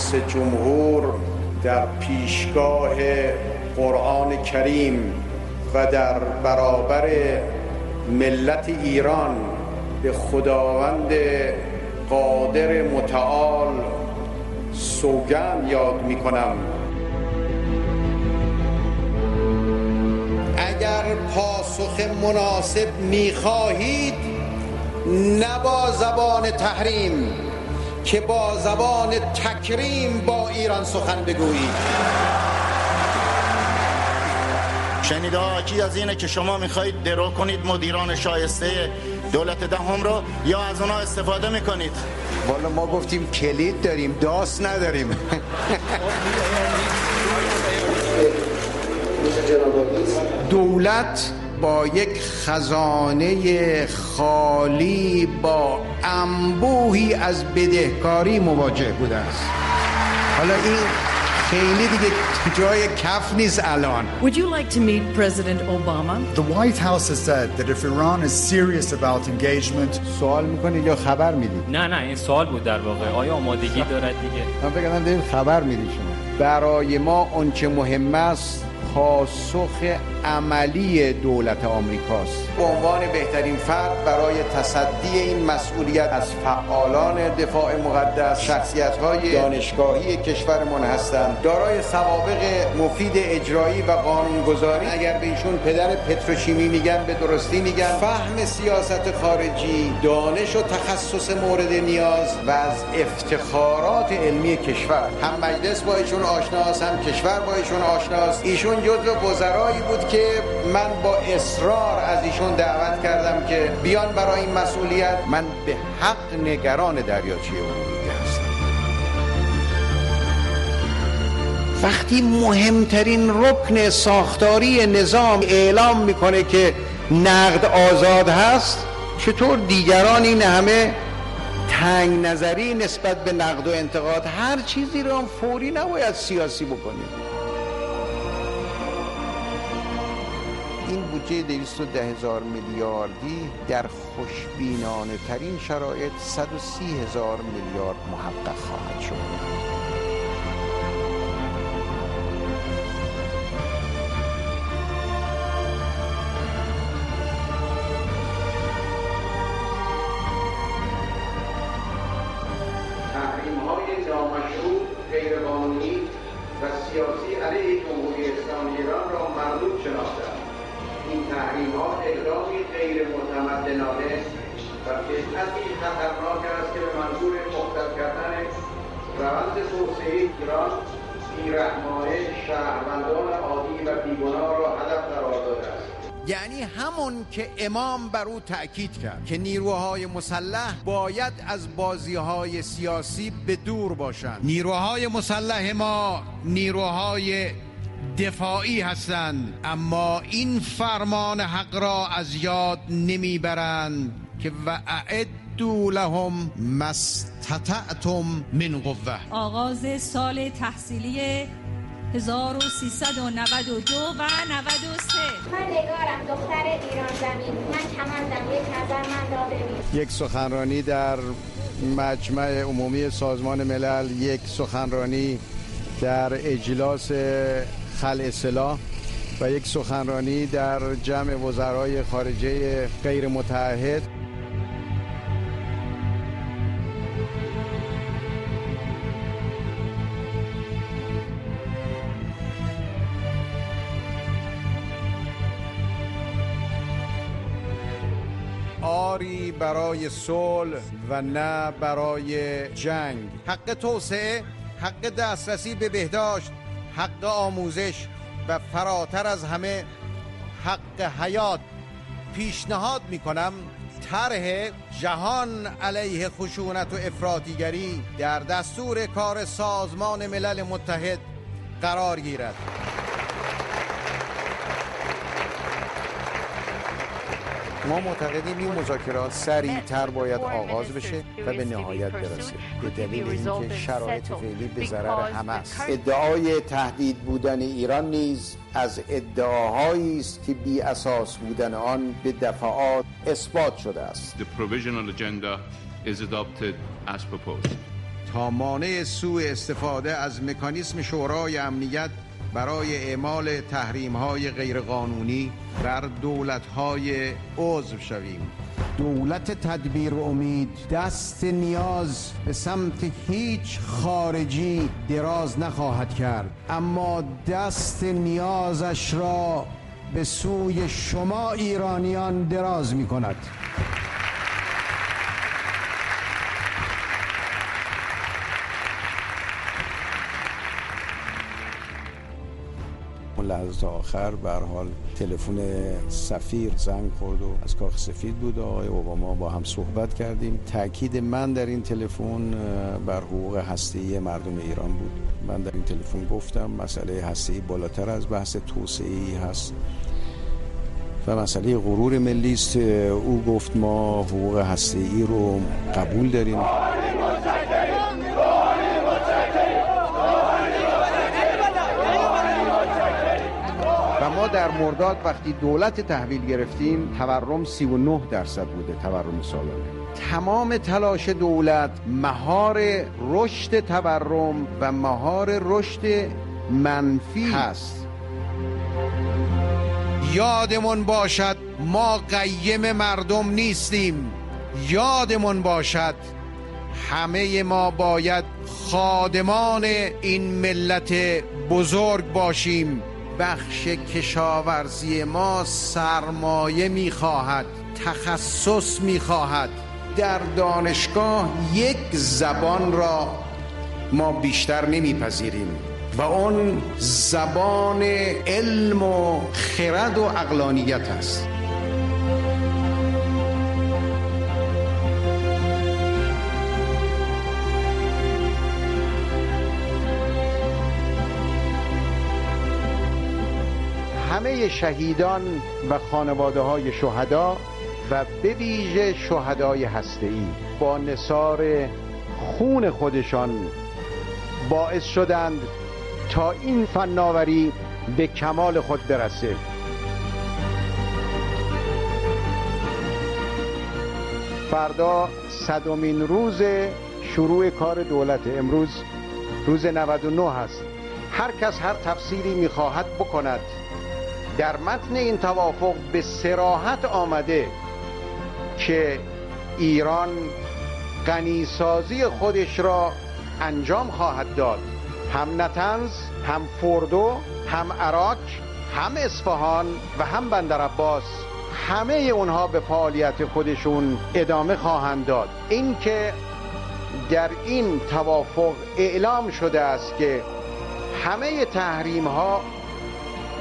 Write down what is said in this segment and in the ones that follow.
رئیس جمهور در پیشگاه قرآن کریم و در برابر ملت ایران به خداوند قادر متعال سوگند یاد می کنم اگر پاسخ مناسب می خواهید نه با زبان تحریم. که با زبان تکریم با ایران سخن بگویید شنیده ها از اینه که شما می‌خواهید درو کنید مدیران شایسته دولت دهم رو یا از اونا استفاده می‌کنید؟ والا ما گفتیم کلید داریم داست نداریم. دولت با یک خزانه خالی با انبوهی از بدهکاری مواجه بوده است. حالا این خیلی دیگه جای کف نیست الان. Would you like to meet President Obama? The White House has said that if Iran is serious about engagement سوال می‌کنید یا خبر می‌دید نه نه این سوال بود در واقع. آیا آمادگی دارد دیگه؟ من بگم دارید خبر می‌دید شما. برای ما اونچه مهم است پاسخ عملی دولت آمریکاست. به عنوان بهترین فرد برای تصدی این مسئولیت از فعالان دفاع مقدس شخصیت های دانشگاهی کشورمان هستند. دارای سوابق مفید اجرایی و قانونگذاری اگر به ایشون پدر پتروشیمی میگن به درستی میگن. فهم سیاست خارجی دانش و تخصص مورد نیاز و از افتخارات علمی کشور. هم مجلس با ایشون آشناست هم کشور با ایشون آشناست. ایشون جزو وزرایی بود که من با اصرار از ایشون دعوت کردم که بیان برای این مسئولیت. من به حق نگران دریاچه ارومیه هستم. وقتی مهمترین رکن ساختاری نظام اعلام می‌کنه که نقد آزاد هست چطور دیگران این همه تنگ نظری نسبت به نقد و انتقاد هر چیزی رو هم فوری نباید سیاسی بکنیم. بودجه 210 هزار میلیاردی در خوشبینانه ترین شرایط 130 هزار میلیارد محقق خواهد شد. توسعه ایران بیرحمانه شهروندان عادی و بیگناه را هدف قرار داده است. یعنی همون که امام بر او تأکید کرد که نیروهای مسلح باید از بازی های سیاسی به دور باشند. نیروهای مسلح ما نیروهای دفاعی هستند اما این فرمان حق را از یاد نمی‌برند. که و اعدوا لهم مستطعتم من قوه آغاز سال تحصیلی 1392 و 93 من نگارم دختر ایران زمین. من کمندم. یک نظر من را ببین. یک سخنرانی در مجمع عمومی سازمان ملل یک سخنرانی در اجلاس خل اصلاح و یک سخنرانی در جمع وزرای خارجه غیر متحد آری برای صلح و نه برای جنگ. حق توسعه حق دسترسی به بهداشت حق آموزش و فراتر از همه حق حیات. پیشنهاد می کنم طرح جهان علیه خشونت و افراطیگری در دستور کار سازمان ملل متحد قرار گیرد. ما معتقدیم این مذاکرات سریعتر باید آغاز بشه و به نهایت برسه. به دلیل اینکه شرایط فعلی به ضرر همه است. ادعای تهدید بودن ایران نیز از ادعاهایی است که بی اساس بودن آن به دفعات اثبات شده است. The provisional agenda is adopted as proposed. تا مانع سوء استفاده از مکانیسم شورای امنیت برای اعمال تحریم های غیرقانونی بر دولت های عضو شویم. دولت تدبیر امید دست نیاز به سمت هیچ خارجی دراز نخواهد کرد. اما دست نیازش را به سوی شما ایرانیان دراز می کند اون لحظه آخر به حال تلفن سفیر زنگ خورد و از کاخ سفید بود. آقای اوباما با هم صحبت کردیم. تاکید من در این تلفن بر حقوق هستی مردم ایران بود. من در این تلفن گفتم مسئله هستی بالاتر از بحث توسعه هست و مسئله غرور ملی است. او گفت ما حقوق هسته ای رو قبول داریم. ما در مرداد وقتی دولت تحویل گرفتیم تورم 39 درصد بوده تورم سالانه. تمام تلاش دولت مهار رشد تورم و مهار رشد منفی هست. یادمون باشد ما قیم مردم نیستیم. یادمون باشد همه ما باید خادمان این ملت بزرگ باشیم. بخش کشاورزی ما سرمایه می‌خواهد تخصص می‌خواهد. در دانشگاه یک زبان را ما بیشتر نمیپذیریم و اون زبان علم و خرد و اقلانیت است. شهیدان و خانواده های شهدا و به ویژه شهدای هسته‌ای. با نصار خون خودشان باعث شدند تا این فناوری به کمال خود برسه. فردا صدمین روز شروع کار دولت امروز روز 99 هست. هر کس هر تفسیری می‌خواهد بکند. در متن این توافق به سراحت آمده که ایران غنیسازی خودش را انجام خواهد داد. هم نتنز هم فوردو هم عراق هم اصفهان و هم بندر عباس همه اونها به فعالیت خودشون ادامه خواهند داد. اینکه در این توافق اعلام شده است که همه تحریم ها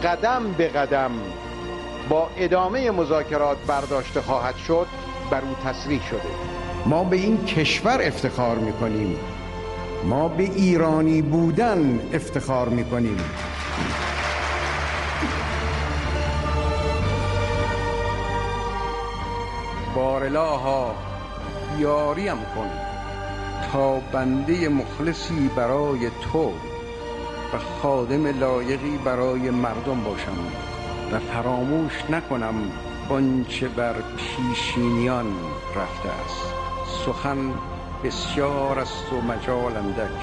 قدم به قدم با ادامه مذاکرات برداشته خواهد شد بر او تصریح شده. ما به این کشور افتخار می‌کنیم. ما به ایرانی بودن افتخار می‌کنیم. بارلاها یاریم کن تا بنده مخلصی برای تو. و خادم لایقی برای مردم باشم و فراموش نکنم آنچه بر پیشینیان رفته است. سخن بسیار است و مجال اندک.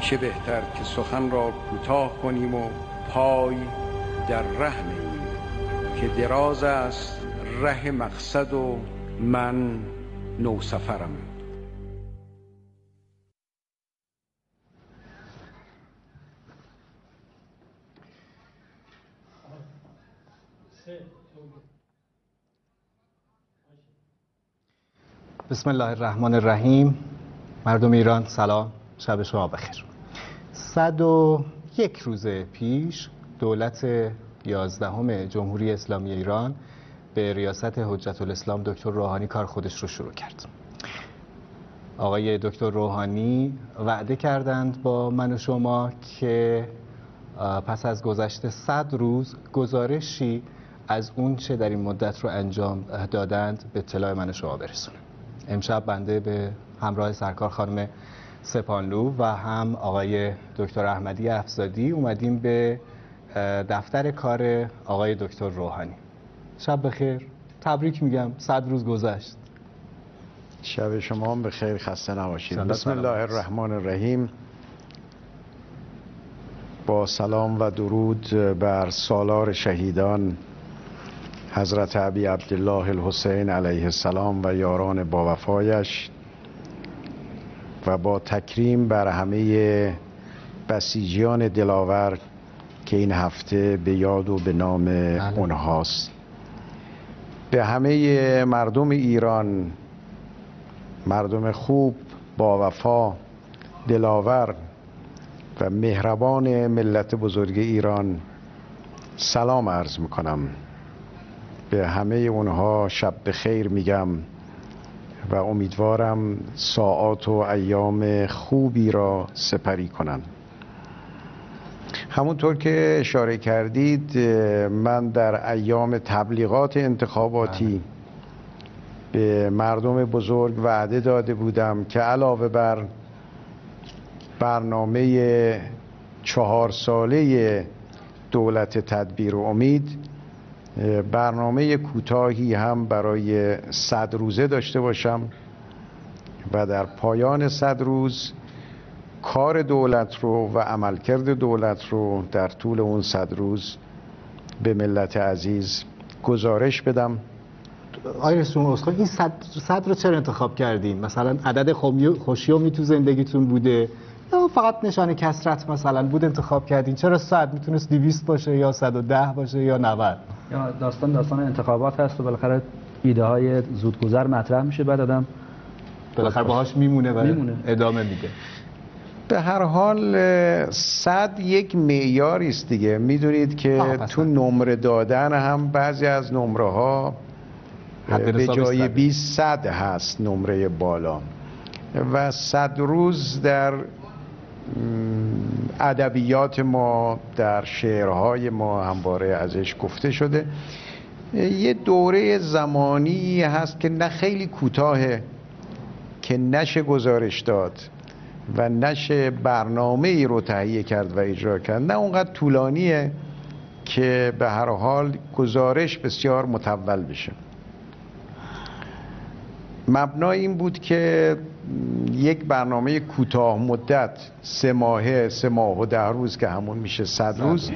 چه بهتر که سخن را کوتاه کنیم و پای در ره که دراز است ره مقصد و من نوسفرم. بسم الله الرحمن الرحیم مردم ایران سلام. شب شما بخیر. صد و یک روز پیش دولت یازدهم جمهوری اسلامی ایران به ریاست حجت الاسلام دکتر روحانی کار خودش رو شروع کرد. آقای دکتر روحانی وعده کردند با من و شما که پس از گذشته صد روز گزارشی از اون چه در این مدت رو انجام دادند به اطلاع من و شما برسونم. امشب بنده به همراه سرکار خانم سپانلو و هم آقای دکتر احمدی افزادی اومدیم به دفتر کار آقای دکتر روحانی. شب بخیر. تبریک میگم. صد روز گذشت. شب شما هم به خیر خسته نباشید. بسم الله الرحمن الرحیم. با سلام و درود بر سالار شهیدان حضرت عبی عبدالله الحسین علیه السلام و یاران با وفایش و با تکریم بر همه بسیجیان دلاور که این هفته به یاد و به نام بله. اونهاست به همه مردم ایران مردم خوب با وفا دلاور و مهربان ملت بزرگ ایران سلام عرض می‌کنم به همه اونها شب به خیر میگم و امیدوارم ساعات و ایام خوبی را سپری کنند. همونطور که اشاره کردید من در ایام تبلیغات انتخاباتی به مردم بزرگ وعده داده بودم که علاوه بر برنامه چهار ساله دولت تدبیر و امید برنامه کوتاهی هم برای صد روزه داشته باشم و در پایان صد روز کار دولت رو و عملکرد دولت رو در طول اون صد روز به ملت عزیز گزارش بدم. آقای رسول این صد, صد رو چرا انتخاب کردین؟ مثلا عدد خوشیومی تو زندگیتون بوده. یا فقط نشانه کسرت مثلا بود انتخاب کردین. چرا صد؟ می‌تونست 200 باشه یا 110 باشه یا 90 یا داستان داستان انتخابات هست و بالاخره ایده های زودگذر مطرح میشه. بعد آدم بالاخره باهاش میمونه و میمونه. ادامه میده. به هر حال صد یک معیاری است دیگه. می‌دونید که تو نمره دادن هم بعضی از نمره ها به جای 20 صد هست نمره بالا. و صد روز در ادبیات ما در شعرهای ما همواره ازش گفته شده. یه دوره زمانی هست که نه خیلی کوتاهه که نشه گزارش داد و نشه برنامه ای رو تهیه کرد و اجرا کرد. نه اونقدر طولانیه که به هر حال گزارش بسیار متول بشه. مبنا این بود که یک برنامه کوتاه مدت سه ماهه سه ماه و ده روز که همون میشه صد روز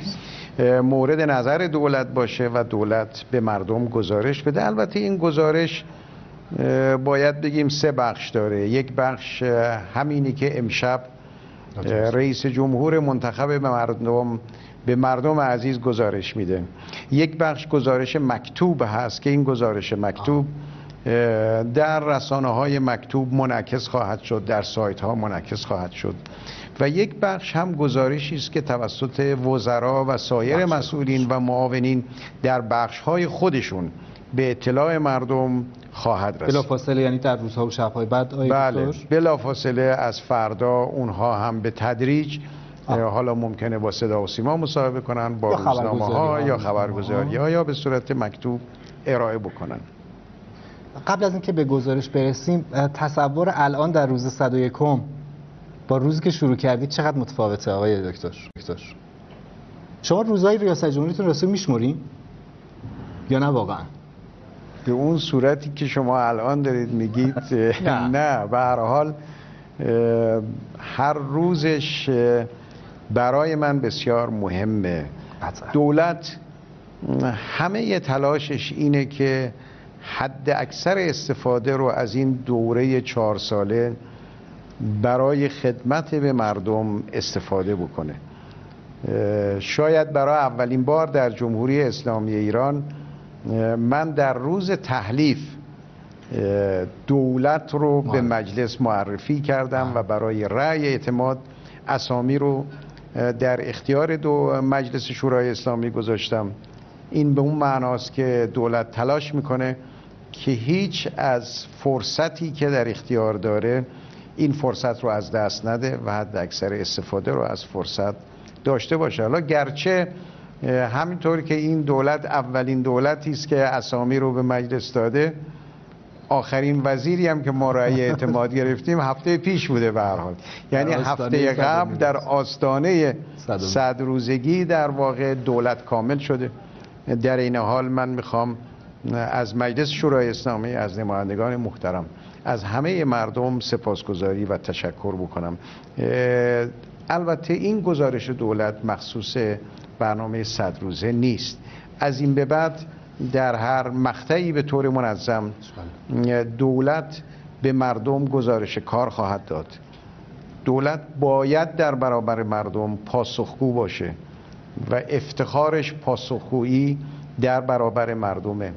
مورد نظر دولت باشه و دولت به مردم گزارش بده. البته این گزارش باید بگیم سه بخش داره. یک بخش همینی که امشب رئیس جمهور منتخب به مردم به مردم عزیز گزارش میده. یک بخش گزارش مکتوب هست که این گزارش مکتوب در رسانه های مکتوب منعکس خواهد شد در سایت ها منعکس خواهد شد. و یک بخش هم گزارشی است که توسط وزرا و سایر مسئولین و معاونین در بخش های خودشون به اطلاع مردم خواهد رسید. بلا فاصله یعنی در روزها و شبهای بعد بله بلا فاصله از فردا اونها هم به تدریج حالا ممکنه با صدا و سیما مصاحبه کنن با روزنامه ها یا خبرگزاری ها یا به صورت مکتوب ارائه بکنن. قبل از اینکه به گزارش برسیم تصور الان در روز 101 با روزی که شروع کردید چقدر متفاوته آقای دکتر؟ دکتر. شما روزهای ریاست جمهوریتون رسول میشمرین یا نه واقعا؟ به اون صورتی که شما الان دارید میگید نه. به هر حال هر روزش برای من بسیار مهمه. دولت همه تلاشش اینه که حد اکثر استفاده رو از این دوره چهار ساله برای خدمت به مردم استفاده بکنه. شاید برای اولین بار در جمهوری اسلامی ایران من در روز تحلیف دولت رو به مجلس معرفی کردم و برای رأی اعتماد اسامی رو در اختیار دو مجلس شورای اسلامی گذاشتم. این به اون معناست که دولت تلاش می‌کنه که هیچ از فرصتی که در اختیار داره این فرصت رو از دست نده و حد اکثر استفاده رو از فرصت داشته باشه. حالا گرچه همینطور که این دولت اولین دولتی است که اسامی رو به مجلس داده آخرین وزیری هم که ما رأی اعتماد گرفتیم هفته پیش بوده به هر حال. یعنی هفته قبل در آستانه صد روزگی در واقع دولت کامل شده. در این حال من می‌خوام از مجلس شورای اسلامی از نمایندگان محترم از همه مردم سپاسگزاری و تشکر بکنم. البته این گزارش دولت مخصوص برنامه صد روزه نیست. از این به بعد در هر مقطعی به طور منظم دولت به مردم گزارش کار خواهد داد. دولت باید در برابر مردم پاسخگو باشه و افتخارش پاسخگویی در برابر مردمه.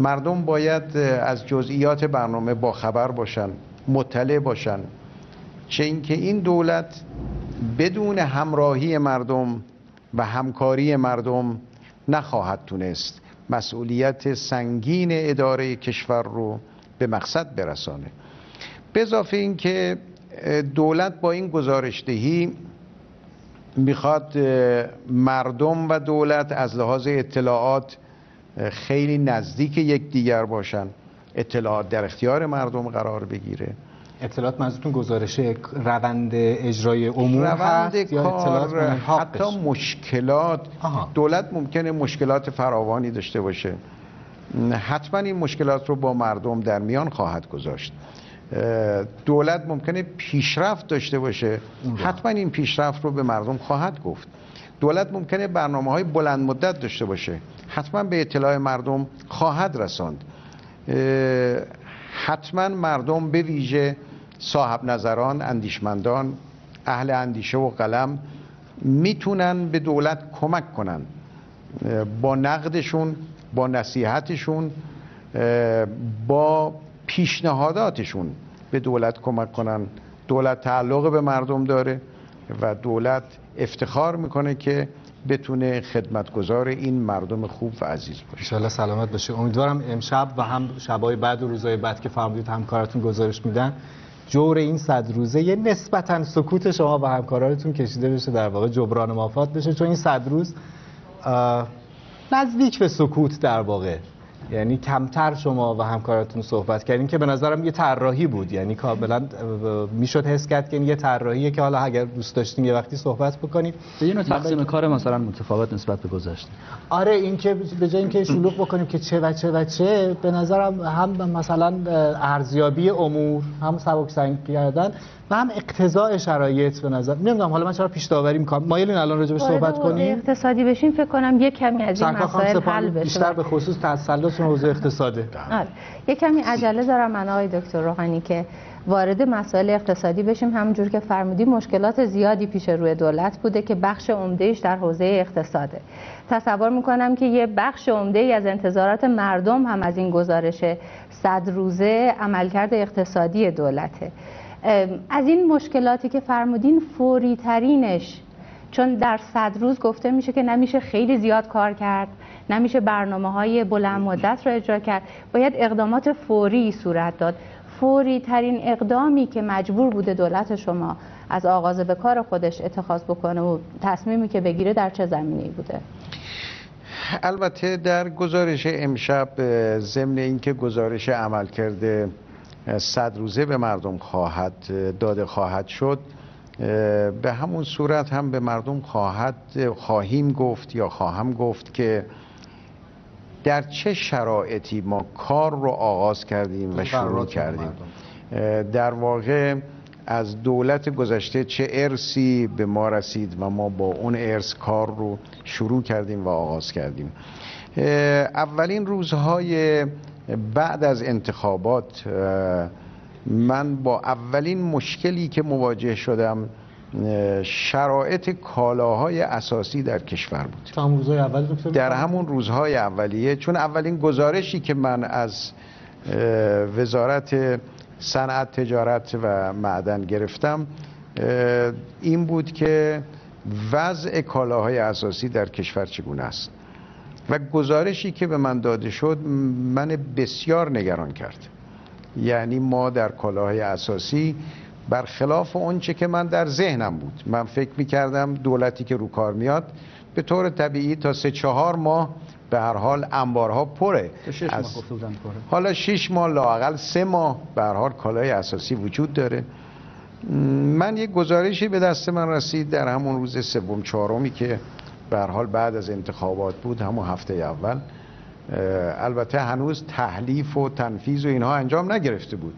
مردم باید از جزئیات برنامه با خبر باشن مطلع باشن. چه اینکه این دولت بدون همراهی مردم و همکاری مردم نخواهد تونست مسئولیت سنگین اداره کشور رو به مقصد برسانه. به اضافه اینکه دولت با این گزارشدهی می‌خواد مردم و دولت از لحاظ اطلاعات خیلی نزدیک یکدیگر باشن. اطلاعات در اختیار مردم قرار بگیره. اطلاعات منظورتون گزارش روند اجرای امور روند هست یا کار حتی مشکلات. دولت ممکنه مشکلات فراوانی داشته باشه. حتما این مشکلات رو با مردم در میان خواهد گذاشت. دولت ممکنه پیشرفت داشته باشه. حتما این پیشرفت رو به مردم خواهد گفت. دولت ممکنه برنامه های بلند مدت داشته باشه. حتما به اطلاع مردم خواهد رساند. حتما مردم به ویژه صاحب نظران اندیشمندان اهل اندیشه و قلم می‌تونن به دولت کمک کنن. با نقدشون با نصیحتشون با پیشنهاداتشون به دولت کمک کنن. دولت تعلق به مردم داره و دولت افتخار می‌کنه که بتونه خدمتگزار این مردم خوب و عزیز باشه. انشاءالله سلامت باشه. امیدوارم امشب و هم شبای بعد و روزهای بعد که فرمودید همکارتون گزارش میدن جور این صد روزه یه نسبتا سکوت شما و همکارانتون کشیده بشه در واقع جبران مافات بشه. چون این صد روز نزدیک به سکوت در واقع. یعنی کمتر شما و همکاراتون صحبت کردین که به نظرم یه طراحی بود. یعنی کاملا می‌شد حس کرد که یه طراحیه که حالا اگر دوست داشتین یه وقتی صحبت بکنید یه نوع تقسیم کار مثلا متفاوت نسبت به گذشته. آره این که به جای اینکه شلوغ بکنیم که چه و چه و چه به نظرم هم مثلا ارزیابی امور هم سبک سنگ کردن و هم اقتضاء شرایط به نظر نمی‌دونم حالا من چرا پیش داوری می‌کنم؟ مایلین الان راجع صحبت کنیم؟ اقتصادی بشین فکر کنم یه کمی از این مسائل حل بشه. بیشتر به خصوص تسلط حوزه اقتصاده. آره. یه کمی عجله دارم من آقای دکتر روحانی که وارد مسائل اقتصادی بشیم. همونجور که فرمودی مشکلات زیادی پیش روی دولت بوده که بخش عمدهش در حوزه اقتصاده. تصور می‌کنم که یه بخش عمده ای از انتظارات مردم هم از این گزارش صد روزه عملکرد اقتصادی دولته. از این مشکلاتی که فرمودین فوری ترینش چون در صد روز گفته میشه که نمیشه خیلی زیاد کار کرد نمیشه برنامه های بلند مدت رو اجرا کرد باید اقدامات فوری صورت داد. فوری ترین اقدامی که مجبور بوده دولت شما از آغاز به کار خودش اتخاذ بکنه و تصمیمی که بگیره در چه زمینه‌ای بوده؟ البته در گزارش امشب ضمن اینکه گزارش عمل کرده صد روزه به مردم خواهد داده خواهد شد. به همون صورت هم به مردم خواهد خواهیم گفت یا خواهم گفت که در چه شرایطی ما کار رو آغاز کردیم و شروع کردیم. در واقع از دولت گذشته چه ارسی به ما رسید و ما با اون ارث کار رو شروع کردیم و آغاز کردیم. اولین روزهای بعد از انتخابات من با اولین مشکلی که مواجه شدم شرایط کالاهای اساسی در کشور بود. روزهای اول در همون روزهای اولیه چون اولین گزارشی که من از وزارت صنعت تجارت و معدن گرفتم این بود که وضع کالاهای اساسی در کشور چگونه است. و گزارشی که به من داده شد من بسیار نگران کرد. یعنی ما در کالاهای اساسی برخلاف اونچه که من در ذهنم بود. من فکر می کردم دولتی که رو کار میاد به طور طبیعی تا سه چهار ماه به هر حال انبارها پره. از... حالا شش ماه لاقل سه ماه به هر حال کالای اساسی وجود داره. من یک گزارشی به دست من رسید در همون روز سوم چهارمی که به حال بعد از انتخابات بود همون هفته اول. البته هنوز تحلیف و تنفیز و اینها انجام نگرفته بود.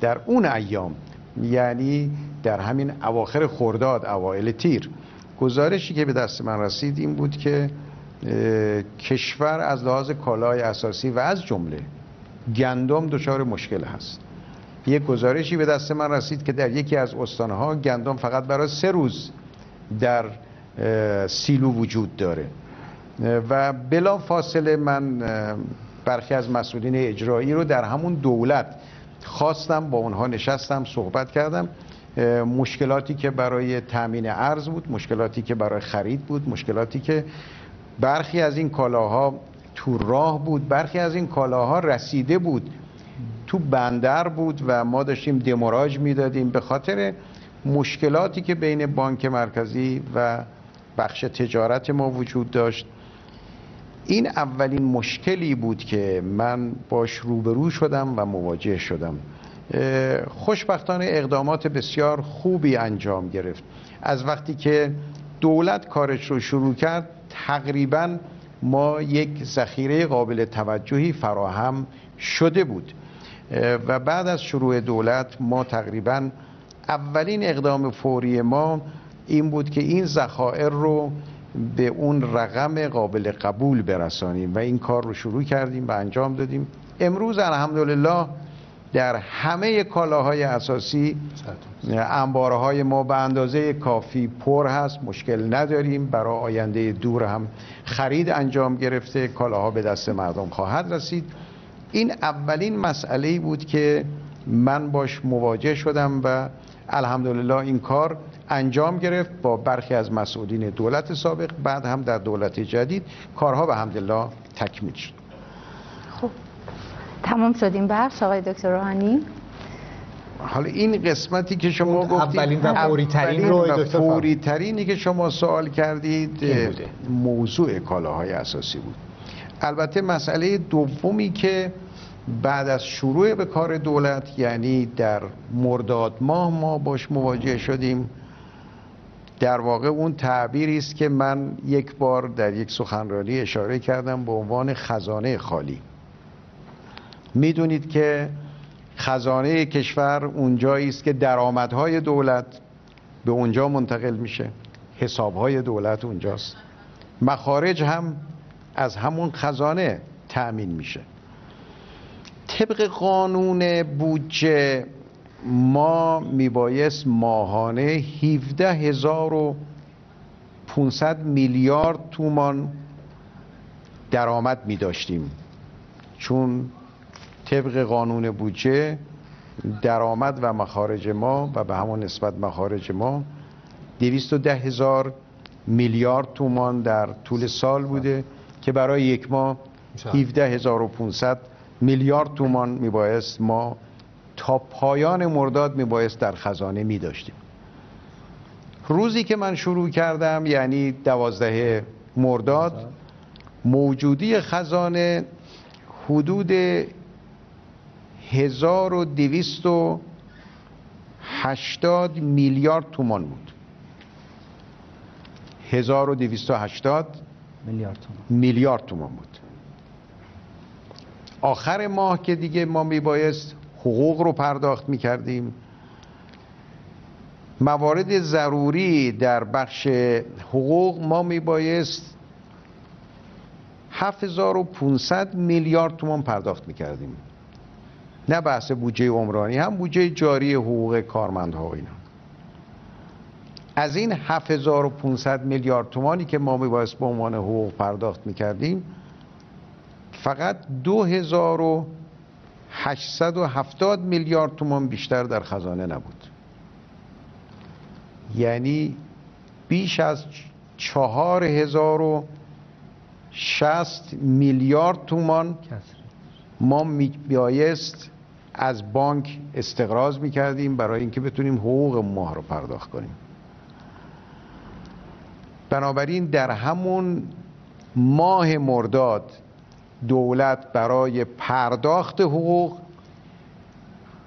در اون ایام یعنی در همین اواخر خرداد اوایل تیر گزارشی که به دست من رسید این بود که کشور از لحاظ کالای اساسی و از جمله گندم دچار مشکل هست. یک گزارشی به دست من رسید که در یکی از استانها گندم فقط برای سه روز در سیلو وجود داره. و بلا فاصله من برخی از مسئولین اجرایی رو در همون دولت خواستم با اونها نشستم صحبت کردم. مشکلاتی که برای تامین ارز بود مشکلاتی که برای خرید بود مشکلاتی که برخی از این کالاها تو راه بود برخی از این کالاها رسیده بود. تو بندر بود و ما داشتیم دموراج می‌دادیم. به خاطر مشکلاتی که بین بانک مرکزی و بخش تجارت ما وجود داشت. این اولین مشکلی بود که من باش روبرو شدم و مواجه شدم. خوشبختانه اقدامات بسیار خوبی انجام گرفت. از وقتی که دولت کارش رو شروع کرد تقریبا ما یک ذخیره قابل توجهی فراهم شده بود. و بعد از شروع دولت ما تقریبا اولین اقدام فوری ما این بود که این ذخایر رو به اون رقم قابل قبول برسانیم و این کار رو شروع کردیم و انجام دادیم. امروز الحمدلله در همه کالاهای اساسی انبارهای ما به اندازه کافی پر هست مشکل نداریم. برای آینده دور هم خرید انجام گرفته کالاها به دست مردم خواهد رسید. این اولین مسئله بود که من باش مواجه شدم و الحمدلله این کار انجام گرفت با برخی از مسئولین دولت سابق بعد هم در دولت جدید کارها به حمدالله تکمیل شد. خب تمام شد این بخش آقای دکتر روحانی؟ حالا این قسمتی که شما گفتید اولین و فوری ترین رو فوری ترینی که شما سوال کردید موضوع کالاهای اساسی بود. البته مسئله دومی که بعد از شروع به کار دولت یعنی در مرداد ماه ما باش مواجه شدیم. در واقع اون تعبیری است که من یک بار در یک سخنرانی اشاره کردم به عنوان خزانه خالی. می‌دونید که خزانه کشور اونجایی است که درآمدهای دولت به اونجا منتقل میشه. حسابهای دولت اونجاست. مخارج هم از همون خزانه تأمین میشه. طبق قانون بودجه ما میبایست ماهانه 17500 میلیارد تومان درآمد می داشتیم چون طبق قانون بودجه درآمد و مخارج ما و به همون نسبت مخارج ما 210 هزار میلیارد تومان در طول سال بوده که برای یک ماه 17500 میلیارد تومان میبایست ما تا پایان مرداد میبایست در خزانه میداشتیم. روزی که من شروع کردم یعنی دوازده مرداد موجودی خزانه حدود 1280 میلیارد تومان بود. 1280 میلیارد تومان. میلیارد تومان بود. آخر ماه که دیگه ما میبایست حقوق رو پرداخت می‌کردیم. موارد ضروری در بخش حقوق ما میبایست 7500 میلیارد تومان پرداخت می‌کردیم. نه بحث بودجه عمرانی هم بودجه جاری حقوق کارمندها و اینا. از این 7500 میلیارد تومانی که ما میبایست به عنوان حقوق پرداخت می‌کردیم فقط 2870 میلیارد تومان بیشتر در خزانه نبود. یعنی بیش از 4060 میلیارد تومان ما میبایست از بانک استقراض می‌کردیم برای اینکه بتونیم حقوق ماه رو پرداخت کنیم. بنابراین در همون ماه مرداد دولت برای پرداخت حقوق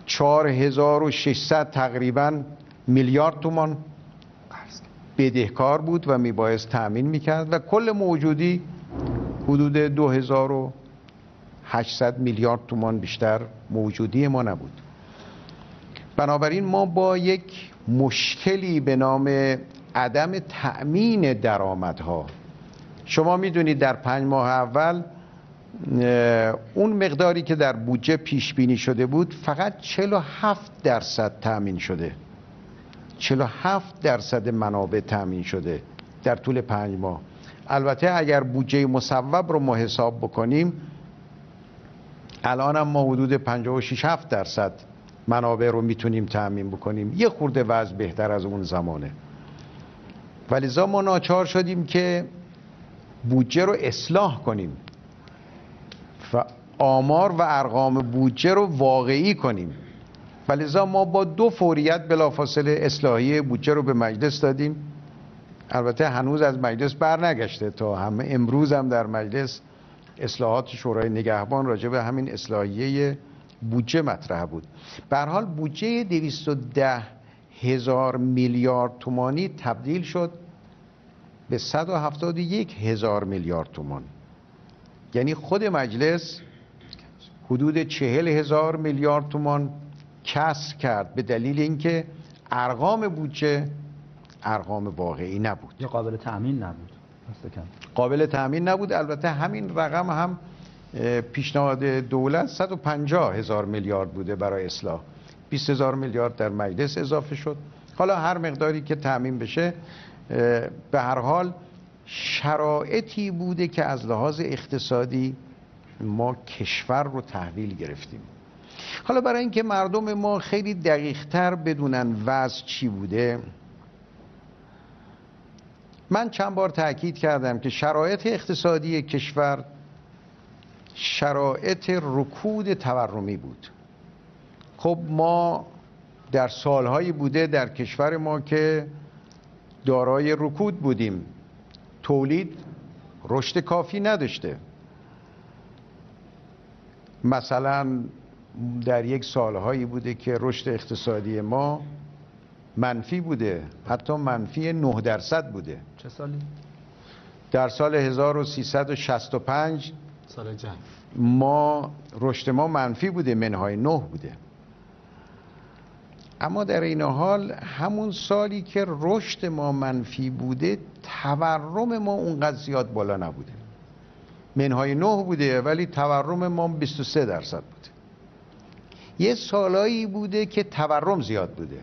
4600 تقریبا میلیارد تومان بدهکار بود و میبایست تأمین می‌کرد و کل موجودی حدود 2800 میلیارد تومان بیشتر موجودی ما نبود. بنابراین ما با یک مشکلی به نام عدم تأمین درآمدها. شما می‌دونید در پنج ماه اول اون مقداری که در بودجه پیش بینی شده بود فقط 47 درصد تأمین شده. 47 درصد منابع تأمین شده در طول پنج ماه. البته اگر بودجه مصوب رو ما حساب بکنیم الان هم ما حدود 56 7 درصد منابع رو می‌تونیم تأمین بکنیم. یه خورده وضع بهتر از اون زمانه. ولیزا ما ناچار شدیم که بودجه رو اصلاح کنیم. و آمار و ارقام بودجه رو واقعی کنیم. ولیزا ما با دو فوریت بلافاصله اصلاحی بودجه رو به مجلس دادیم. البته هنوز از مجلس برنگشته تا همه امروز هم در مجلس اصلاحات شورای نگهبان راجع به همین اصلاحیه بودجه مطرح بود. به حال بودجه 210 هزار میلیارد تومانی تبدیل شد به 171 هزار میلیارد تومان یعنی خود مجلس حدود چهل هزار میلیارد تومان کسر کرد به دلیل اینکه ارقام بودجه ارقام واقعی نبود. یا قابل تأمین نبود. قابل تأمین نبود. البته همین رقم هم پیشنهاد دولت 150 هزار میلیارد بوده برای اصلاح. 20 هزار میلیارد در مجلس اضافه شد. حالا هر مقداری که تأمین بشه به هر حال شرایطی بوده که از لحاظ اقتصادی ما کشور رو تحویل گرفتیم. حالا برای اینکه مردم ما خیلی دقیقتر بدونن وضع چی بوده من چند بار تاکید کردم که شرایط اقتصادی کشور شرایط رکود تورمی بود. خب ما در سالهایی بوده در کشور ما که دارای رکود بودیم. تولید رشد کافی نداشته. مثلا در یک سالهایی بوده که رشد اقتصادی ما منفی بوده حتی منفی 9 درصد بوده. چه سالی؟ در سال 1365 سال جنگ. ما رشد ما منفی بوده منهای 9 بوده. اما در این حال همون سالی که رشد ما منفی بوده تورم ما اونقدر زیاد بالا نبوده. منهای 9 بوده ولی تورم ما 23 درصد بوده. یه سالایی بوده که تورم زیاد بوده.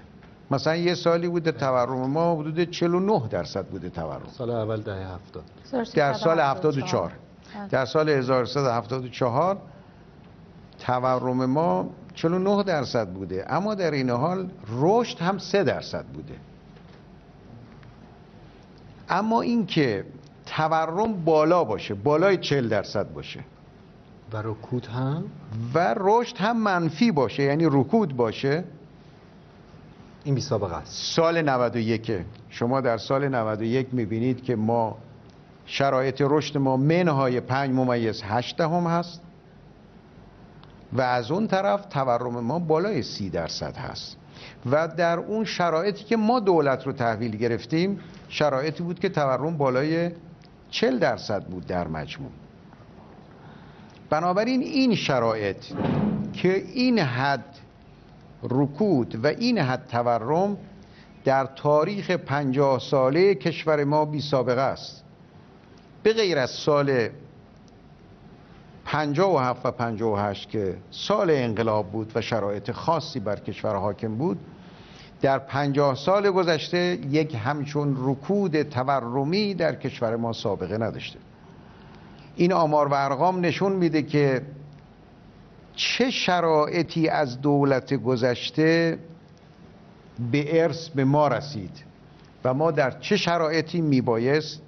مثلا یه سالی بوده تورم ما حدود 49 درصد بوده تورم. سال اول دهه 70 در سال 74 در سال 1374 تورم ما 49 درصد بوده. اما در این حال رشد هم 3 درصد بوده. اما اینکه تورم بالا باشه بالای 40 درصد باشه. و رکود هم؟ و رشد هم منفی باشه یعنی رکود باشه. این بی سابقه است. سال 91 شما در سال 91 می‌بینید که ما شرایط رشد ما منهای 5 ممیز 8 هم هست. و از اون طرف تورم ما بالای 30 درصد هست. و در اون شرایطی که ما دولت رو تحویل گرفتیم شرایطی بود که تورم بالای 40 درصد بود در مجموع. بنابراین این شرایط که این حد رکود و این حد تورم در تاریخ پنجاه ساله کشور ما بی سابقه است. به غیر از سال پنجاه و هفت و پنجاه و هشت که سال انقلاب بود و شرایط خاصی بر کشور حاکم بود در پنجاه سال گذشته یک همچون رکود تورمی در کشور ما سابقه نداشته. این آمار و ارقام نشون میده که چه شرایطی از دولت گذشته به ارث به ما رسید و ما در چه شرایطی میبایست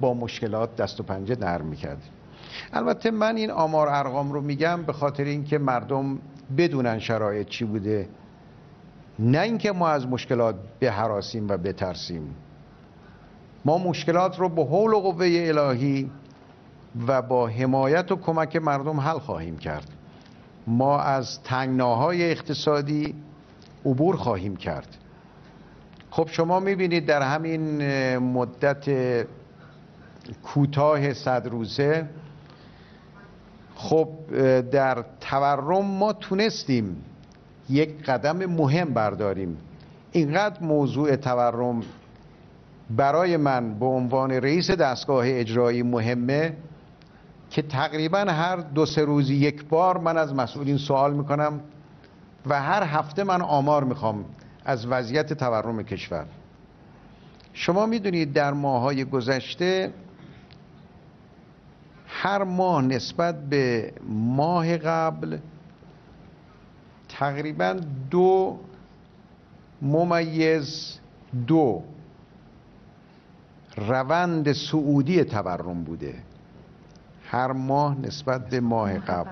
با مشکلات دست و پنجه نرم می‌کردیم. البته من این آمار ارقام رو میگم به خاطر اینکه مردم بدونن شرایط چی بوده. نه اینکه ما از مشکلات بهراسیم و بترسیم. ما مشکلات رو به حول و قوه الهی و با حمایت و کمک مردم حل خواهیم کرد. ما از تنگناهای اقتصادی عبور خواهیم کرد. خب شما می‌بینید در همین مدت کوتاه صد روزه خب در تورم ما تونستیم یک قدم مهم برداریم. اینقدر موضوع تورم برای من به عنوان رئیس دستگاه اجرایی مهمه که تقریبا هر دو سه روزی یک بار من از مسئولین سوال می‌کنم و هر هفته من آمار می‌خوام از وضعیت تورم کشور. شما می‌دونید در ماهای گذشته هر ماه نسبت به ماه قبل تقریبا دو ممیز دو روند سعودی تورم بوده. هر ماه نسبت به ماه قبل.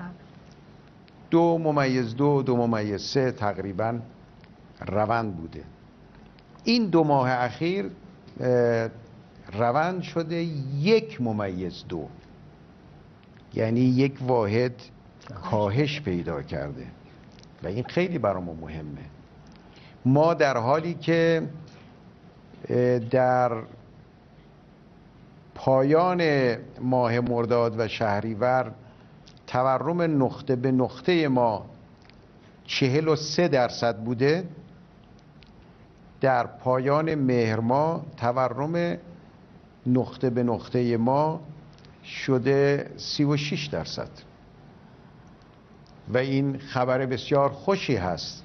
دو ممیز دو دو ممیز سه تقریبا روند بوده. این دو ماه اخیر روند شده یک ممیز دو. یعنی یک واحد کاهش پیدا کرده. و این خیلی برای ما مهمه. ما در حالی که در پایان ماه مرداد و شهریور تورم نقطه به نقطه ما چهل و سه درصد بوده در پایان مهر ما تورم نقطه به نقطه ما شده سی و شیش درصد. و این خبر بسیار خوشی هست.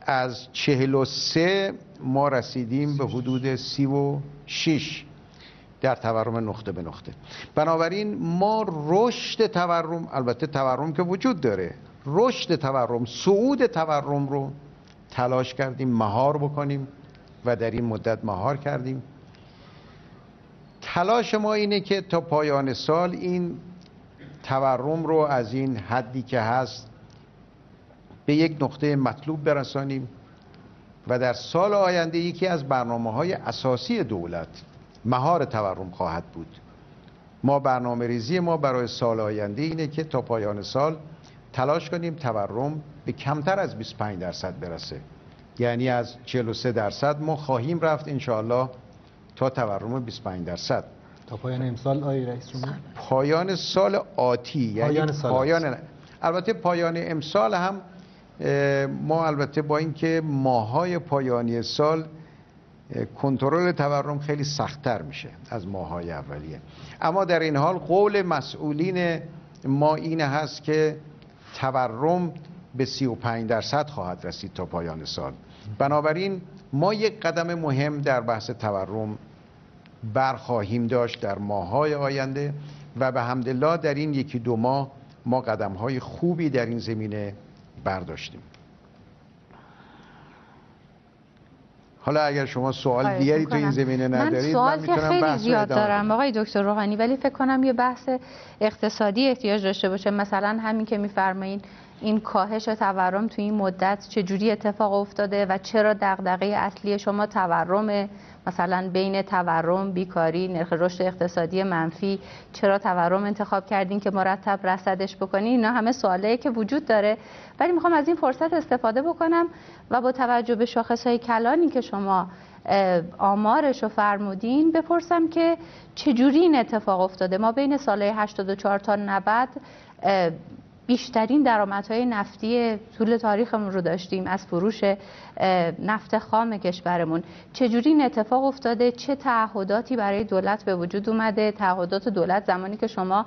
از چهل و سه ما رسیدیم به حدود سی و شیش در تورم نقطه به نقطه. بنابراین ما رشد تورم البته تورم که وجود داره رشد تورم صعود تورم رو تلاش کردیم مهار بکنیم و در این مدت مهار کردیم. تلاش ما اینه که تا پایان سال این تورم رو از این حدی که هست به یک نقطه مطلوب برسانیم و در سال آینده یکی از برنامه های اساسی دولت مهار تورم خواهد بود. ما برنامه ریزی ما برای سال آینده اینه که تا پایان سال تلاش کنیم تورم به کمتر از 25 درصد برسه. یعنی از 43 درصد ما خواهیم رفت انشاءالله تا تورم 25 درصد. تا پایان امسال آقای رئیس پایان سال آتی یعنی پایان, سال پایان البته پایان امسال هم ما البته با اینکه ماهای پایانی سال کنترل تورم خیلی سختتر میشه از ماهای اولیه. اما در این حال قول مسئولین ما این هست که تورم به 35 درصد خواهد رسید تا پایان سال. بنابراین ما یک قدم مهم در بحث تورم برخواهیم داشت در ماهای آینده و به حمدالله در این یکی دو ماه ما قدم های خوبی در این زمینه برداشتیم. حالا اگر شما سوال دیگری تو این زمینه ندارید من سوال که خیلی زیاد دارم. آقای دکتر روحانی ولی فکر کنم یه بحث اقتصادی احتیاج داشته باشه مثلا همین که میفرمایید این کاهش تورم تو این مدت چجوری اتفاق افتاده و چرا دغدغه اصلی شما تورم مثلا بین تورم بیکاری نرخ رشد اقتصادی منفی چرا تورم انتخاب کردین که مرتب رصدش بکنین؟ اینا همه سواله که وجود داره. ولی می‌خوام از این فرصت استفاده بکنم و با توجه به شاخص های کلانی که شما آمارش رو فرمودین بپرسم که چجوری این اتفاق افتاده؟ ما بین سال 84 تا 90 بیشترین درآمدهای نفتی طول تاریخمون رو داشتیم از فروش نفت خام کشورمون. چجوری این اتفاق افتاده؟ چه تعهداتی برای دولت به وجود اومده؟ تعهدات دولت زمانی که شما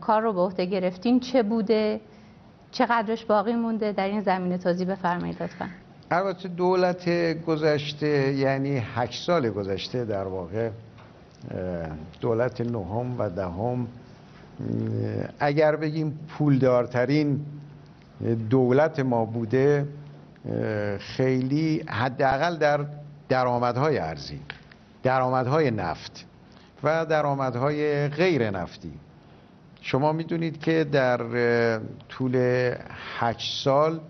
کار رو به عهده گرفتین چه بوده؟ چقدرش باقی مونده؟ در این زمینه توضیح بفرمایید لطفا. البته دولت گذشته یعنی هشت سال گذشته در واقع دولت نهم و دهم اگر بگیم پولدارترین دولت ما بوده خیلی حداقل در درآمدهای ارزی درآمدهای نفت و درآمدهای غیر نفتی. شما می‌دونید که در طول هشت سال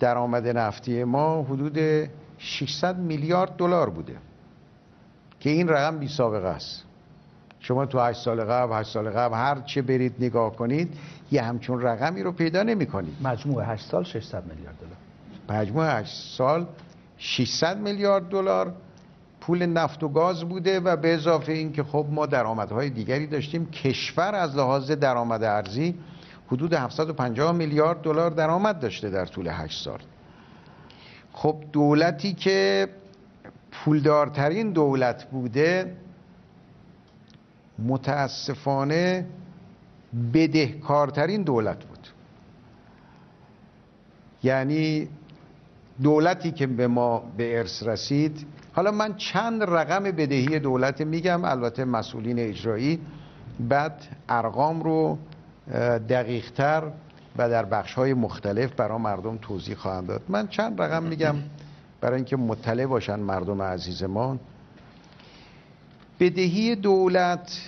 درآمد نفتی ما حدود 600 میلیارد دلار بوده که این رقم بی سابقه است. شما تو هشت سال قبل هشت سال قبل هر چه برید نگاه کنید یه همچون رقمی رو پیدا نمی کنید مجموع هشت سال 600 میلیارد دلار. مجموع هشت سال 600 میلیارد دلار. پول نفت و گاز بوده و به اضافه این که خب ما درآمدهای دیگری داشتیم کشور از لحاظ درآمد ارزی حدود 750 میلیارد دلار درآمد داشته در طول 8 سال. خب دولتی که پولدارترین دولت بوده متاسفانه بدهکارترین دولت بود. یعنی دولتی که به ما به ارث رسید. حالا من چند رقم بدهی دولت میگم البته مسئولین اجرایی. بعد ارقام رو دقیقتر و در بخش های مختلف برای مردم توضیح خواهم داد. من چند رقم میگم برای اینکه مطلع باشن مردم عزیزمان بدهی دولت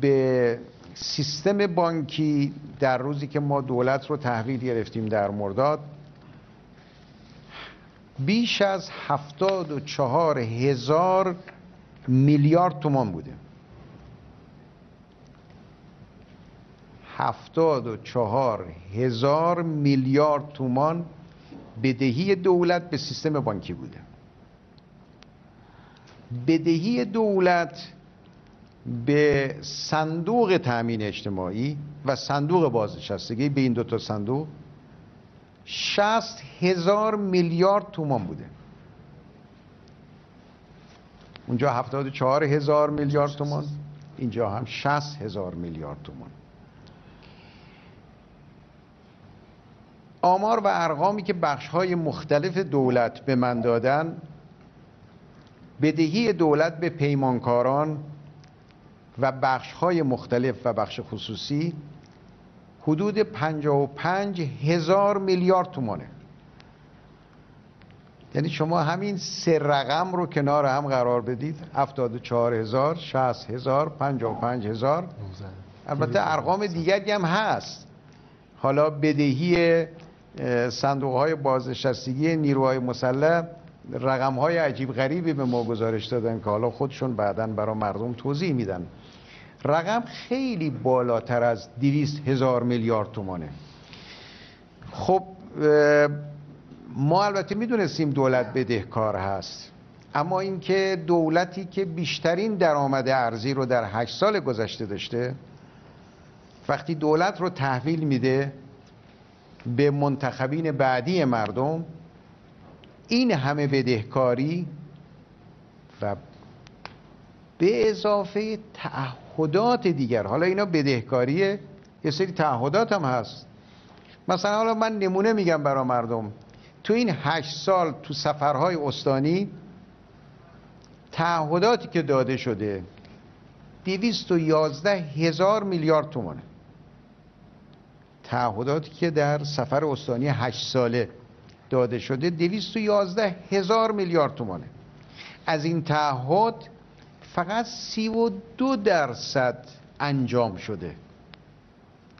به سیستم بانکی در روزی که ما دولت رو تحویل گرفتیم در مرداد بیش از هفتاد و چهار هزار میلیارد تومان بوده. هفتاد و چهار هزار میلیارد تومان بدهی دولت به سیستم بانکی بوده. بدهی دولت به صندوق تأمین اجتماعی و صندوق بازنشستگی به این دوتا صندوق شست هزار میلیارد تومان بوده. اونجا هفتاد چهار هزار میلیارد تومان اینجا هم شست هزار میلیارد تومان. آمار و ارقامی که بخش های مختلف دولت به من دادن بدهی دولت به پیمانکاران و بخش های مختلف و بخش خصوصی حدود 55 هزار میلیارد تومانه. یعنی شما همین سه رقم رو کنار هم قرار بدید. 74 هزار 60 هزار 55 هزار. البته ارقام دیگری هم هست. حالا بدهی صندوق های بازنشستگی نیروهای مسلح رقم های عجیب غریبی به ما گزارش دادن که حالا خودشون بعدا برای مردم توضیح میدن. رقم خیلی بالاتر از دیویست هزار میلیارد تومانه. خب ما البته می‌دونستیم دولت بدهکار هست اما اینکه دولتی که بیشترین درآمد ارزی رو در هشت سال گذشته داشته وقتی دولت رو تحویل میده به منتخبین بعدی مردم این همه بدهکاری و به اضافه تعهدات دیگر. حالا اینا بدهکاریه یه سری تعهدات هم هست. مثلا حالا من نمونه میگم برای مردم. تو این هشت سال تو سفرهای استانی تعهداتی که داده شده دیویست و یازده هزار میلیارد تومانه. تعهداتی که در سفر استانی هشت ساله داده شده دویست و یازده هزار میلیارد تومانه. از این تعهد فقط سی و دو درصد انجام شده.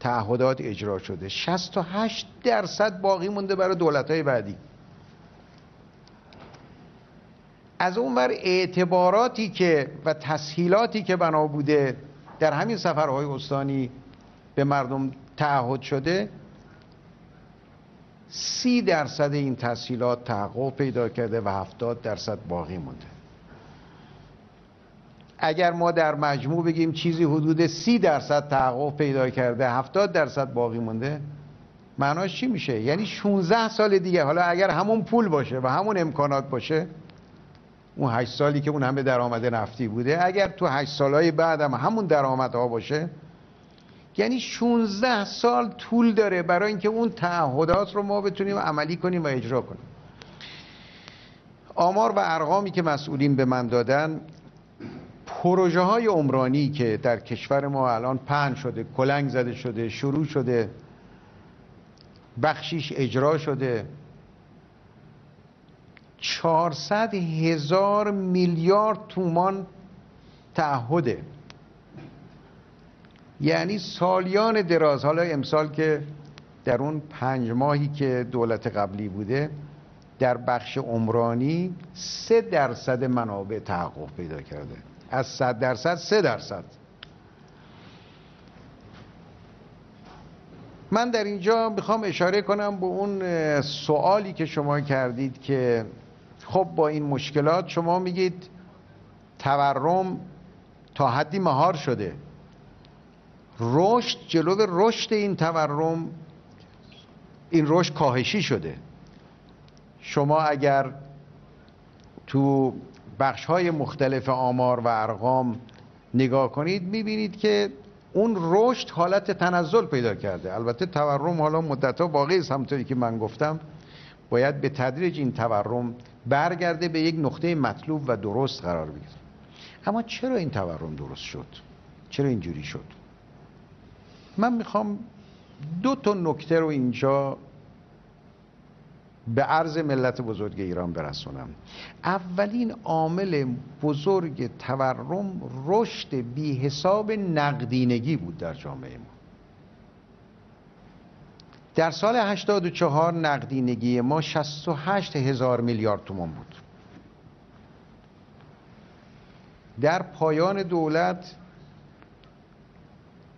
تعهدات اجرا شده. شست و هشت درصد باقی مونده برای دولت های بعدی. از اونور اعتباراتی که و تسهیلاتی که بنا بوده در همین سفرهای استانی به مردم تعهد شده سی درصد این تحصیلات تحقق پیدا کرده و هفتاد درصد باقی مونده اگر ما در مجموع بگیم چیزی حدود سی درصد تحقق پیدا کرده هفتاد درصد باقی مونده معناش چی میشه؟ یعنی 16 سال دیگه حالا اگر همون پول باشه و همون امکانات باشه اون هشت سالی که اون همه درآمد نفتی بوده اگر تو هشت سالهای بعد هم همون درآمدها باشه یعنی 16 سال طول داره برای اینکه اون تعهدات رو ما بتونیم عملی کنیم و اجرا کنیم. آمار و ارقامی که مسئولین به من دادن پروژه های عمرانی که در کشور ما الان پهن شده کلنگ زده شده شروع شده بخشیش اجرا شده 400 هزار میلیارد تومان تعهده. یعنی سالیان دراز. حالا امسال که در اون پنج ماهی که دولت قبلی بوده در بخش عمرانی سه درصد منابع تحقق پیدا کرده. از صد درصد سه درصد. من در اینجا می‌خوام اشاره کنم به اون سوالی که شما کردید که خب با این مشکلات شما میگید تورم تا حدی مهار شده. رشد جلو رشد این تورم این رشد کاهشی شده. شما اگر تو بخش های مختلف آمار و ارقام نگاه کنید می‌بینید که اون رشد حالت تنزل پیدا کرده. البته تورم حالا مدت ها باقی است همونطوری که من گفتم. باید به تدریج این تورم برگرده به یک نقطه مطلوب و درست قرار بگیره. اما چرا این تورم درست شد؟ چرا اینجوری شد؟ من می‌خوام دو تا نکته رو اینجا به عرض ملت بزرگ ایران برسونم. اولین عامل بزرگ تورم رشد بی حساب نقدینگی بود در جامعه ما. در سال 84 نقدینگی ما 68 هزار میلیارد تومان بود. در پایان دولت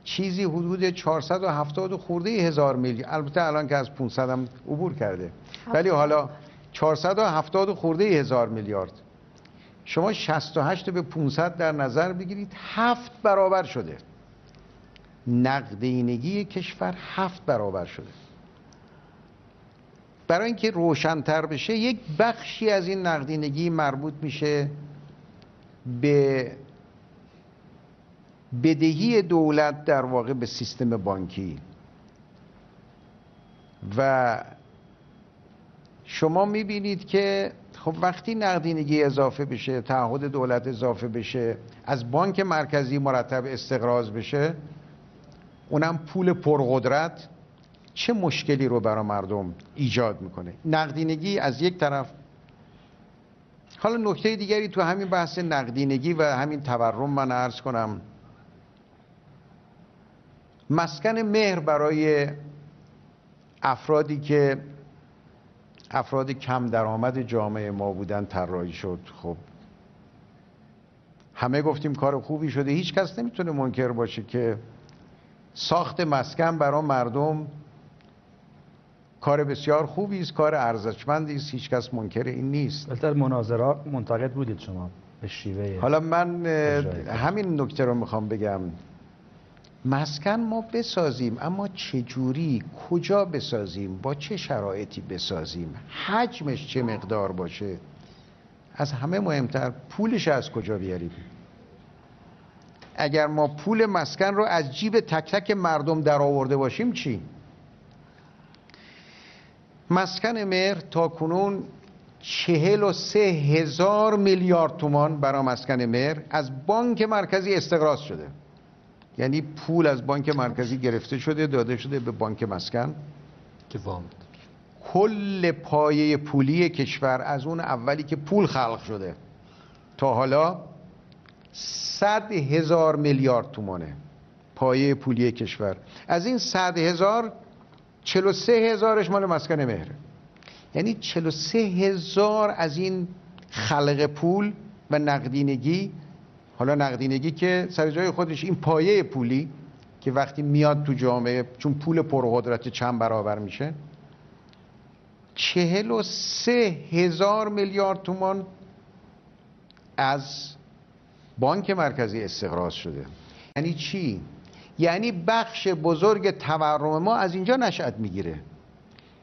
چیزی حدود 470 خورده هزار میلیارد البته الان که از 500 هم عبور کرده. ولی حالا 470 خورده هزار میلیارد. شما 68 به 500 در نظر بگیرید هفت برابر شده. نقدینگی کشور هفت برابر شده. برای اینکه روشنتر بشه یک بخشی از این نقدینگی مربوط میشه به بدهی دولت در واقع به سیستم بانکی. و شما می‌بینید که خب وقتی نقدینگی اضافه بشه تعهد دولت اضافه بشه از بانک مرکزی مرتب استقراض بشه اونم پول پرقدرت چه مشکلی رو برای مردم ایجاد می‌کنه؟ نقدینگی از یک طرف. حالا نکته دیگری تو همین بحث نقدینگی و همین تورم من عرض کنم. مسکن مهر برای افرادی که افراد کم درآمد جامعه ما بودن طراحی شد. خب همه گفتیم کار خوبی شده. هیچ کس نمی‌تونه منکر باشه که ساخت مسکن برای مردم کار بسیار خوبی است کار ارزشمندی است. هیچ کس منکر این نیست. در مناظره منتقد بودید شما به شیوه حالا من همین نکته رو می‌خوام بگم. مسکن ما بسازیم اما چجوری؟ کجا بسازیم؟ با چه شرایطی بسازیم؟ حجمش چه مقدار باشه؟ از همه مهمتر پولش از کجا بیاریم؟ اگر ما پول مسکن رو از جیب تک تک مردم در آورده باشیم چی؟ مسکن مهر تا کنون چهل و سه هزار میلیارد تومان برای مسکن مهر از بانک مرکزی استقراض شده. یعنی پول از بانک مرکزی گرفته شده داده شده به بانک مسکن. که وام کل پایه پولی کشور از اون اولی که پول خلق شده تا حالا صد هزار میلیارد تومانه پایه پولی کشور. از این صد هزار چلو سه هزارش مال مسکن مهره. یعنی چلو سه هزار از این خلق پول و نقدینگی حالا نقدینگی که سر جای خودش این پایه پولی که وقتی میاد تو جامعه چون پول پرقدرت چند برابر میشه چهل و سه هزار میلیارد تومان از بانک مرکزی استقراض شده یعنی چی؟ یعنی بخش بزرگ تورم ما از اینجا نشأت می‌گیره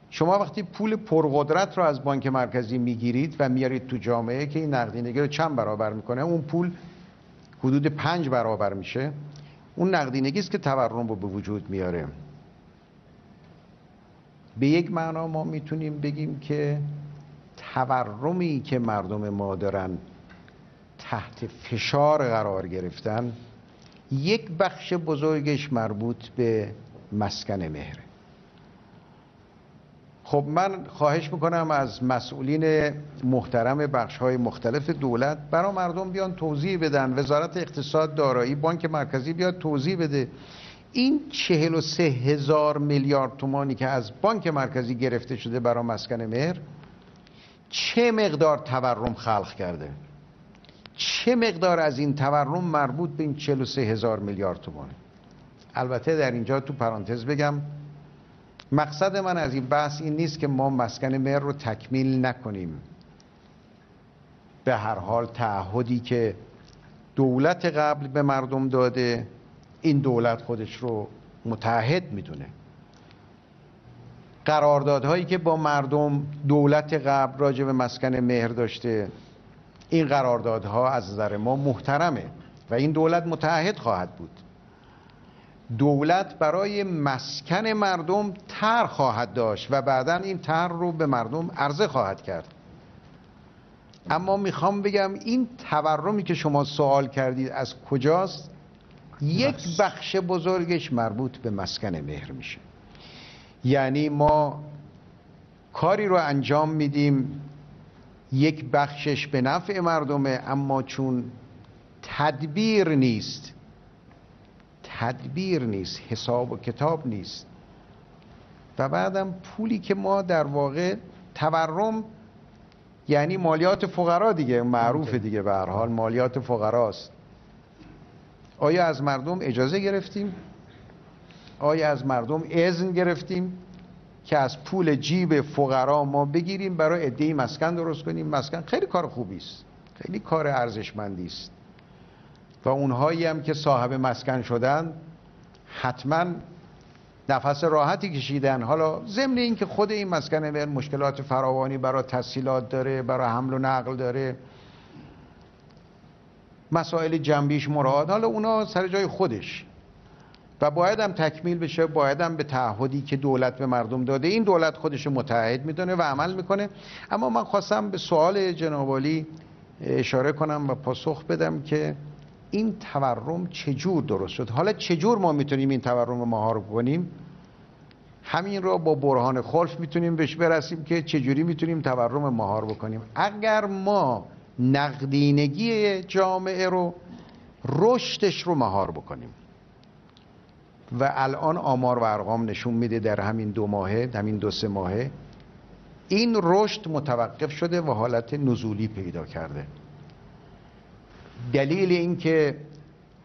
شما وقتی پول پرقدرت رو از بانک مرکزی می‌گیرید و میارید تو جامعه که این نقدینگی رو چند برابر می‌کنه اون پول حدود پنج برابر میشه. اون نقدینگی است که تورم رو به وجود میاره. به یک معنا ما می‌تونیم بگیم که تورمی که مردم ما دارن تحت فشار قرار گرفتن یک بخش بزرگش مربوط به مسکن مهره خب من خواهش می‌کنم از مسئولین محترم بخش های مختلف دولت برای مردم بیان توضیح بدن. وزارت اقتصاد دارایی بانک مرکزی بیاد توضیح بده. این چهل و سه هزار میلیارد تومانی که از بانک مرکزی گرفته شده برای مسکن مهر چه مقدار تورم خلق کرده؟ چه مقدار از این تورم مربوط به این 43 هزار میلیارد تومانه البته در اینجا تو پرانتز بگم مقصد من از این بحث این نیست که ما مسکن مهر رو تکمیل نکنیم. به هر حال تعهدی که دولت قبل به مردم داده این دولت خودش رو متحد می‌دونه. قراردادهایی که با مردم دولت قبل راجع به مسکن مهر داشته این قراردادها از نظر ما محترمه و این دولت متحد خواهد بود. دولت برای مسکن مردم تر خواهد داشت و بعدا این تر رو به مردم عرضه خواهد کرد. اما می‌خوام بگم این تورمی که شما سوال کردید از کجاست؟ یک بخش بزرگش مربوط به مسکن مهر میشه. یعنی ما کاری رو انجام میدیم یک بخشش به نفع مردمه اما چون تدبیر نیست تدبیر نیست حساب و کتاب نیست. و بعدم پولی که ما در واقع تورم یعنی مالیات فقرا دیگه معروف دیگه به هر حال مالیات فقراست. آیا از مردم اجازه گرفتیم؟ آیا از مردم اذن گرفتیم که از پول جیب فقرا ما بگیریم برای عده مسکن درست کنیم؟ مسکن خیلی کار خوبی است خیلی کار ارزشمندی است و اونهایی هم که صاحب مسکن شدن حتما نفس راحتی کشیدن. حالا ضمن اینکه خود این مسکن مشکلات فراوانی برای تسهیلات داره برای حمل و نقل داره مسائل جنبیش مراد. حالا اونا سر جای خودش. و باید هم تکمیل بشه باید هم به تعهدی که دولت به مردم داده. این دولت خودش متحد می‌دونه و عمل می‌کنه. اما من خواستم به سوال جنابالی اشاره کنم و پاسخ بدم که این تورم چجور درست شد؟ حالا چجور ما می‌تونیم این تورم رو مهار کنیم؟ همین را با برهان خلف می‌تونیم بهش برسیم که چجوری می‌تونیم تورم مهار بکنیم؟ اگر ما نقدینگی جامعه رو رشدش رو مهار بکنیم. و الان آمار و ارقام نشون میده در همین دو ماهه همین دو سه ماهه این رشد متوقف شده و حالت نزولی پیدا کرده. دلیل اینکه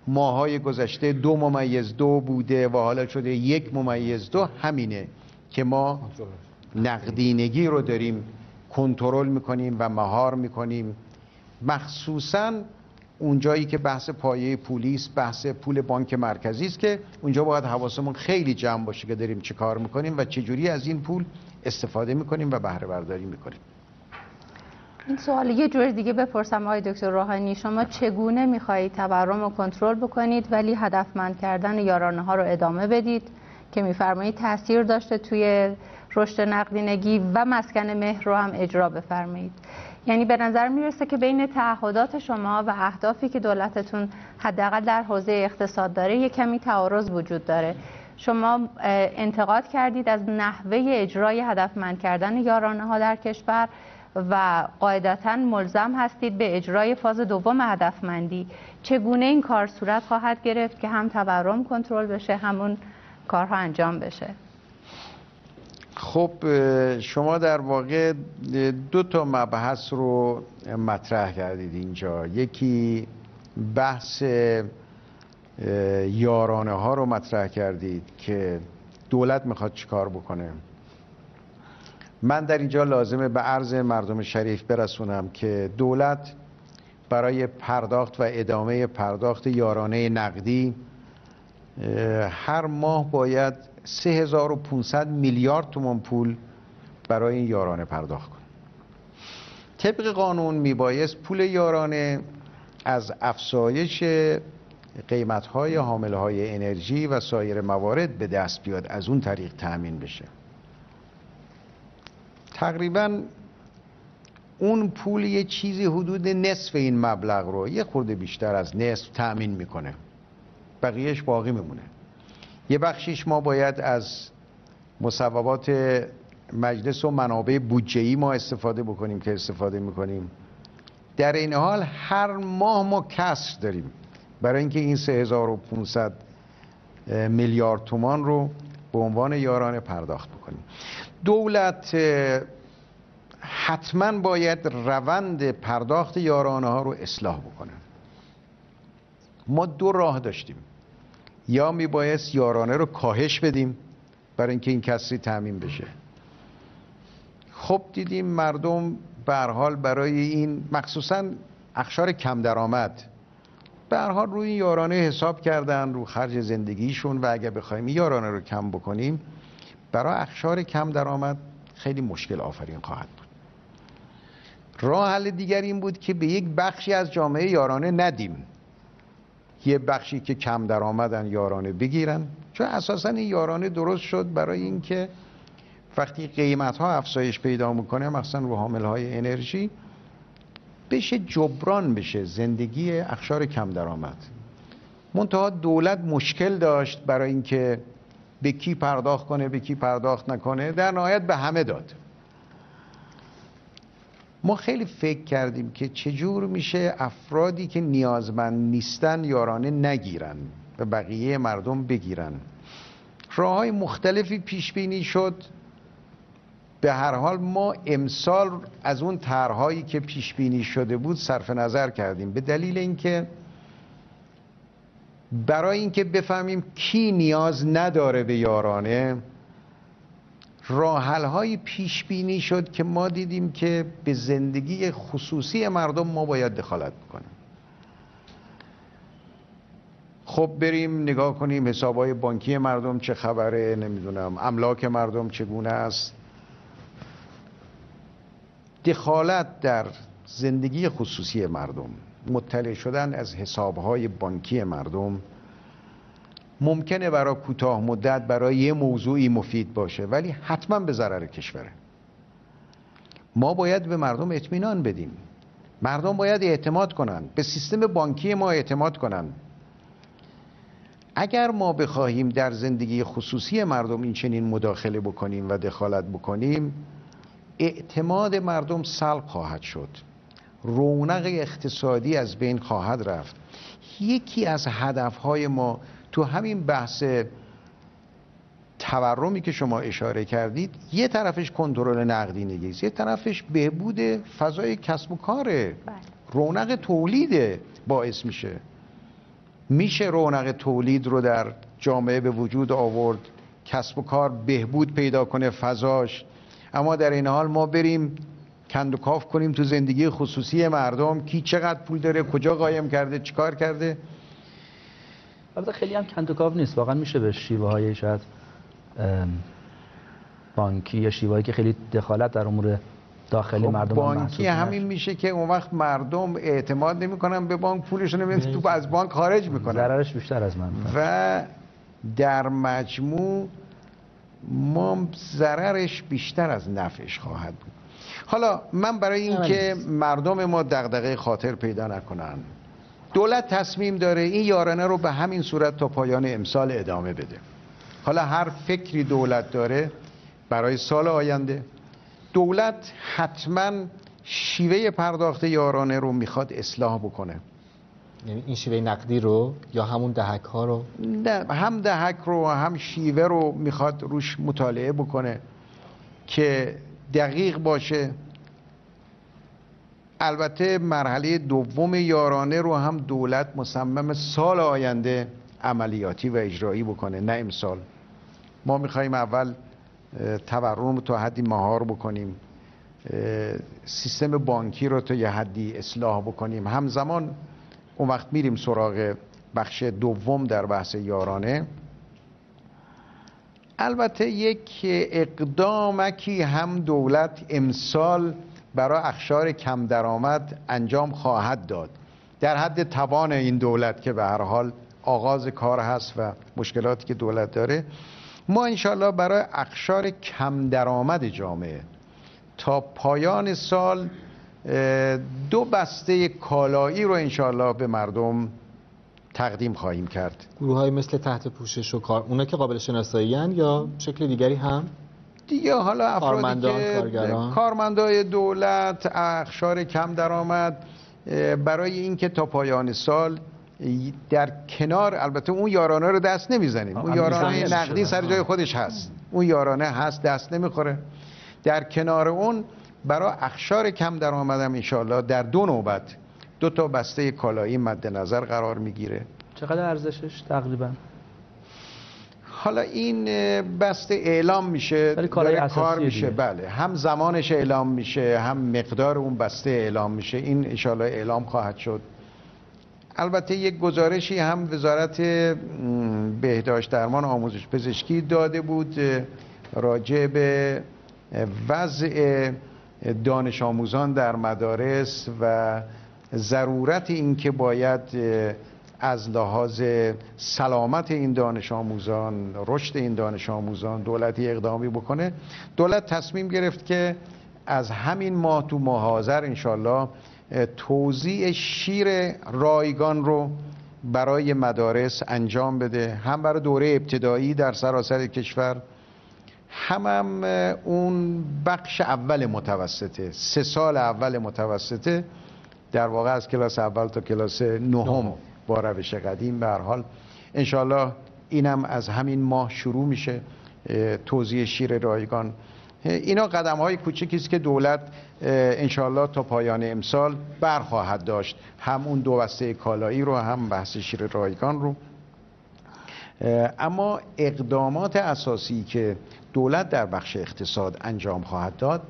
ماهای گذشته دو ممیز دو بوده و حالا شده یک ممیز دو همینه که ما نقدینگی رو داریم کنترل می‌کنیم و مهار می‌کنیم. مخصوصا اونجایی که بحث پایه پولیس بحث پول بانک مرکزی است که اونجا باید حواسمون خیلی جمع باشه که داریم چه کار می‌کنیم و چجوری از این پول استفاده می‌کنیم و بهره برداری می‌کنیم. این سوال یه جور دیگه بپرسم آقای دکتر روحانی شما چگونه می‌خواهید تورم رو کنترل بکنید ولی هدفمند کردن یارانه ها رو ادامه بدید؟ که میفرمایید تاثیر داشته توی رشد نقدینگی و مسکن مهر رو هم اجرا بفرمایید. یعنی به نظر می‌رسه که بین تعهدات شما و اهدافی که دولتتون حداقل در حوزه اقتصاد داره یه کمی تعارض وجود داره. شما انتقاد کردید از نحوه اجرای هدفمند کردن یارانه ها در کشور و قاعدتا ملزم هستید به اجرای فاز دوم هدفمندی. چگونه این کار صورت خواهد گرفت که هم تورم کنترل بشه همون کارها انجام بشه؟ خب شما در واقع دو تا مبحث رو مطرح کردید اینجا. یکی بحث یارانه ها رو مطرح کردید که دولت می‌خواد چیکار بکنه. من در اینجا لازمه به عرض مردم شریف برسونم که دولت برای پرداخت و ادامه پرداخت یارانه نقدی هر ماه باید 3500 میلیارد تومان پول برای این یارانه پرداخت کنه طبق قانون میبایست پول یارانه از افزایش قیمتهای حامله های انرژی و سایر موارد به دست بیاد از اون طریق تأمین بشه. تقریبا اون پول یه چیزی حدود نصف این مبلغ رو یه خورده بیشتر از نصف تأمین می‌کنه. بقیهش باقی میمونه. یه بخشیش ما باید از مصوبات مجلس و منابع بودجه‌ای ما استفاده بکنیم که استفاده می‌کنیم. در این حال هر ماه ما کسر داریم. برای اینکه این 3500 میلیارد تومان رو به عنوان یارانه پرداخت بکنیم. دولت حتما باید روند پرداخت یارانه ها رو اصلاح بکنه. ما دو راه داشتیم. یا میبایست یارانه رو کاهش بدیم برای اینکه این کسری تعمین بشه. خب دیدیم مردم به حال برای این مخصوصا اخشار کم درآمد به حال روی این یارانه حساب کردن رو خرج زندگیشون و اگر بخوایم یارانه رو کم بکنیم برای اخشار کم درآمد خیلی مشکل آفرین خواهد بود. راه حل دیگر این بود که به یک بخشی از جامعه یارانه ندیم. یه بخشی که کم درآمدن یارانه بگیرن. چون اساسا این یارانه درست شد برای اینکه وقتی قیمت ها افزایش پیدا می‌کنه مثلا رو حامل های انرژی بشه جبران بشه زندگی اخشار کم درآمد. منتها دولت مشکل داشت برای اینکه به کی پرداخت کنه به کی پرداخت نکنه در نهایت به همه داد. ما خیلی فکر کردیم که چجور میشه افرادی که نیازمند نیستن یارانه نگیرن و بقیه مردم بگیرن. راه های مختلفی پیش بینی شد. به هر حال ما امسال از اون طرحهایی که پیش بینی شده بود صرف نظر کردیم. به دلیل اینکه برای اینکه بفهمیم کی نیاز نداره به یارانه راحل های پیش بینی شد که ما دیدیم که به زندگی خصوصی مردم ما باید دخالت بکنیم خب بریم نگاه کنیم حسابهای بانکی مردم چه خبره نمی‌دونم املاک مردم چگونه است. دخالت در زندگی خصوصی مردم. مطلع شدن از حسابهای بانکی مردم ممکنه برای کوتاه مدت برای یه موضوعی مفید باشه ولی حتما به ضرر کشوره. ما باید به مردم اطمینان بدیم. مردم باید اعتماد کنن. به سیستم بانکی ما اعتماد کنن. اگر ما بخواهیم در زندگی خصوصی مردم این چنین مداخله بکنیم و دخالت بکنیم اعتماد مردم سلب خواهد شد. رونق اقتصادی از بین خواهد رفت. یکی از هدفهای ما تو همین بحث تورمی که شما اشاره کردید یه طرفش کنترل نقدینگی است یه طرفش بهبود فضای کسب و کاره بله. رونق تولید باعث میشه. میشه رونق تولید رو در جامعه به وجود آورد کسب و کار بهبود پیدا کنه فضاش. اما در این حال ما بریم کند و کاف کنیم تو زندگی خصوصی مردم. کی چقدر پول داره کجا قایم کرده چیکار کرده؟ البته خیلی هم کند نیست واقعا میشه به شیوه های شاید بانکی یا شیوه که خیلی دخالت در امور داخلی خب مردم بانکی همین میشه که اون وقت مردم اعتماد نمی‌کنن به بانک پولشون نمیدن تو از بانک خارج می‌کنن. ضررش بیشتر از من. و در مجموع ما ضررش بیشتر از نفعش خواهد بود. حالا من برای اینکه مردم ما دغدغه خاطر پیدا نکنن دولت تصمیم داره این یارانه رو به همین صورت تا پایان امسال ادامه بده. حالا هر فکری دولت داره برای سال آینده دولت حتما شیوه پرداخت یارانه رو می‌خواد اصلاح بکنه. یعنی این شیوه نقدی رو یا همون دهک ها رو؟ نه هم دهک رو هم شیوه رو می‌خواد روش مطالعه بکنه که دقیق باشه. البته مرحله دوم یارانه رو هم دولت مصمم سال آینده عملیاتی و اجرایی بکنه نه امسال. ما میخواییم اول تورم رو تا حدی مهار بکنیم. سیستم بانکی رو تا یه حدی اصلاح بکنیم. همزمان اون وقت میریم سراغ بخش دوم در بحث یارانه. البته یک اقدامکی هم دولت امسال برای اخشار کم درآمد انجام خواهد داد. در حد توان این دولت که به هر حال آغاز کار هست و مشکلاتی که دولت داره ما انشالله برای اخشار کم درآمد جامعه تا پایان سال دو بسته کالایی رو انشالله به مردم تقدیم خواهیم کرد. گروه های مثل تحت پوشش و کار اونا که قابل شناسایی یا شکل دیگری هم؟ دیگه حالا افرادی که کارمندان دولت اخشار کم درآمد برای اینکه تا پایان سال در کنار البته اون یارانه رو دست نمی‌زنیم. اون یارانه نقدی سر جای خودش هست. اون یارانه هست دست نمی‌خوره. در کنار اون برای اخشار کم درآمدم انشالله در دو نوبت دو تا بسته کالایی مد نظر قرار می‌گیره. چقدر ارزشش تقریبا؟ حالا این بسته اعلام میشه کار, کار میشه. بله هم زمانش اعلام میشه هم مقدار اون بسته اعلام میشه. این انشالله اعلام خواهد شد. البته یک گزارشی هم وزارت بهداشت درمان آموزش پزشکی داده بود راجع به وضع دانش آموزان در مدارس و ضرورت اینکه باید از لحاظ سلامت این دانش آموزان رشد این دانش آموزان دولتی اقدامی بکنه. دولت تصمیم گرفت که از همین ماه تو ماه آذر انشالله توزیع شیر رایگان رو برای مدارس انجام بده. هم برای دوره ابتدایی در سراسر کشور هم, هم اون بخش اول متوسطه سه سال اول متوسطه. در واقع از کلاس اول تا کلاس نهم با روش قدیم به حال. انشالله اینم از همین ماه شروع میشه توزیع شیر رایگان. اینا قدم های کوچکی است که دولت انشالله تا پایان امسال برخواهد داشت. هم اون دو بسته کالایی رو هم بحث شیر رایگان رو. اما اقدامات اساسی که دولت در بخش اقتصاد انجام خواهد داد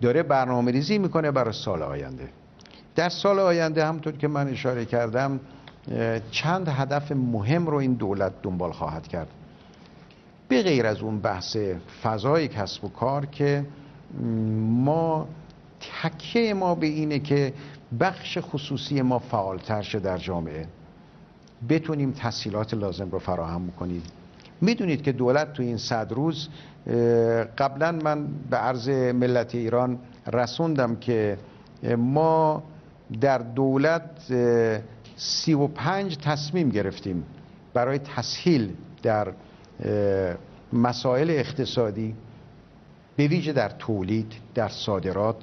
داره برنامه ریزی می‌کنه برای سال آینده. در سال آینده همطور که من اشاره کردم چند هدف مهم رو این دولت دنبال خواهد کرد. به غیر از اون بحث فضای کسب و کار که ما تکیه ما به اینه که بخش خصوصی ما فعالتر شه در جامعه. بتونیم تسهیلات لازم رو فراهم کنیم می‌دونید که دولت تو این صد روز قبلا من به عرض ملت ایران رسوندم که ما در دولت سی و پنج تصمیم گرفتیم برای تسهیل در مسائل اقتصادی به ویژه در تولید در صادرات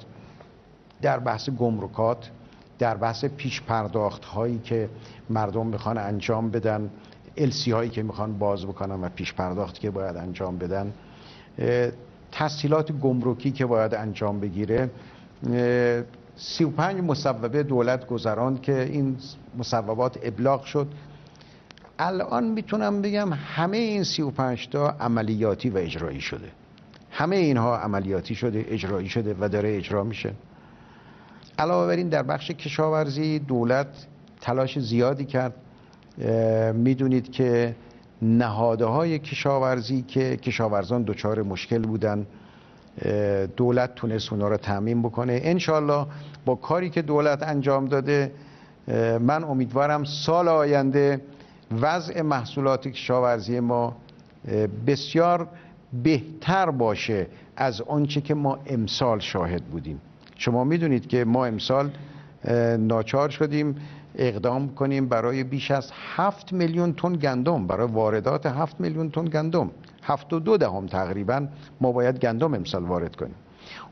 در بحث گمرکات در بحث پیش پرداخت هایی که مردم می‌خوان انجام بدن السی هایی که می‌خوان باز بکنن و پیش پرداختی که باید انجام بدن تسهیلات گمرکی که باید انجام بگیره سی و پنج مصوبه دولت گذراند که این مصوبات ابلاغ شد. الان می‌تونم بگم همه این سی و پنج تا عملیاتی و اجرایی شده. همه اینها عملیاتی شده اجرایی شده و داره اجرا میشه. علاوه بر این در بخش کشاورزی دولت تلاش زیادی کرد. می‌دونید که نهاده های کشاورزی که کشاورزان دچار مشکل بودن دولت تونست اونا رو تعمین بکنه. انشالله با کاری که دولت انجام داده من امیدوارم سال آینده وضع محصولات کشاورزی ما بسیار بهتر باشه از آنچه که ما امسال شاهد بودیم. شما می‌دونید که ما امسال ناچار شدیم اقدام کنیم برای بیش از هفت میلیون تن گندم برای واردات هفت میلیون تن گندم. هفت و دو دهم تقریبا ما باید گندم امسال وارد کنیم.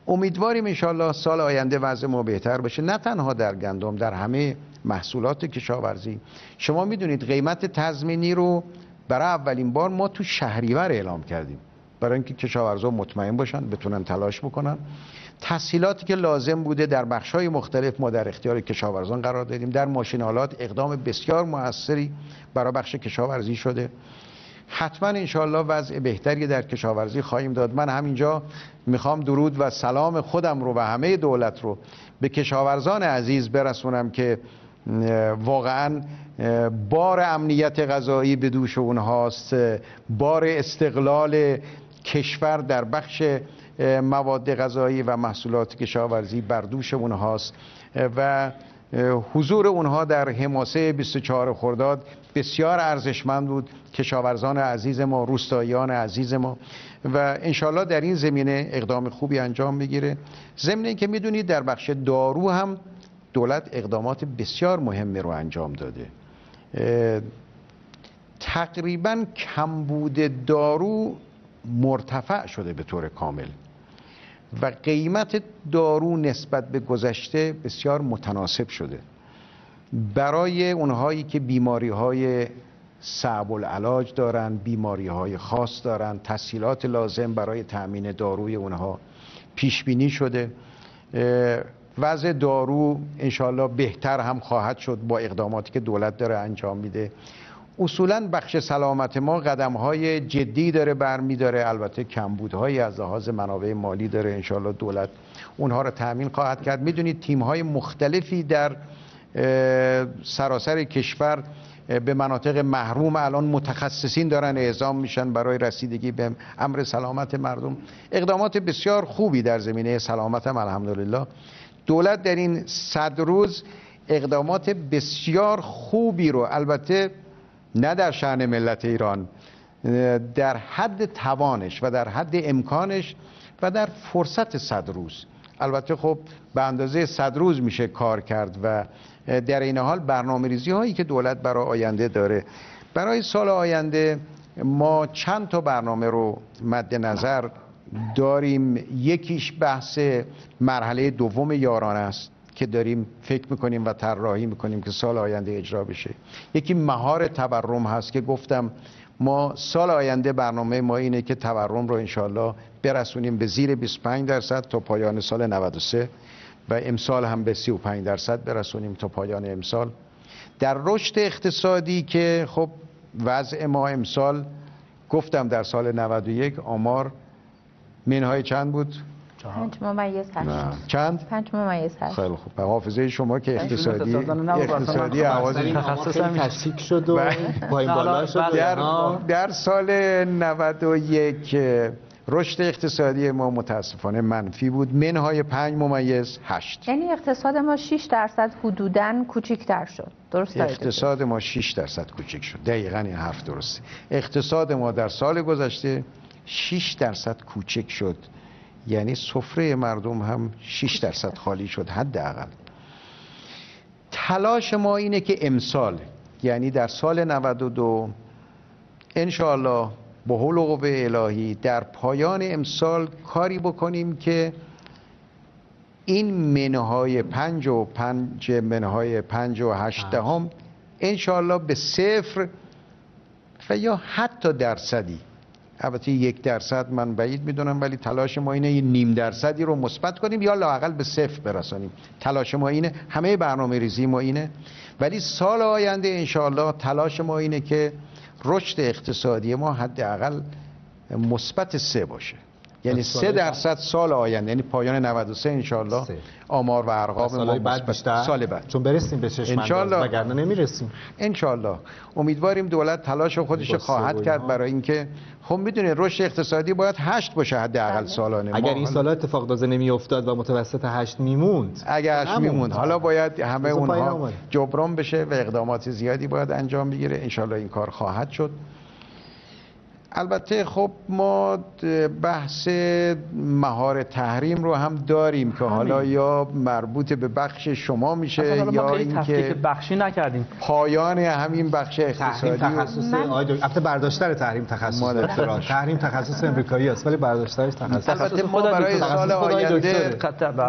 امیدواریم انشالله سال آینده وضع ما بهتر بشه نه تنها در گندم در همه محصولات کشاورزی. شما می‌دونید قیمت تضمینی رو برای اولین بار ما تو شهریور اعلام کردیم. برای اینکه کشاورزا مطمئن باشن بتونن تلاش بکنن. تسهیلاتی که لازم بوده در بخش‌های مختلف ما در اختیار کشاورزان قرار دادیم. در ماشینالات اقدام بسیار موثری برای بخش کشاورزی شده. حتما انشالله وضع بهتری در کشاورزی خواهیم داد. من همینجا می‌خوام درود و سلام خودم رو و همه دولت رو به کشاورزان عزیز برسونم که واقعا بار امنیت غذایی به دوش اونهاست بار استقلال کشور در بخش مواد غذایی و محصولات کشاورزی بر دوش اونهاست. و حضور اونها در حماسه 24 خرداد بسیار ارزشمند بود. کشاورزان عزیز ما روستاییان عزیز ما و انشالله در این زمینه اقدام خوبی انجام می‌گیره. ضمن که می‌دونید در بخش دارو هم دولت اقدامات بسیار مهمی رو انجام داده. تقریبا کمبود دارو مرتفع شده به طور کامل و قیمت دارو نسبت به گذشته بسیار متناسب شده. برای اونهایی که بیماری های صعب العلاج دارن بیماری های خاص دارن تسهیلات لازم برای تأمین داروی اونها پیش بینی شده وضع دارو انشالله بهتر هم خواهد شد با اقداماتی که دولت داره انجام میده. اصولا بخش سلامت ما قدم های جدی داره برمی داره البته کمبودهایی از لحاظ منابع مالی داره انشالله دولت اونها رو تأمین خواهد کرد. می‌دونید تیم های مختلفی در سراسر کشور به مناطق محروم. الان متخصصین دارن اعزام میشن برای رسیدگی به امر سلامت مردم. اقدامات بسیار خوبی در زمینه سلامت هم الحمدلله. دولت در این صد روز اقدامات بسیار خوبی رو البته نه در شعن ملت ایران در حد توانش و در حد امکانش و در فرصت صد روز. البته خب به اندازه صد روز میشه کار کرد و در این حال برنامه ریزی هایی که دولت برای آینده داره. برای سال آینده ما چند تا برنامه رو مد نظر داریم. یکیش بحث مرحله دوم یاران است که داریم فکر می‌کنیم و طراحی می‌کنیم که سال آینده اجرا بشه. یکی مهار تورم هست که گفتم ما سال آینده برنامه ما اینه که تورم رو انشالله برسونیم به زیر 25 درصد تا پایان سال 93 و امسال هم به 35 درصد برسونیم تا پایان امسال. در رشد اقتصادی که خب وضع ما امسال گفتم در سال 91 آمار منهای چند بود؟ پنج ممیز هشت. چند؟ پنج ممیز هشت. خیلی خوب. به حافظه شما که اقتصادی اقتصادی عوض تشکیک شد و پایین بالا شد. در, در سال 91 رشد اقتصادی ما متاسفانه منفی بود. منهای پنج ممیز هشت. یعنی اقتصاد ما 6 درصد حدوداً کوچیکتر شد. درست اقتصاد ما 6 درصد کوچیک شد. دقیقا این حرف درسته. اقتصاد ما در سال گذشته 6 درصد کوچک شد. یعنی سفره مردم هم 6 درصد خالی شد حداقل. تلاش ما اینه که امسال یعنی در سال 92 انشاءالله با حول و قوه الهی در پایان امسال کاری بکنیم که این منهای پنج و پنج منهای پنج و هشتهم انشاءالله به صفر و یا حتی درصدی. البته یک درصد من بعید می‌دونم ولی تلاش ما اینه نیم درصدی رو مثبت کنیم یا لاقل به صفر برسانیم. تلاش ما اینه همه برنامه ریزی ما اینه. ولی سال آینده انشاءالله تلاش ما اینه که رشد اقتصادی ما حداقل مثبت سه باشه. یعنی سه درصد سال آینده یعنی پایان 93 انشالله آمار و ارقام ما بعد بیشتر؟ سال بعد. چون برسیم به چشم انداز وگرنه نمی‌رسیم. انشالله امیدواریم دولت تلاش خودش خواهد کرد برای اینکه خب می‌دونید رشد اقتصادی باید هشت باشه حداقل بله. سالانه. اگر این سال اتفاق دازه نمی افتاد و متوسط هشت میموند اگر هشت میموند. حالا باید همه اونها جبران بشه و اقدامات زیادی باید انجام بگیره. انشالله این کار خواهد شد. البته خب ما بحث مهار تحریم رو هم داریم که حالا یا مربوط به بخش شما میشه یا اینکه بخشی نکردیم. پایان همین بخش اقتصادی تحریم تخصص البته برداشتر تحریم تخصص تحریم تخصص امریکایی است ولی برداشترش تخصص. البته ما برای سال آینده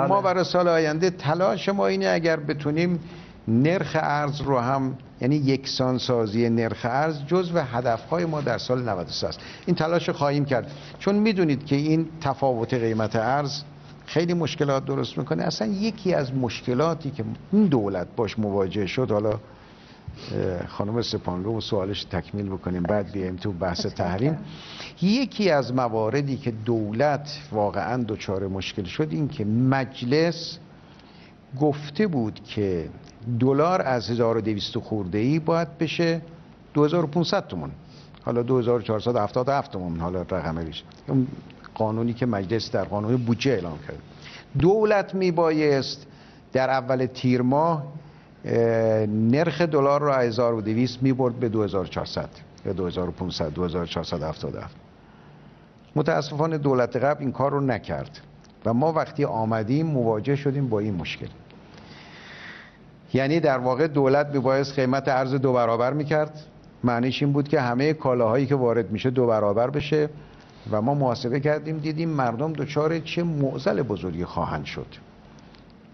ما برای سال آینده تلاش ما اینه اگر بتونیم نرخ ارز رو هم یعنی یکسان سازی نرخ ارز جزو هدفهای ما در سال 93 است. این تلاش خواهیم کرد. چون می‌دونید که این تفاوت قیمت ارز خیلی مشکلات درست می‌کنه. اصلا یکی از مشکلاتی که این دولت باش مواجه شد حالا خانم سپانلو و سوالش تکمیل بکنیم بعد بیایم تو بحث تحریم. یکی از مواردی که دولت واقعا دچار مشکل شد این که مجلس گفته بود که دلار از 1200 خورده ای باید بشه 2500 تومن حالا 2477 تومن حالا رقم ریش اون قانونی که مجلس در قانون بودجه اعلام کرد. دولت میبایست در اول تیر ماه نرخ دلار رو 1200 می‌برد به 2400 یا 2500 2477 متاسفانه دولت قبل این کار رو نکرد و ما وقتی آمدیم مواجه شدیم با این مشکل. یعنی در واقع دولت میبایست قیمت ارز دو برابر می‌کرد. معنیش این بود که همه کالاهایی که وارد میشه دو برابر بشه و ما محاسبه کردیم دیدیم مردم دچار چه معضل بزرگی خواهند شد.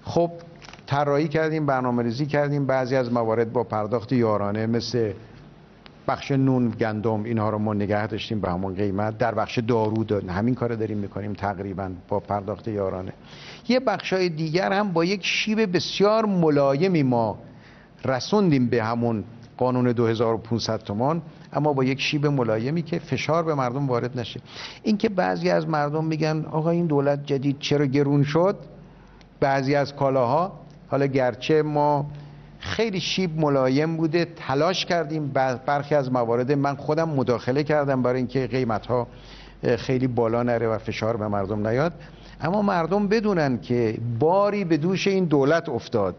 خب طراحی کردیم برنامه ریزی کردیم. بعضی از موارد با پرداخت یارانه مثل بخش نون گندم اینها رو ما نگه داشتیم به همون قیمت. در بخش دارو همین کار داریم می‌کنیم تقریبا با پرداخت یارانه. یه بخشای دیگر هم با یک شیب بسیار ملایمی ما رسوندیم به همون قانون 2500 تومان اما با یک شیب ملایمی که فشار به مردم وارد نشه. اینکه بعضی از مردم میگن آقا این دولت جدید چرا گرون شد؟ بعضی از کالاها حالا گرچه ما خیلی شیب ملایم بوده تلاش کردیم. برخی از موارد من خودم مداخله کردم برای اینکه قیمت ها خیلی بالا نره و فشار به مردم نیاد. اما مردم بدونن که باری به دوش این دولت افتاد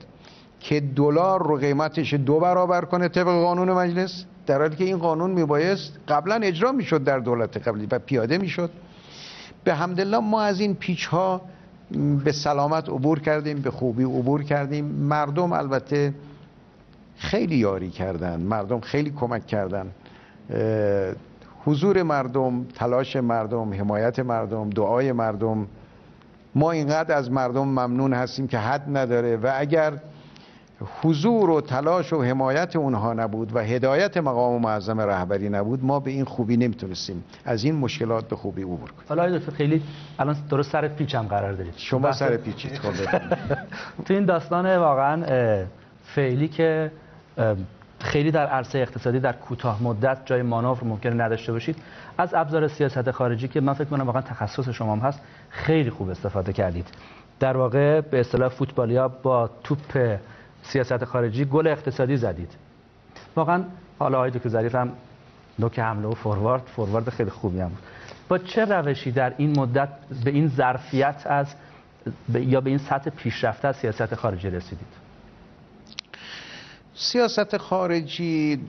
که دلار رو قیمتش دو برابر کنه طبق قانون مجلس. در حالی که این قانون میبایست قبلا اجرا می‌شد در دولت قبلی و پیاده می‌شد. به همدلله ما از این پیچ ها به سلامت عبور کردیم به خوبی عبور کردیم. مردم البته خیلی یاری کردن مردم خیلی کمک کردن. حضور مردم تلاش مردم حمایت مردم دعای مردم. ما اینقدر از مردم ممنون هستیم که حد نداره و اگر حضور و تلاش و حمایت اونها نبود و هدایت مقام معظم رهبری نبود ما به این خوبی نمی‌تونستیم. از این مشکلات به خوبی عبور کنیم. حالا دکتر خیلی الان درست سر پیچ هم قرار دارید. شما سر پیچید خب. تو این داستان واقعا فعلی که خیلی در عرصه اقتصادی در کوتاه مدت جای مانور ممکن نداشته باشید. از ابزار سیاست خارجی که من فکر کنم واقعا تخصص شما هم هست خیلی خوب استفاده کردید. در واقع به اصطلاح فوتبالیا با توپ سیاست خارجی گل اقتصادی زدید. واقعا حالا آقای دکتر ظریف هم نوک حمله و فوروارد فوروارد خیلی خوبی هم بود. با چه روشی در این مدت به این ظرفیت از یا به این سطح پیشرفته سیاست خارجی رسیدید؟ سیاست خارجی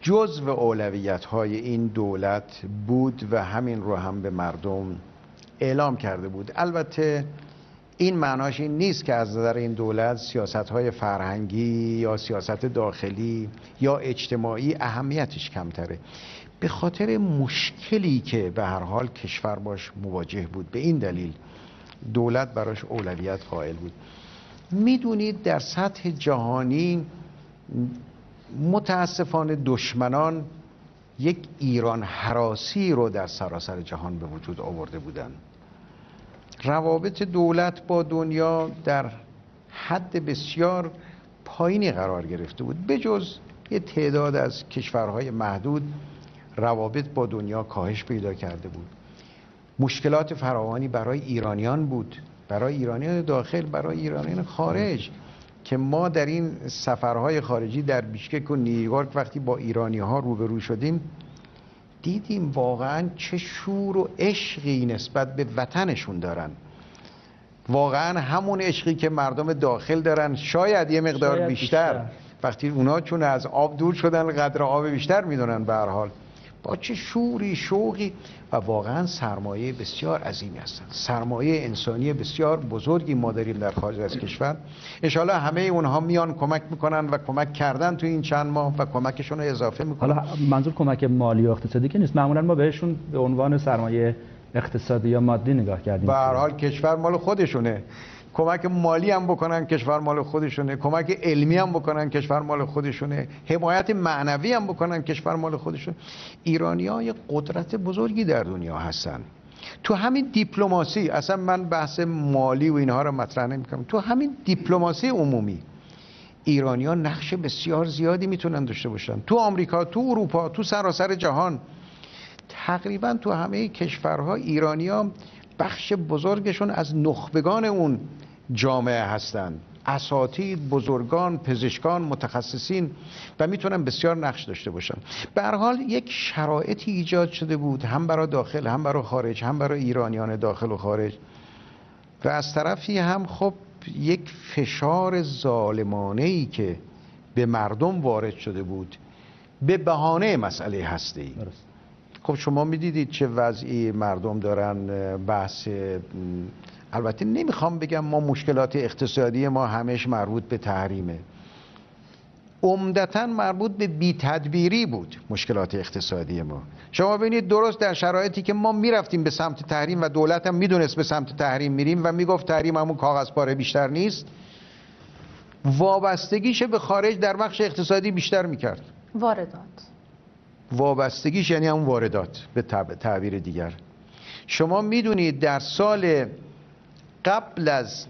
جزو اولویت های این دولت بود و همین رو هم به مردم اعلام کرده بود. البته این معناش این نیست که از نظر این دولت سیاست های فرهنگی یا سیاست داخلی یا اجتماعی اهمیتش کمتره. به خاطر مشکلی که به هر حال کشور باش مواجه بود. به این دلیل دولت براش اولویت قائل بود. می‌دونید در سطح جهانی متاسفانه دشمنان یک ایران حراسی رو در سراسر جهان به وجود آورده بودند. روابط دولت با دنیا در حد بسیار پایینی قرار گرفته بود. بجز یه تعداد از کشورهای محدود روابط با دنیا کاهش پیدا کرده بود. مشکلات فراوانی برای ایرانیان بود. برای ایرانیان داخل برای ایرانیان خارج که ما در این سفرهای خارجی در بیشکک و نیویورک وقتی با ایرانی ها روبرو شدیم دیدیم واقعا چه شور و عشقی نسبت به وطنشون دارن. واقعا همون عشقی که مردم داخل دارن شاید یه مقدار بیشتر. وقتی اونا چون از آب دور شدن قدر آب بیشتر می‌دونن به هر حال. با چه شوری شوقی و واقعا سرمایه بسیار عظیمی هستن سرمایه انسانی بسیار بزرگی ما داریم در خارج از کشور. انشالله همه اونها میان کمک می‌کنن و کمک کردن تو این چند ماه و کمکشون رو اضافه می‌کنن. حالا منظور کمک مالی و اقتصادی که نیست. معمولا ما بهشون به عنوان سرمایه اقتصادی یا مادی نگاه کردیم. به هر حال کشور مال خودشونه. کمک مالی هم بکنن کشور مال خودشونه کمک علمی هم بکنن کشور مال خودشونه حمایت معنوی هم بکنن کشور مال خودشونه ایرانی های قدرت بزرگی در دنیا هستن. تو همین دیپلماسی اصلا من بحث مالی و اینها رو مطرح نمی‌کنم. تو همین دیپلماسی عمومی ایرانی ها نقش بسیار زیادی می‌تونن داشته باشن. تو آمریکا تو اروپا تو سراسر جهان. تقریبا تو همه کشورها ایرانی ها بخش بزرگشون از نخبگان اون جامعه هستند اساتید بزرگان پزشکان متخصصین و می‌تونن بسیار نقش داشته باشن. به هر حال یک شرایطی ایجاد شده بود هم برای داخل هم برای خارج هم برای ایرانیان داخل و خارج. و از طرفی هم خب یک فشار ظالمانه ای که به مردم وارد شده بود به بهانه مسئله هسته ای خب شما می‌دیدید چه وضعی مردم دارن بحث البته نمی‌خوام بگم ما مشکلات اقتصادی ما همش مربوط به تحریمه. عمدتا مربوط به بی تدبیری بود مشکلات اقتصادی ما. شما ببینید درست در شرایطی که ما می‌رفتیم به سمت تحریم و دولت هم می‌دونست به سمت تحریم میریم و می‌گفت تحریم همون کاغذ پاره بیشتر نیست وابستگیش به خارج در بخش اقتصادی بیشتر می‌کرد. واردات. وابستگیش یعنی همون واردات به تعبیر دیگر. شما می‌دونید در سال قبل از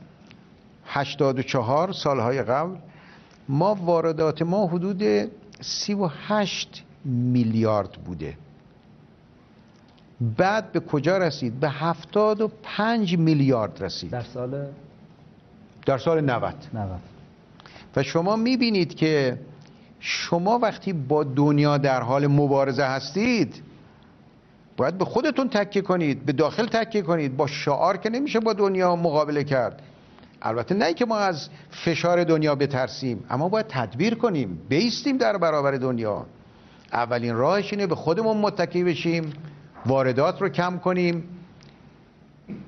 84 سالهای قبل ما واردات ما حدود 38 میلیارد بوده. بعد به کجا رسید؟ به 75 میلیارد رسید. در سال؟ در سال 90 90 و شما می‌بینید که شما وقتی با دنیا در حال مبارزه هستید باید به خودتون تکیه کنید به داخل تکیه کنید. با شعار که نمیشه با دنیا مقابله کرد. البته نه که ما از فشار دنیا بترسیم اما باید تدبیر کنیم بیستیم در برابر دنیا. اولین راهش اینه به خودمون متکی بشیم واردات رو کم کنیم.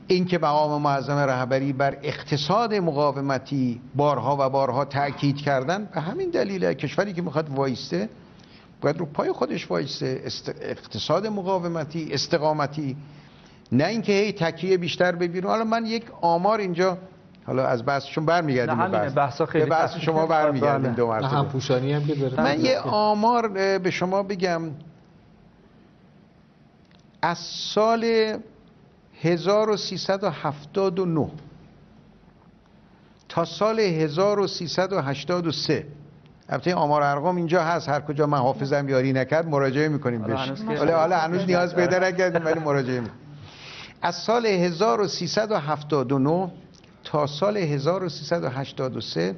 اینکه مقام معظم رهبری بر اقتصاد مقاومتی بارها و بارها تاکید کردن به همین دلیل کشوری که می‌خواد وایسته باید رو پای خودش وایسته اقتصاد مقاومتی استقامتی. نه اینکه هی تکیه بیشتر بگیریم حالا من یک آمار اینجا حالا از بحثشون برمیگردیم نه همینه بحثا خیلی به بحث شما برمیگردیم دو مرتبه. هم پوشانی هم که داره من یه آمار به شما بگم. از سال 1379 تا سال 1383 البته آمار ارقام اینجا هست هر کجا من حافظم یاری نکرد مراجعه می‌کنیم بهش. حالا حالا هنوز نیاز پیدا نکردیم ولی مراجعه می‌کنیم. از سال 1379 تا سال 1383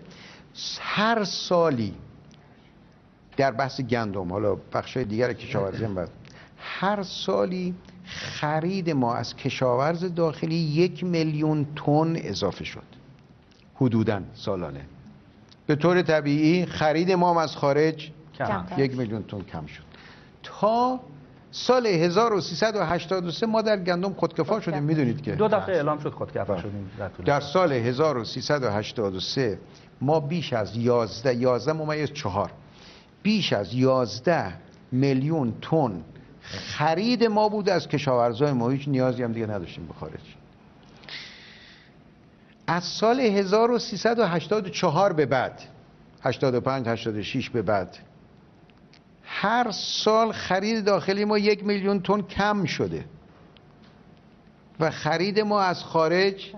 هر سالی در بحث گندم حالا بخش دیگر کشاورزی هم هر سالی خرید ما از کشاورز داخلی یک میلیون تن اضافه شد. حدودا سالانه. به طور طبیعی خرید ما از خارج کم. یک میلیون تن کم شد. تا سال 1383 ما در گندم خودکفا شدیم. می‌دونید که دو دفعه اعلام شد خودکفا بله. شدیم. در سال 1383 ما بیش از 11 11 ممیز 4 بیش از 11 میلیون تن خرید ما بود از کشاورزای ما هیچ نیازی هم دیگه نداشتیم به خارج. از سال 1384 به بعد 85 86 به بعد هر سال خرید داخلی ما یک میلیون تن کم شده. و خرید ما از خارج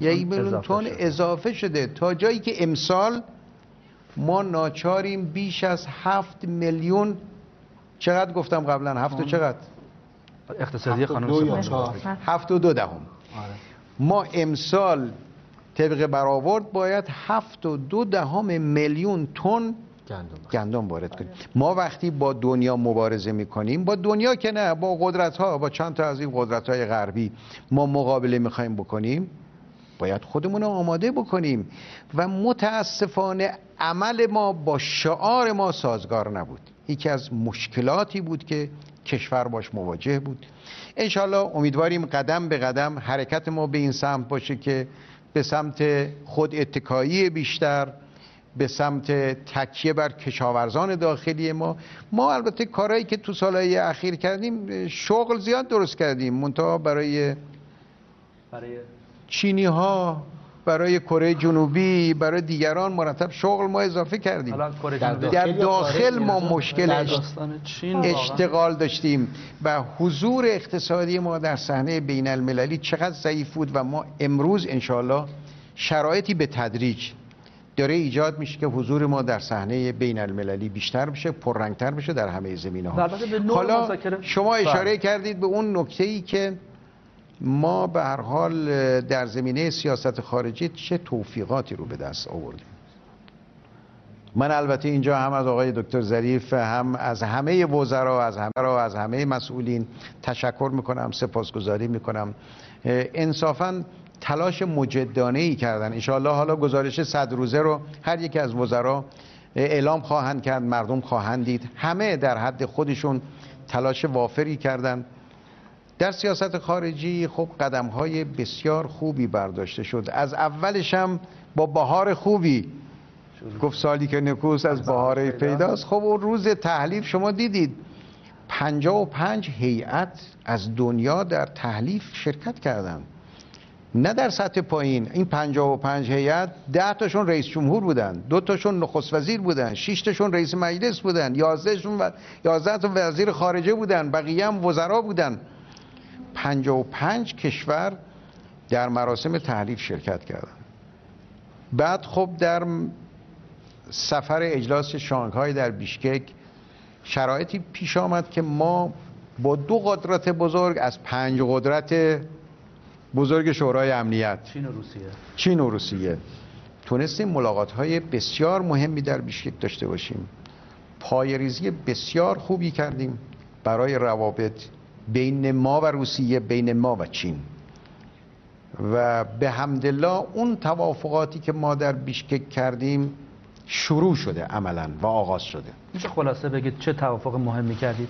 یک میلیون تن اضافه شده. تا جایی که امسال ما ناچاریم بیش از هفت میلیون چقدر گفتم قبلا؟ هفت و چقدر؟ اقتصادی خانم هفت. و دو دهم. آره. ما امسال طبق برآورد باید هفت و دو دهم میلیون تن گندم وارد کنیم. ما وقتی با دنیا مبارزه می‌کنیم با دنیا که نه با قدرت ها با چند تا از این قدرت های غربی ما مقابله می‌خوایم بکنیم باید خودمون رو آماده بکنیم و متاسفانه عمل ما با شعار ما سازگار نبود. یکی از مشکلاتی بود که کشور باش مواجه بود. انشالله امیدواریم قدم به قدم حرکت ما به این سمت باشه که به سمت خود اتکایی بیشتر به سمت تکیه بر کشاورزان داخلی ما. ما البته کارهایی که تو سالهای اخیر کردیم شغل زیاد درست کردیم. منتها برای برای چینی ها برای کره جنوبی برای دیگران مرتب شغل ما اضافه کردیم. در داخل ما مشکل اشتغال داشتیم و حضور اقتصادی ما در صحنه بین المللی چقدر ضعیف بود و ما امروز انشالله شرایطی به تدریج داره ایجاد میشه که حضور ما در صحنه بین المللی بیشتر بشه پررنگتر بشه در همه زمینه ها حالا شما اشاره بله. کردید به اون نکته ای که ما به هر حال در زمینه سیاست خارجی چه توفیقاتی رو به دست آوردیم؟ من البته اینجا هم از آقای دکتر ظریف هم از همه وزرا از همه را از همه مسئولین تشکر می‌کنم سپاسگزاری می‌کنم. انصافا تلاش مجدانه ای کردن. انشاءالله حالا گزارش صد روزه رو هر یکی از وزرا اعلام خواهند کرد مردم خواهند دید. همه در حد خودشون تلاش وافری کردن. در سیاست خارجی خب قدم های بسیار خوبی برداشته شد. از اولش هم با بهار خوبی گفت سالی که نکوس از بهار پیداست. خب اون روز تحلیف شما دیدید پنجا و پنج هیئت از دنیا در تحلیف شرکت کردند. نه در سطح پایین این پنجا و پنج هیئت ده تاشون رئیس جمهور بودن دو تاشون نخست وزیر بودن شش تاشون رئیس مجلس بودن یازده و یازده تا وزیر خارجه بودن بقیه هم وزرا بودن پنج کشور در مراسم تحلیف شرکت کردن. بعد خب در سفر اجلاس شانگهای در بیشکک شرایطی پیش آمد که ما با دو قدرت بزرگ از پنج قدرت بزرگ شورای امنیت چین و روسیه. چین و روسیه تونستیم ملاقات های بسیار مهمی در بیشکک داشته باشیم. پایریزی بسیار خوبی کردیم برای روابط بین ما و روسیه بین ما و چین. و بحمدالله اون توافقاتی که ما در بیشکک کردیم شروع شده عملا و آغاز شده. میشه خلاصه بگید چه توافق مهمی کردید؟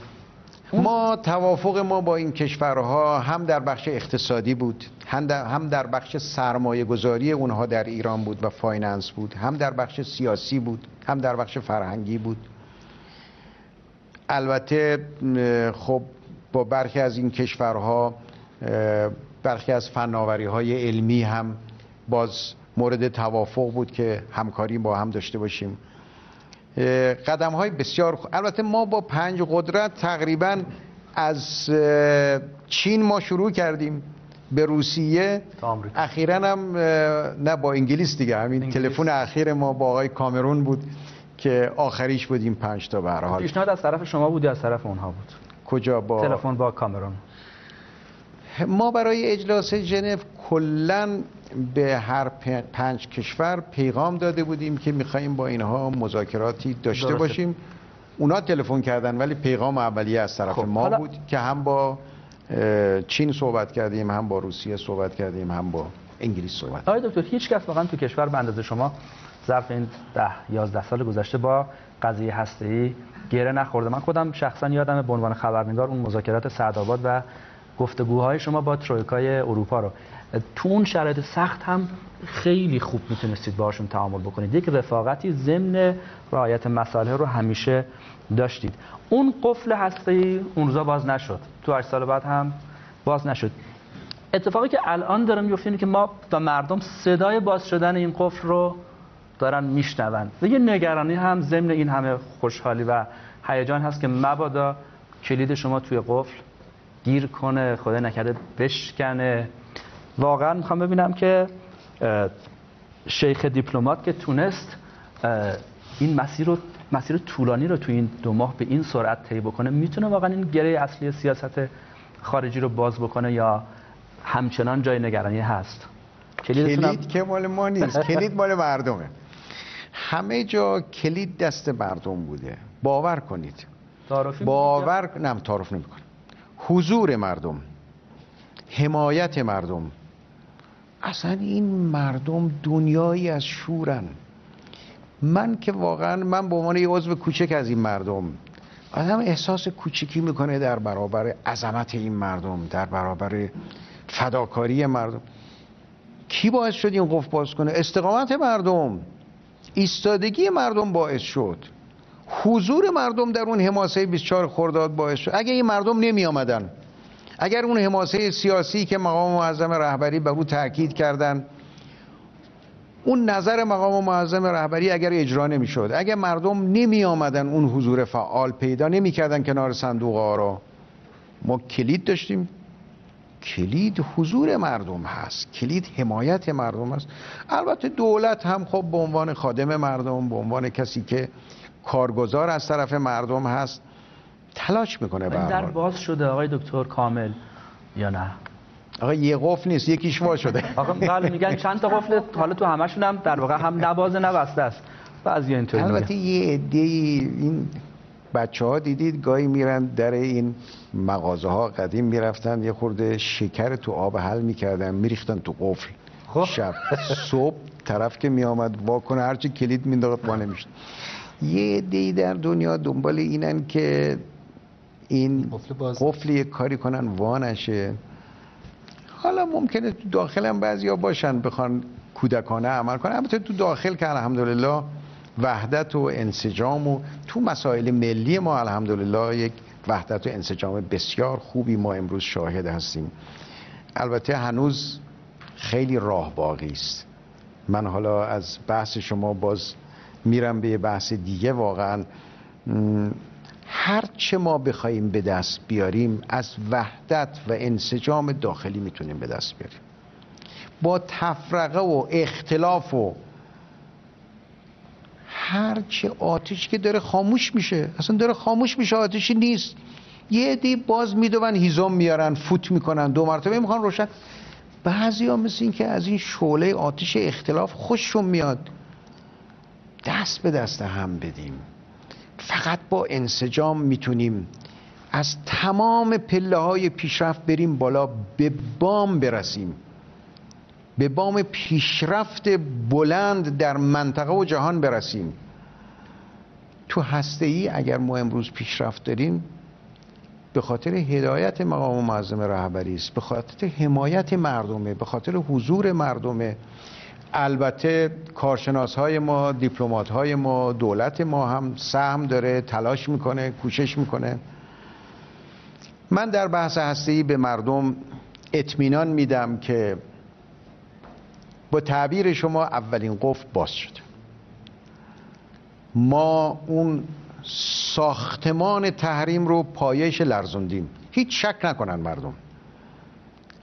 ما توافق ما با این کشورها هم در بخش اقتصادی بود هم در بخش سرمایه گذاری اونها در ایران بود و فایننس بود هم در بخش سیاسی بود هم در بخش فرهنگی بود. البته خب با برخی از این کشورها برخی از فناوری های علمی هم باز مورد توافق بود که همکاری با هم داشته باشیم. قدم های بسیار خوب البته ما با پنج قدرت تقریبا از چین ما شروع کردیم به روسیه. اخیرا هم نه با انگلیس دیگه. همین تلفن اخیر ما با آقای کامرون بود که آخریش بودیم پنج تا به هر حال. پیشنهاد از طرف شما بود یا از طرف اونها بود. کجا با تلفن با کامرون. ما برای اجلاس ژنو کلا به هر پنج کشور پیغام داده بودیم که میخواییم با اینها مذاکراتی داشته باشیم. اونا تلفن کردن ولی پیغام اولیه از طرف خب، ما بود که هم با چین صحبت کردیم هم با روسیه صحبت کردیم هم با انگلیس صحبت آقای دکتر هیچ کس واقعا تو کشور به اندازه شما ظرف این ده 11 سال گذشته با قضیه هسته‌ای گره نخورده. من خودم شخصا یادم به عنوان خبرنگار اون مذاکرات سعدآباد و گفتگوهای شما با ترویکای اروپا رو. تو اون شرایط سخت هم خیلی خوب می‌تونستید باشون تعامل بکنید. یک رفاقتی ضمن رعایت مسائل رو همیشه داشتید. اون قفل هسته اون روزا باز نشد. تو 8 سال بعد هم باز نشد. اتفاقی که الان داره میفته که ما و مردم صدای باز شدن این قفل رو دارن میشنون. و یه نگرانی هم ضمن این همه خوشحالی و هیجان هست که مبادا کلید شما توی قفل گیر کنه خدا نکرده بشکنه. واقعا می‌خوام ببینم که شیخ دیپلمات که تونست این مسیر رو مسیر طولانی رو تو این دو ماه به این سرعت طی بکنه می‌تونه واقعا این گره اصلی سیاست خارجی رو باز بکنه یا همچنان جای نگرانی هست؟ کلید که مال ما نیست. کلید مال مردمه. همه جا کلید دست مردم بوده. باور کنید. باور نم تعارف نمی‌کنه حضور مردم حمایت مردم. اصلا این مردم دنیایی از شورن. من که واقعا من به عنوان یه عضو کوچک از این مردم آدم احساس کوچکی می‌کنه در برابر عظمت این مردم در برابر فداکاری مردم. کی باعث شد این قفل باز کنه؟ استقامت مردم. ایستادگی مردم باعث شد. حضور مردم در اون حماسه 24 خرداد باعث شد. اگه این مردم نمی آمدن اگر اون حماسه سیاسی که مقام معظم رهبری به او تاکید کردن اون نظر مقام معظم رهبری اگر اجرا نمی شد. اگر مردم نمی آمدن اون حضور فعال پیدا نمی کردن کنار صندوق آرا ما کلید داشتیم. کلید حضور مردم هست کلید حمایت مردم هست. البته دولت هم خب به عنوان خادم مردم به عنوان کسی که کارگزار از طرف مردم هست تلاش می‌کنه به در باز شده آقای دکتر کامل یا نه؟ آقا یه قفل نیست یکیش وا شده. آقا بله میگن چند تا قفل حالا تو همشون هم در واقع هم نبازه نه بسته است. بعضی اینطوری البته یه عده این بچه ها دیدید گاهی میرن در این مغازه ها قدیم می‌رفتن یه خورده شکر تو آب حل می‌کردن میریختن تو قفل. خب. شب صبح طرف که میآمد وا کنه هرچی کلید مینداخت وا نمی‌شد یه دی در دنیا دنبال اینن که این قفل یه کاری کنن وا نشه. حالا ممکنه تو داخل هم بعضی ها باشن بخوان کودکانه عمل کنن. البته تو داخل که الحمدلله وحدت و انسجام و تو مسائل ملی ما الحمدلله یک وحدت و انسجام بسیار خوبی ما امروز شاهد هستیم. البته هنوز خیلی راه باقی است. من حالا از بحث شما باز میرم به بحث دیگه واقعا. هر چه ما بخوایم به دست بیاریم از وحدت و انسجام داخلی می‌تونیم به دست بیاریم. با تفرقه و اختلاف و هر چه آتش که داره خاموش میشه. اصلا داره خاموش میشه آتشی نیست. یه دی باز میدون هیزم میارن فوت می‌کنن. دو مرتبه می‌خوان روشن. بعضی ها مثل این که از این شعله آتش اختلاف خوششون میاد. دست به دست هم بدیم. فقط با انسجام می‌تونیم از تمام پله های پیشرفت بریم بالا به بام برسیم. به بام پیشرفت بلند در منطقه و جهان برسیم. تو هسته ای اگر ما امروز پیشرفت داریم به خاطر هدایت مقام معظم رهبری است به خاطر حمایت مردمه به خاطر حضور مردمه. البته کارشناس های ما دیپلمات های ما دولت ما هم سهم داره تلاش می‌کنه کوشش می‌کنه. من در بحث هستی به مردم اطمینان میدم که با تعبیر شما اولین قفل باز شده ما اون ساختمان تحریم رو پایش لرزوندیم. هیچ شک نکنن مردم.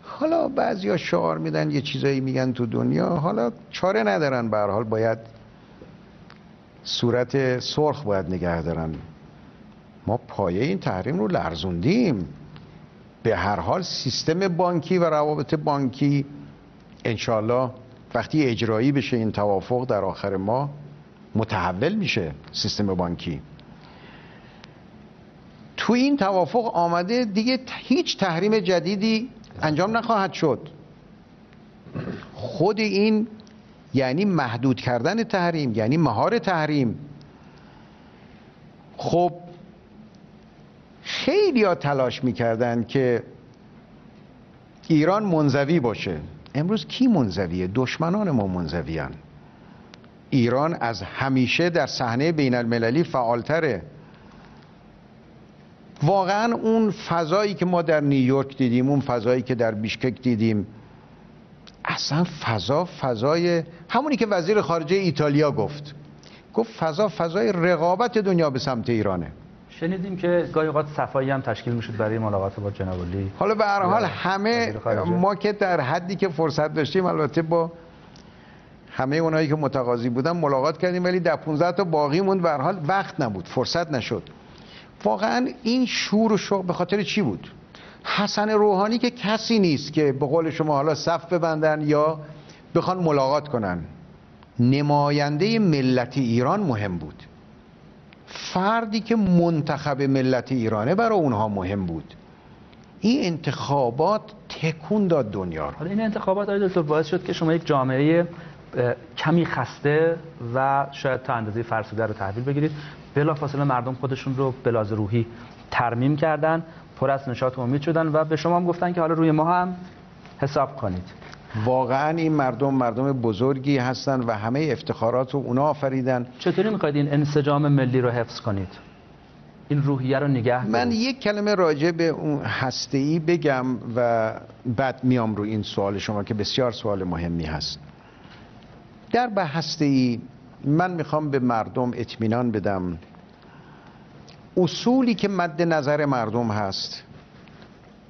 حالا بعضیا شعار میدن یه چیزایی میگن تو دنیا. حالا چاره ندارن به حال. باید صورت سرخ باید نگه دارن. ما پایه این تحریم رو لرزوندیم. به هر حال سیستم بانکی و روابط بانکی انشالله وقتی اجرایی بشه این توافق در آخر ما متحول میشه سیستم بانکی. تو این توافق آمده دیگه هیچ تحریم جدیدی انجام نخواهد شد. خود این یعنی محدود کردن تحریم یعنی مهار تحریم. خب خیلی ها تلاش می‌کردن که ایران منزوی باشه. امروز کی منزویه؟ دشمنان ما منزویان. ایران از همیشه در صحنه بین المللی فعالتره. واقعا اون فضایی که ما در نیویورک دیدیم اون فضایی که در بیشکک دیدیم اصلا فضا فضای همونی که وزیر خارجه ایتالیا گفت. گفت فضا فضای رقابت دنیا به سمت ایرانه. شنیدیم که گاهی اوقات صفایی هم تشکیل می‌شد برای ملاقات با جناب حالا به هر حال همه ما که در حدی که فرصت داشتیم البته با همه اونایی که متقاضی بودن ملاقات کردیم ولی در 15 تا باقی موند به حال وقت نبود فرصت نشد. واقعا این شور و شوق به خاطر چی بود؟ حسن روحانی که کسی نیست که به قول شما حالا صف ببندن یا بخوان ملاقات کنن. نماینده ملت ایران مهم بود. فردی که منتخب ملت ایرانه برای اونها مهم بود. این انتخابات تکون داد دنیا رو. این انتخابات آقای دکتر باعث شد که شما یک جامعه کمی خسته و شاید تا اندازه فرسوده رو تحویل بگیرید. بلافاصله مردم خودشون رو بلاز روحی ترمیم کردن پر از نشاط و امید شدن و به شما هم گفتن که حالا روی ما هم حساب کنید. واقعا این مردم مردم بزرگی هستند و همه افتخارات رو اونا آفریدن. چطوری می‌خواید این انسجام ملی رو حفظ کنید؟ این روحیه رو نگه من یک کلمه راجع به اون هسته بگم و بعد میام رو این سوال شما که بسیار سوال مهمی هست. در به هسته من می‌خوام به مردم اطمینان بدم. اصولی که مد نظر مردم هست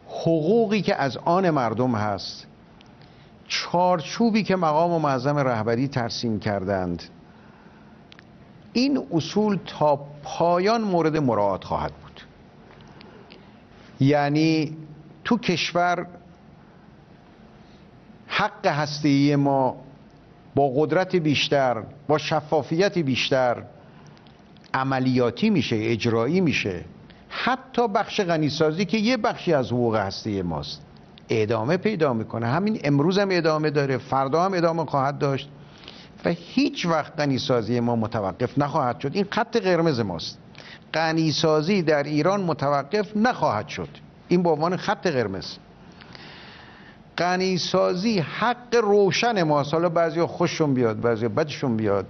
حقوقی که از آن مردم هست چارچوبی که مقام و معظم رهبری ترسیم کردند این اصول تا پایان مورد مراعات خواهد بود. یعنی تو کشور حق هستی ما با قدرت بیشتر با شفافیت بیشتر عملیاتی میشه اجرایی میشه. حتی بخش غنیسازی که یه بخشی از حقوق هستی ماست ادامه پیدا می‌کنه. همین امروز هم ادامه داره فردا هم ادامه خواهد داشت و هیچ وقت غنیسازی ما متوقف نخواهد شد. این خط قرمز ماست. غنیسازی در ایران متوقف نخواهد شد. این به عنوان خط قرمز. غنیسازی حق روشن ماست. حالا بعضی خوششون بیاد بعضی بدشون بیاد.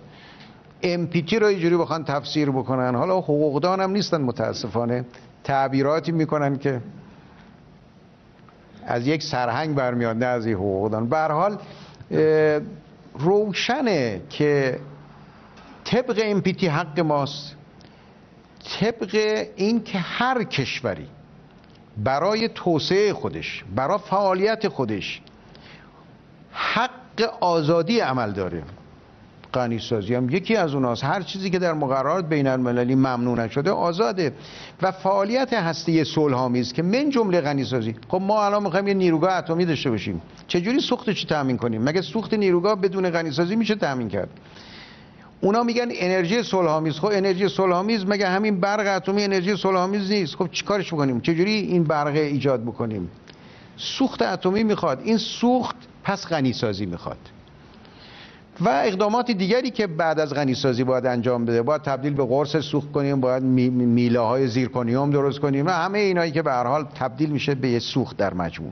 امپیتی رو اینجوری بخوان تفسیر بکنن. حالا حقوقدان هم نیستن متاسفانه. تعبیراتی می‌کنن که از یک سرهنگ برمیاد نه از این حقوقدان. به حال روشنه که طبق امپیتی حق ماست. طبق این که هر کشوری برای توسعه خودش برای فعالیت خودش حق آزادی عمل داره. غنی سازی هم یکی از اوناست. هر چیزی که در مقررات بین المللی ممنوع نشده آزاده. و فعالیت هسته صلح‌آمیز که من جمله غنی سازی خب ما الان می‌خوایم یه نیروگاه اتمی داشته باشیم. چجوری سوختش تامین کنیم؟ مگه سوخت نیروگاه بدون غنی سازی میشه تامین کرد؟ اونا میگن انرژی صلح‌آمیز. خب انرژی صلح‌آمیز مگه همین برق اتمی انرژی صلح‌آمیز نیست؟ خب چیکارش بکنیم؟ چجوری این برق ایجاد بکنیم؟ سوخت اتمی می‌خواد. این سوخت پس غنی سازی می‌خواد. و اقدامات دیگری که بعد از غنی سازی باید انجام بده. باید تبدیل به قرص سوخت کنیم باید میله های زیرکونیوم درست کنیم. و همه اینایی که به هر حال تبدیل میشه به یه سوخت در مجموع.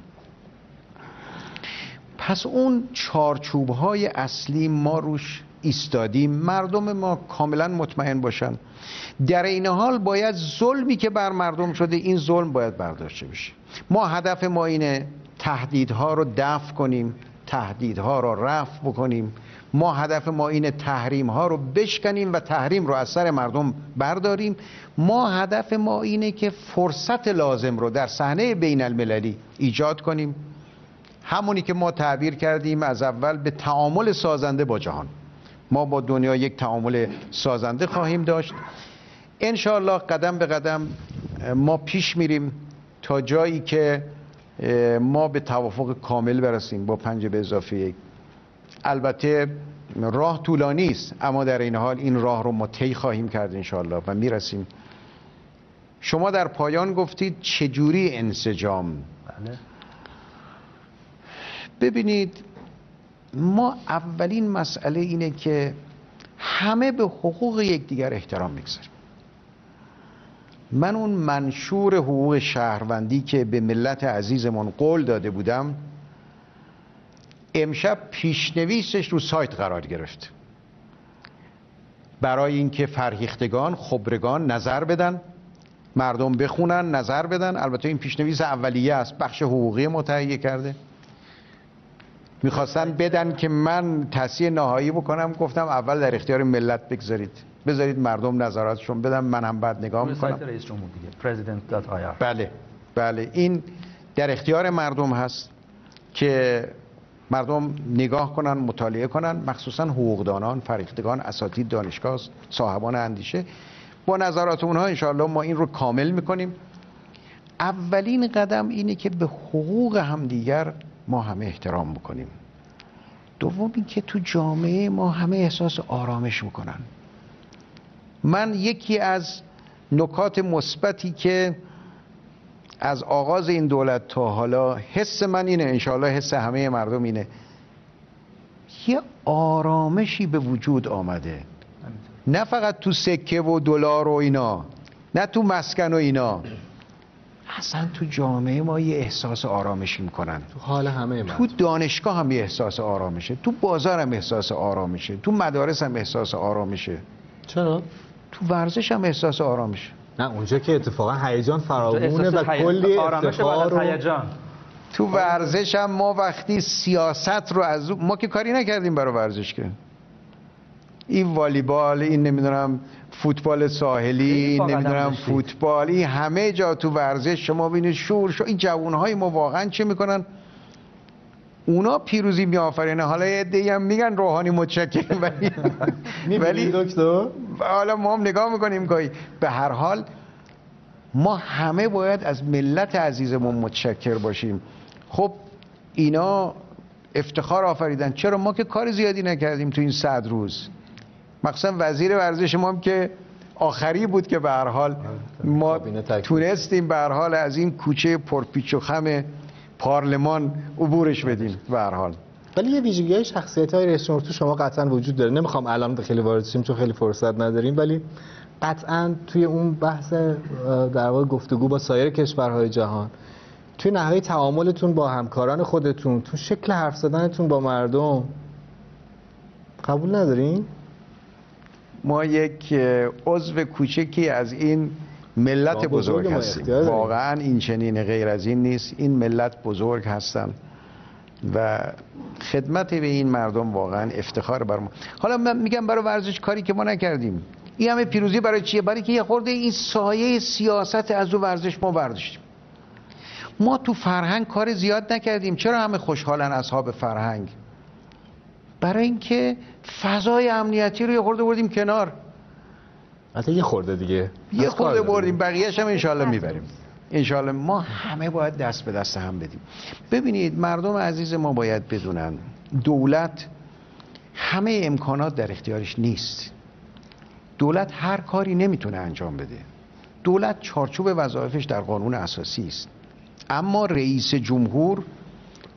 پس اون چارچوب های اصلی ما روش ایستادیم. مردم ما کاملا مطمئن باشن. در این حال باید ظلمی که بر مردم شده این ظلم باید برداشته بشه. ما هدف ما اینه تهدیدها رو دفع کنیم تهدیدها رو رفع بکنیم. ما هدف ما اینه تحریم ها رو بشکنیم و تحریم رو از سر مردم برداریم. ما هدف ما اینه که فرصت لازم رو در صحنه بین المللی ایجاد کنیم. همونی که ما تعبیر کردیم از اول به تعامل سازنده با جهان. ما با دنیا یک تعامل سازنده خواهیم داشت. انشاءالله قدم به قدم ما پیش میریم تا جایی که ما به توافق کامل برسیم با پنج به اضافه یک. البته راه طولانی است اما در این حال این راه رو ما طی خواهیم کرد انشاءالله و می‌رسیم. شما در پایان گفتید چجوری انسجام؟ بله. ببینید ما اولین مسئله اینه که همه به حقوق یکدیگر احترام می‌گذاریم. من اون منشور حقوق شهروندی که به ملت عزیزمون قول داده بودم امشب پیشنویسش رو سایت قرار گرفت. برای اینکه فرهیختگان خبرگان نظر بدن مردم بخونن نظر بدن. البته این پیشنویس اولیه است بخش حقوقی متهیه کرده. می‌خواستن بدن که من تصیح نهایی بکنم. گفتم اول در اختیار ملت بگذارید. بذارید مردم نظراتشون بدم من هم بعد نگاه می‌کنم. بله بله. این در اختیار مردم هست که مردم نگاه کنن مطالعه کنن. مخصوصا حقوقدانان فریختگان اساتید دانشگاه صاحبان اندیشه. با نظرات اونها انشاءالله ما این رو کامل می‌کنیم. اولین قدم اینه که به حقوق همدیگر ما همه احترام بکنیم. دوم اینکه تو جامعه ما همه احساس آرامش می‌کنن. من یکی از نکات مثبتی که از آغاز این دولت تا حالا حس من اینه انشاءالله حس همه مردم اینه. یه آرامشی به وجود آمده. نه فقط تو سکه و دلار و اینا نه تو مسکن و اینا. اصلا تو جامعه ما یه احساس آرامشی می‌کنن. تو حال همه من. تو دانشگاه هم یه احساس آرامشه. تو بازار هم احساس آرامشه. تو مدارس هم احساس آرامشه. چرا؟ تو ورزش هم احساس آرامشه. نه اونجا که اتفاقا هیجان فراوونه و کلی افتخار و هیجان. تو ورزش هم ما وقتی سیاست رو از ما که کاری نکردیم برای ورزش که. این والیبال این نمی‌دونم فوتبال ساحلی نمی‌دونم فوتبال این همه جا تو ورزش شما ببینید شور شو این جوانهای ما واقعا چه می‌کنن؟ اونا پیروزی میآفرینه حالا یه عده‌ای هم میگن روحانی متشکرم ولی ولی دکتر؟ حالا ما هم نگاه می‌کنیم گاهی به هر حال ما همه باید از ملت عزیزمون متشکر باشیم. خب اینا افتخار آفریدن. چرا ما که کار زیادی نکردیم تو این صد روز؟ مخصوصا وزیر ورزش ما هم که آخری بود که به هر حال ما تونستیم به هر حال از این کوچه پرپیچ و خم پارلمان عبورش بدیم به هر حال. ولی یه ویژگی های شخصیت های رئیس تو شما قطعا وجود داره. نمی‌خوام الان خیلی وارد شیم چون خیلی فرصت نداریم ولی قطعا توی اون بحث در واقع گفتگو با سایر کشورهای جهان توی نحوه تعاملتون با همکاران خودتون تو شکل حرف زدنتون با مردم قبول ندارین؟ ما یک عضو کوچکی از این ملت بزرگ هستیم. واقعا این چنین غیر از این نیست. این ملت بزرگ هستن و خدمت به این مردم واقعا افتخار بر ما. حالا من میگم برای ورزش کاری که ما نکردیم. این همه پیروزی برای چیه؟ برای که یه خورده این سایه سیاست از او ورزش ما برداشتیم. ما تو فرهنگ کار زیاد نکردیم. چرا همه خوشحالن اصحاب فرهنگ؟ برای اینکه فضای امنیتی رو یه خورده بردیم کنار. حتی یه خورده دیگه. یه خورده بردیم بقیهش هم انشالله می‌بریم. انشالله ما همه باید دست به دست هم بدیم. ببینید مردم عزیز ما باید بدونن دولت همه امکانات در اختیارش نیست. دولت هر کاری نمی‌تونه انجام بده. دولت چارچوب وظایفش در قانون اساسی است. اما رئیس جمهور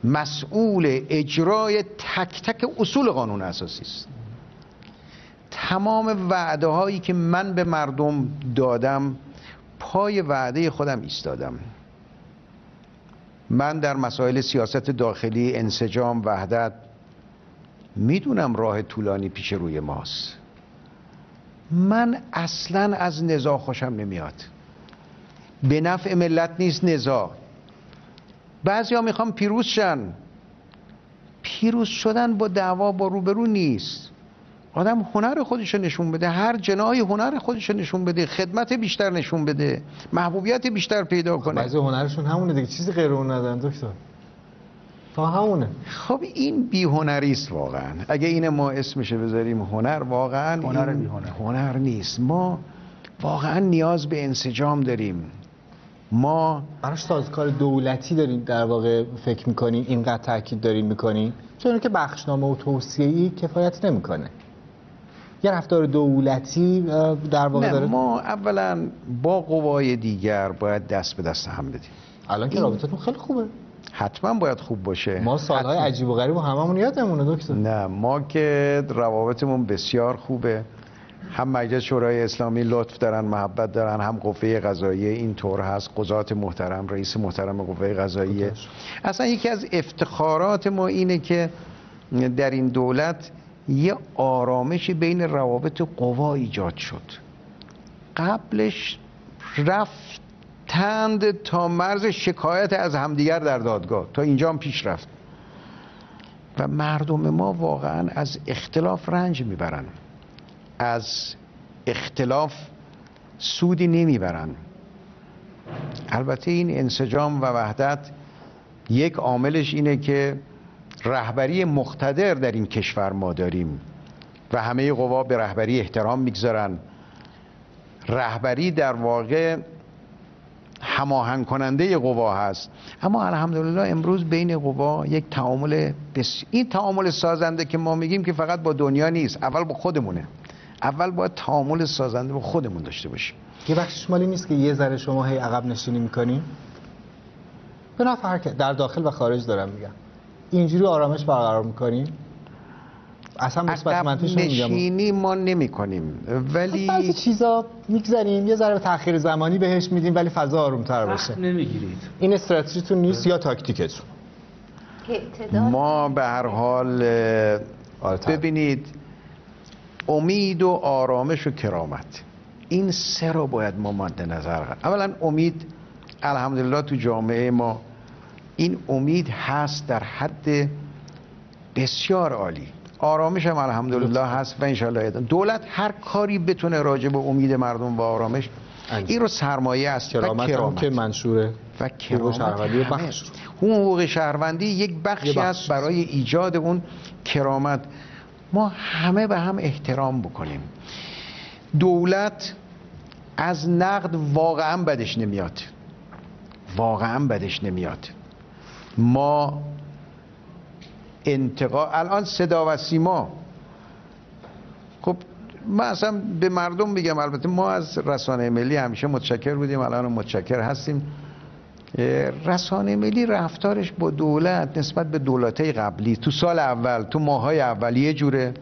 مسئول اجرای تک تک اصول قانون اساسی است. تمام وعده هایی که من به مردم دادم پای وعده خودم ایستادم. من در مسائل سیاست داخلی انسجام وحدت می‌دونم راه طولانی پیش روی ماست. من اصلا از نزاع خوشم نمیاد. به نفع ملت نیست نزاع. بعضی ها می‌خوام پیروز شن. پیروز شدن با دعوا با روبرو نیست. آدم هنر خودش نشون بده هر جناحی هنر خودش نشون بده خدمت بیشتر نشون بده محبوبیت بیشتر پیدا کنه. بعضی هنرشون همونه دیگه چیزی غیر اون ندارن دکتر. تا همونه. خب این بی هنری است واقعا. اگه این ما اسمش بذاریم هنر واقعا هنر بی هنر. هنر نیست. ما واقعا نیاز به انسجام داریم. ما براش سازکار دولتی دارین در واقع فکر می‌کنین اینقدر تاکید دارین می‌کنین چون که بخشنامه و توصیه‌ای کفایت نمی‌کنه. یه رفتار دولتی در واقع نه داره ما اولا با قوای دیگر باید دست به دست هم بدیم. الان که رابطتون خیلی خوبه. حتما باید خوب باشه. ما سالهای حتما. عجیب و غریب و هممون یادمونه دکتر. نه ما که روابطمون بسیار خوبه. هم مجلس شورای اسلامی لطف دارن محبت دارن هم قوه قضاییه اینطور هست. قضات محترم رئیس محترم قوه قضاییه. اصلا یکی از افتخارات ما اینه که در این دولت یه آرامش بین روابط قوا ایجاد شد. قبلش رفتند تا مرز شکایت از همدیگر در دادگاه. تا اینجا هم پیش رفت. و مردم ما واقعا از اختلاف رنج می‌برن. از اختلاف سودی نمی‌برن البته این انسجام و وحدت یک عاملش اینه که رهبری مقتدر در این کشور ما داریم و همه قوا به رهبری احترام می‌گذارن. رهبری در واقع هماهنگ کننده قوا هست. اما الحمدلله امروز بین قوا یک تعامل بس... این تعامل سازنده که ما میگیم که فقط با دنیا نیست اول با خودمونه. اول باید تعامل سازنده با خودمون داشته باشیم. یه بخشش مالی نیست که یه ذره شما هی عقب نشینی می‌کنیم به نفع هر که- در داخل و خارج دارم میگم. اینجوری آرامش برقرار می‌کنیم اصلا مثبت منفیش نشینی ما نمی کنیم ولی بعضی چیزا می‌گذاریم یه ذره تاخیر زمانی بهش میدیم ولی فضا آرومتر باشه. نمی‌گیرید. این استراتژیتون نیست یا تاکتیکتون؟ ما به هر حال اه، ببینید امید و آرامش و کرامت. این سه رو باید ما مد نظر قرار اولا امید الحمدلله تو جامعه ما این امید هست در حد بسیار عالی. آرامش هم الحمدلله هست و انشالله. دولت هر کاری بتونه راجع به امید مردم و آرامش این رو سرمایه است و کرامت هم کرامت. که منشوره و حقوق شهروندی. بخش. اون حقوق شهروندی یک بخشی. است برای ایجاد اون کرامت. ما همه به هم احترام بکنیم. دولت از نقد واقعا بدش نمیاد. واقعا بدش نمیاد. ما انتقا الان صدا و سیما. خب من اصلا به مردم میگم البته ما از رسانه ملی همیشه متشکر بودیم الان متشکر هستیم. رسانه ملی رفتارش با دولت نسبت به دولتهای قبلی تو سال اول تو ماهای اول یه جوره.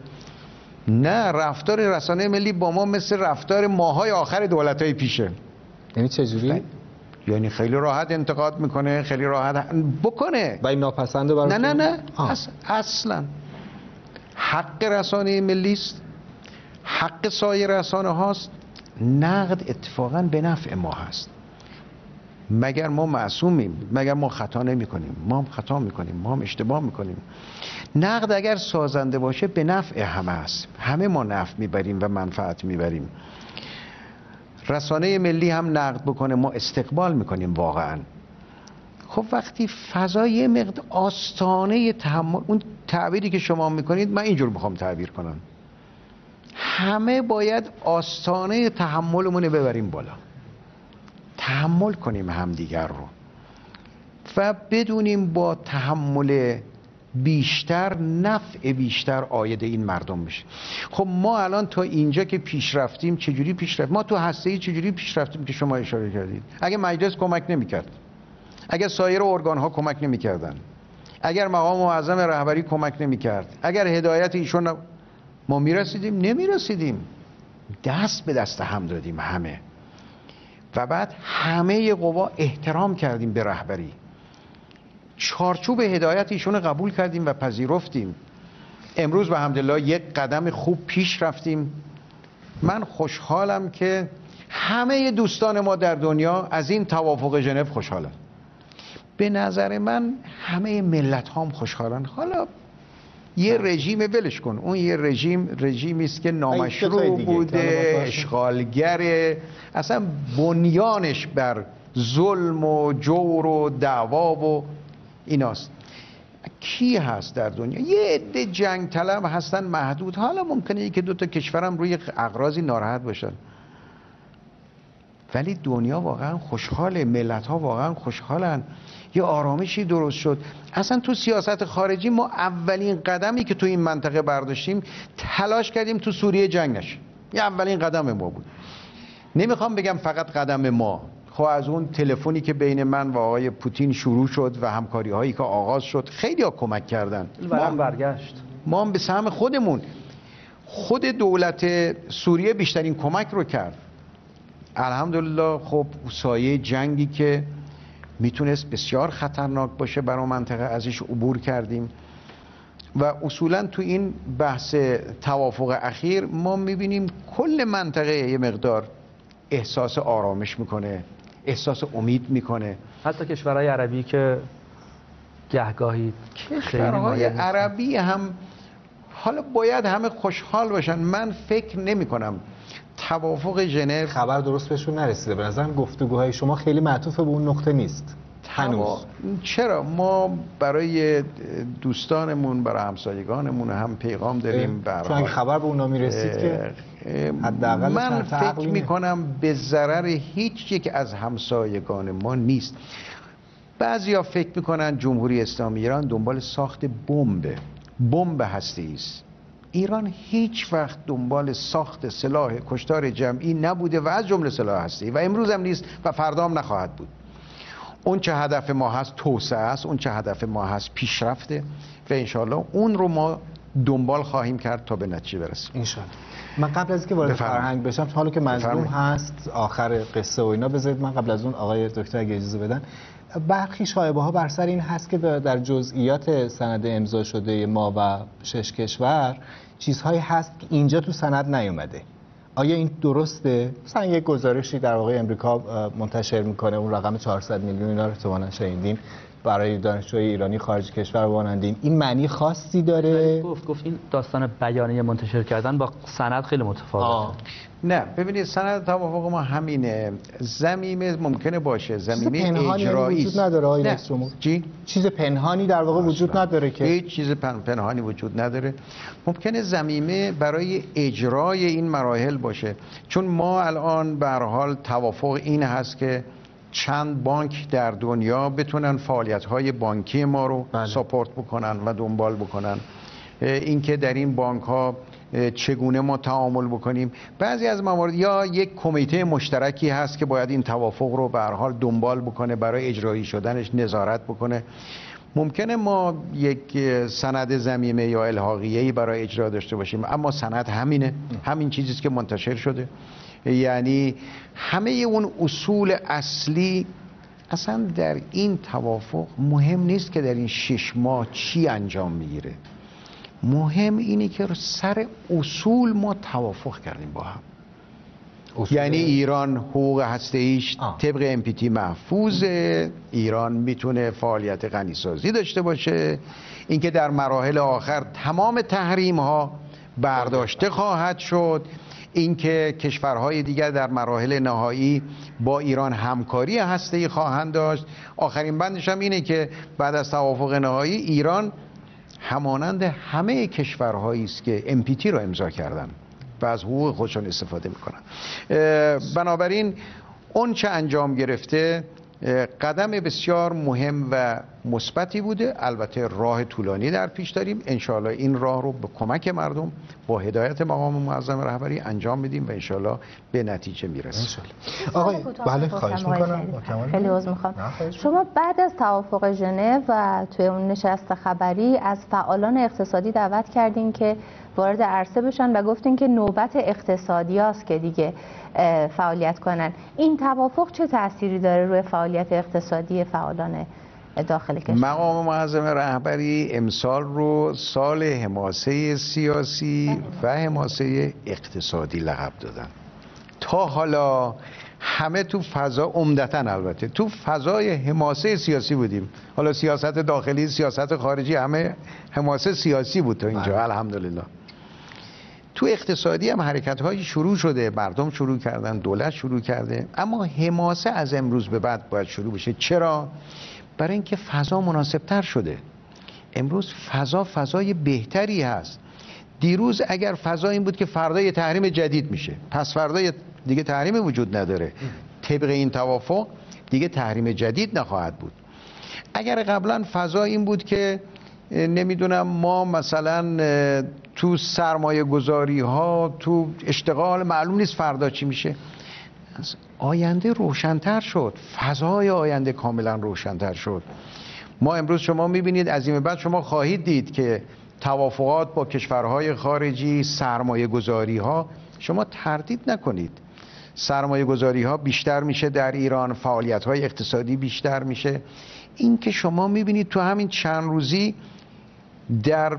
نه رفتار رسانه ملی با ما مثل رفتار ماهای آخر دولتهای پیشه. یعنی چجوری؟ یعنی خیلی راحت انتقاد می‌کنه خیلی راحت بکنه. و این ناپسنده برای نه نه نه. آه. اص- اصلا. حق رسانه ملی است. حق سایر رسانه هاست. نقد اتفاقا به نفع ما هست. مگر ما معصومیم؟ مگر ما خطا نمی کنیم ما هم خطا می‌کنیم ما هم اشتباه می‌کنیم. نقد اگر سازنده باشه به نفع همه است. همه ما نفع می‌بریم و منفعت می‌بریم. رسانه ملی هم نقد بکنه ما استقبال می‌کنیم واقعا. خب وقتی فضا یه آستانه تحمل اون تعبیری که شما می‌کنید من اینجور می‌خوام تعبیر کنم. همه باید آستانه تحملمون ببریم بالا. تحمل کنیم همدیگر رو و بدونیم با تحمل بیشتر نفع بیشتر آید این مردم بشه. خب ما الان تا اینجا که پیش رفتیم چجوری پیش رفتیم؟ ما تو هسته چجوری پیش رفتیم که شما اشاره کردید؟ اگه مجلس کمک نمی‌کرد اگر سایر ارگان ها کمک نمی‌کردن اگر مقام معظم رهبری کمک نمی‌کرد اگر هدایت ایشون ما می‌رسیدیم؟ نمی‌رسیدیم. دست به دست هم دادیم همه. و بعد همه قوا احترام کردیم به رهبری. چارچوب هدایت ایشون قبول کردیم و پذیرفتیم. امروز به همدلله یک قدم خوب پیش رفتیم. من خوشحالم که همه دوستان ما در دنیا از این توافق ژنو خوشحالن. به نظر من همه ملت هم خوشحالن. حالا یه رژیم ولش کن. اون یه رژیم رژیمی است که نامشروع بوده اشغالگره اصلا بنیانش بر ظلم و جور و دعوا و ایناست. کی هست در دنیا؟ یه عده جنگ طلب هستن محدود. حالا ممکنه یکی دو تا کشورم روی اقراضی ناراحت باشن. ولی دنیا واقعا خوشحاله ملت ها واقعا خوشحالن. یه آرامشی درست شد. اصلا تو سیاست خارجی ما اولین قدمی که تو این منطقه برداشتیم تلاش کردیم تو سوریه جنگ نشه. یه اولین قدم ما بود. نمی‌خوام بگم فقط قدم ما. خب از اون تلفنی که بین من و آقای پوتین شروع شد و همکاری هایی که آغاز شد خیلی ها کمک کردن. ما هم برگشت ما هم به سهم خودمون. خود دولت سوریه بیشترین کمک رو کرد. الحمدلله خب سایه جنگی که می‌تونست بسیار خطرناک باشه برای منطقه ازش عبور کردیم. و اصولا تو این بحث توافق اخیر ما می‌بینیم کل منطقه یه مقدار احساس آرامش می‌کنه احساس امید می‌کنه. حتی کشورهای عربی که گهگاهی کشورهای عربی هم حالا باید همه خوشحال باشن. من فکر نمی کنم توافق ژنو خبر درست بهشون نرسیده. به نظرم گفتگوهای شما خیلی معطوف به اون نقطه نیست. هنوز. چرا؟ ما برای دوستانمون برای همسایگانمون هم پیغام داریم چون خبر به اونا می‌رسید که حداقل من فکر می‌کنم به ضرر هیچ یک از همسایگان ما نیست. بعضیا فکر می‌کنن جمهوری اسلامی ایران دنبال ساخت بمب بمب هستی است ایران هیچ وقت دنبال ساخت سلاح کشتار جمعی نبوده و از جمله سلاح هستی و امروز هم نیست و فردام نخواهد بود. اون چه هدف ما هست توسعه است اون چه هدف ما هست پیشرفته و انشالله اون رو ما دنبال خواهیم کرد تا به نتیجه برسیم. انشالله من قبل از اینکه وارد فرهنگ بشم حالا که مظلوم هست آخر قصه و اینا بذارید. من قبل از اون آقای دکتر اگه اجازه بدن برخی شایبه ها بر سر این هست که در جزئیات سند امضا شده ما و شش کشور چیزهایی هست که اینجا تو سند نیومده آیا این درسته؟ مثلا یک گزارشی در واقع امریکا منتشر می‌کنه اون رقم 400 میلیون اینا رو تو شنیدین برای دانشجوی ایرانی خارج کشور وانندین. این معنی خاصی داره؟ گفت گفت این داستان بیانیه منتشر کردن با سند خیلی متفاوته. نه ببینید سند توافق ما همینه. زمینه ممکنه باشه. زمینه اجرایی. وجود نداره آقای نه. چی؟ چیز پنهانی در واقع وجود نداره که. هیچ چیز پن... پنهانی وجود نداره. ممکنه زمینه برای اجرای این مراحل باشه. چون ما الان به حال توافق این هست که چند بانک در دنیا بتونن فعالیت های بانکی ما رو بله. ساپورت بکنن و دنبال بکنن. اینکه در این بانک ها چگونه ما تعامل بکنیم. بعضی از موارد یا یک کمیته مشترکی هست که باید این توافق رو به حال دنبال بکنه برای اجرایی شدنش نظارت بکنه. ممکنه ما یک سند زمینه یا الحاقیه‌ای برای اجرا داشته باشیم اما سند همینه. همین چیزی که منتشر شده. یعنی همه اون اصول اصلی اصلا در این توافق مهم نیست که در این شش ماه چی انجام می‌گیره. مهم اینه که سر اصول ما توافق کردیم با هم. یعنی ایران حقوق هسته ایش طبق امپیتی محفوظ ایران می‌تونه فعالیت غنیسازی داشته باشه. اینکه در مراحل آخر تمام تحریم ها برداشته خواهد شد. اینکه کشورهای دیگر در مراحل نهایی با ایران همکاری هسته خواهند داشت. آخرین بندش هم اینه که بعد از توافق نهایی ایران همانند همه کشورهایی است که MPT رو امضا کردن و از حقوق خودشان استفاده می‌کنن بنابراین اون چه انجام گرفته قدم بسیار مهم و مثبتی بوده. البته راه طولانی در پیش داریم. انشاءالله این راه رو به کمک مردم با هدایت مقام معظم رهبری انجام میدیم و انشاءالله به نتیجه می‌رسیم. آقای بله خواهش می‌کنم. خیلی عذر می‌خوام. شما بعد از توافق ژنو و توی اون نشست خبری از فعالان اقتصادی دعوت کردین که وارد عرصه بشن و گفتین که نوبت اقتصادی است که دیگه فعالیت کنن. این توافق چه تأثیری داره روی فعالیت اقتصادی فعالان داخل کشور؟ مقام معظم رهبری امسال رو سال حماسه سیاسی و حماسه اقتصادی لقب دادن. تا حالا همه تو فضا عمدتا البته تو فضای حماسه سیاسی بودیم. حالا سیاست داخلی سیاست خارجی همه حماسه سیاسی بود تا اینجا. بله. الحمدلله. تو اقتصادی هم حرکت های شروع شده. مردم شروع کردن دولت شروع کرده. اما حماسه از امروز به بعد باید شروع بشه. چرا؟ برای اینکه فضا مناسب تر شده. امروز فضا فضای بهتری هست. دیروز اگر فضا این بود که فردا یه تحریم جدید میشه پس فردا دیگه تحریم وجود نداره. طبق این توافق دیگه تحریم جدید نخواهد بود. اگر قبلا فضا این بود که نمی‌دونم ما مثلا تو سرمایه گذاری ها تو اشتغال معلوم نیست فردا چی میشه. آینده روشنتر شد. فضای آینده کاملا روشنتر شد. ما امروز شما می‌بینید از این بعد شما خواهید دید که توافقات با کشورهای خارجی سرمایه گذاری ها شما تردید نکنید. سرمایه گذاری ها بیشتر میشه در ایران فعالیت های اقتصادی بیشتر میشه. این که شما می‌بینید تو همین چند روزی در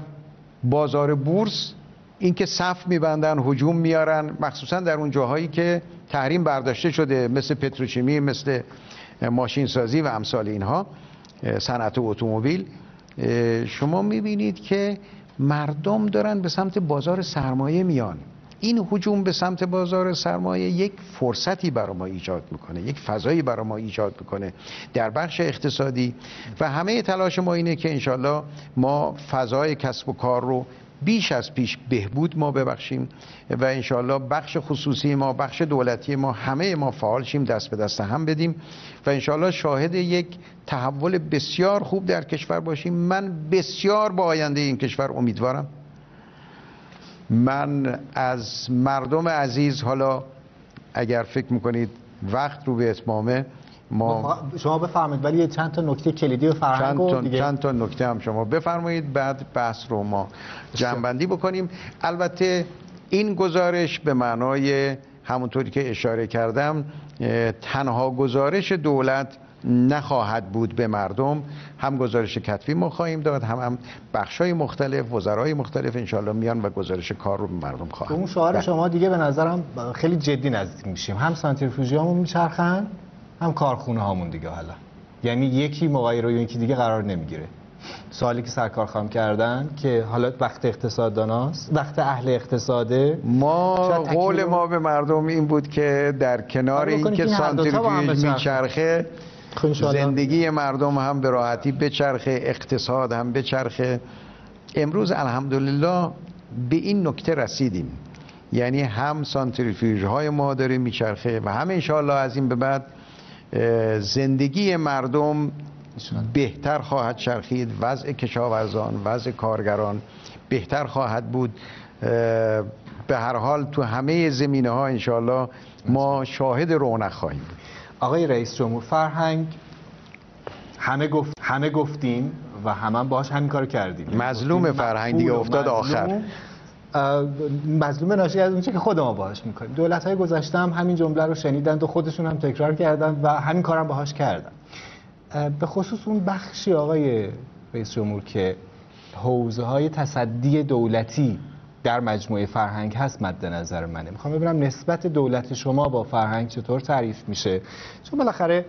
بازار بورس اینکه صف میبندن هجوم میارن مخصوصا در اون جاهایی که تحریم برداشته شده مثل پتروشیمی مثل ماشین سازی و امثال اینها صنعت اتومبیل. شما می‌بینید که مردم دارن به سمت بازار سرمایه میان. این حجوم به سمت بازار سرمایه یک فرصتی برای ما ایجاد می‌کنه یک فضایی برای ما ایجاد می‌کنه در بخش اقتصادی و همه تلاش ما اینه که انشالله ما فضای کسب و کار رو بیش از پیش بهبود ما ببخشیم و انشالله بخش خصوصی ما بخش دولتی ما همه ما فعال شیم دست به دست هم بدیم و انشالله شاهد یک تحول بسیار خوب در کشور باشیم. من بسیار با آینده این کشور امیدوارم. من از مردم عزیز حالا اگر فکر می‌کنید وقت رو به اتمامه ما شما بفرمایید ولی چند تا نکته کلیدی و فرهنگ چند تا, دیگه... چند تا نکته هم شما بفرمایید بعد بحث رو ما جنبندی بکنیم. البته این گزارش به معنای همونطوری که اشاره کردم تنها گزارش دولت نخواهد بود به مردم. هم گزارش کتبی ما خواهیم داد هم هم بخشای مختلف وزرای مختلف انشالله میان و گزارش کار رو به مردم خواهند اون شعار بله. شما دیگه به نظرم خیلی جدی نزدیک میشیم. هم سانتریفیوژی همون میچرخن هم کارخونه هامون دیگه حالا. یعنی یکی مغایر و یکی دیگه قرار نمی‌گیره. سوالی که سرکار خواهم کردن که حالا وقت اقتصادداناست وقت اهل اقتصاده. ما قول ما به مردم این بود که در کنار اینکه سانتریفیوژ میچرخه خب زندگی مردم هم به راحتی بچرخه اقتصاد هم بچرخه امروز الحمدلله به این نکته رسیدیم. یعنی هم سانتریفیوژ های ما داره میچرخه و هم انشاءالله از این به بعد زندگی مردم بهتر خواهد چرخید. وضع کشاورزان وضع کارگران بهتر خواهد بود. به هر حال تو همه زمینه ها انشاءالله ما شاهد رونق خواهیم بود. آقای رئیس جمهور فرهنگ همه گفت همه گفتیم و همه باهاش همین کارو کردیم مظلوم فرهنگ دیگه افتاد آخر. مظلوم. ناشی از اونچه که خود ما باهاش می‌کنیم. دولت های گذشته هم همین جمله رو شنیدند و خودشون هم تکرار کردن و همین کارم باهاش کردن. به خصوص اون بخشی آقای رئیس جمهور که حوزه های تصدی دولتی در مجموعه فرهنگ هست مد نظر منه. می‌خوام ببینم نسبت دولت شما با فرهنگ چطور تعریف میشه؟ چون بالاخره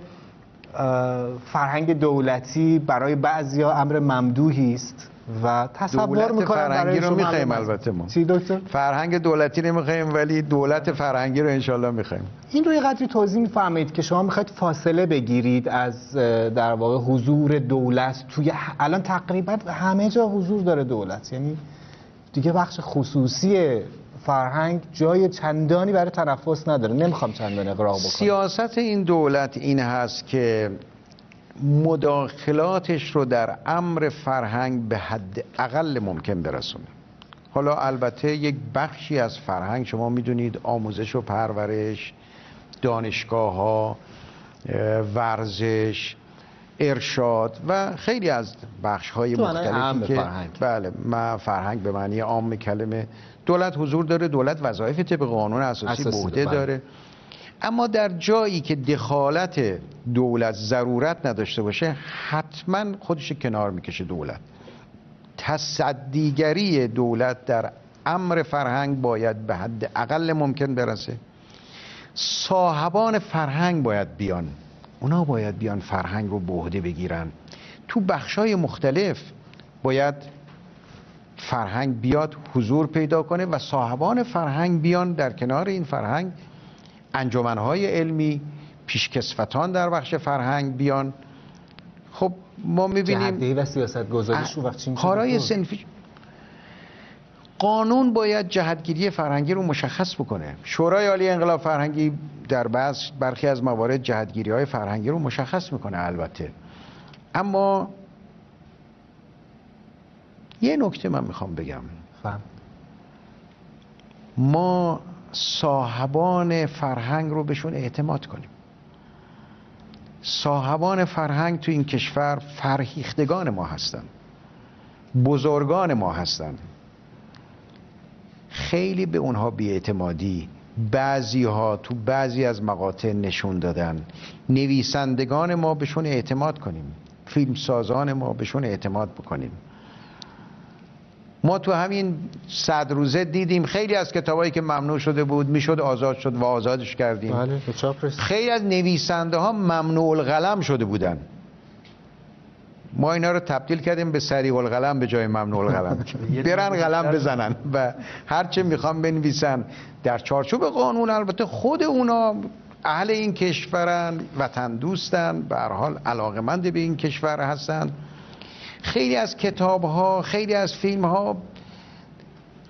فرهنگ دولتی برای بعضیا امر ممدوحی است و تصور دولت می‌کنم فرهنگی رو می‌خوایم البته ما. چی دکتر؟ فرهنگ دولتی نمی‌خوایم ولی دولت فرهنگی رو انشالله می‌خوایم. این رو یه قدری توضیح می‌فهمید که شما می‌خواید فاصله بگیرید از در واقع حضور دولت توی الان تقریبا همه جا حضور داره دولت. یعنی دیگه بخش خصوصی فرهنگ جای چندانی برای تنفس نداره. نمی‌خوام چندان اقراق بکنم. سیاست این دولت این هست که مداخلاتش رو در امر فرهنگ به حد اقل ممکن برسونه. حالا البته یک بخشی از فرهنگ شما می‌دونید آموزش و پرورش دانشگاه ها ورزش ارشاد و خیلی از بخش های مختلفی که فرهنگ. بله ما فرهنگ به معنی عام کلمه دولت حضور داره دولت وظایف طبق قانون اساسی, عهده بله. داره اما در جایی که دخالت دولت ضرورت نداشته باشه حتما خودش کنار می‌کشه دولت تصدیگری دولت در امر فرهنگ باید به حد اقل ممکن برسه صاحبان فرهنگ باید بیان اونا باید بیان فرهنگ رو به عهده بگیرن. تو بخشای مختلف باید فرهنگ بیاد حضور پیدا کنه و صاحبان فرهنگ بیان در کنار این فرهنگ. انجمنهای علمی پیشکسوتان در بخش فرهنگ بیان. خب ما می‌بینیم جهتدهی و سیاست گذاریش وقت چی کارهای؟ سنفی قانون باید جهتگیری فرهنگی رو مشخص بکنه. شورای عالی انقلاب فرهنگی در بعض برخی از موارد جهتگیری های فرهنگی رو مشخص می‌کنه البته. اما یه نکته من می‌خوام بگم. فهم. ما صاحبان فرهنگ رو بهشون اعتماد کنیم. صاحبان فرهنگ تو این کشور فرهیختگان ما هستند بزرگان ما هستند خیلی به اونها بیاعتمادی بعضی ها تو بعضی از مقاطع نشون دادن. نویسندگان ما بهشون اعتماد کنیم. فیلمسازان ما بهشون اعتماد بکنیم. ما تو همین صد روزه دیدیم خیلی از کتابایی که ممنوع شده بود می‌شد آزاد شد و آزادش کردیم. بله خیلی از نویسنده ها ممنوع القلم شده بودن. ما اینا رو تبدیل کردیم به سریع القلم به جای ممنوع القلم. برن قلم بزنن و هرچه می‌خوام بنویسن. در چارچوب قانون البته خود اونا اهل این کشورن وطن دوستن به هر حال علاقمند به این کشور هستن. خیلی از کتاب ها خیلی از فیلم ها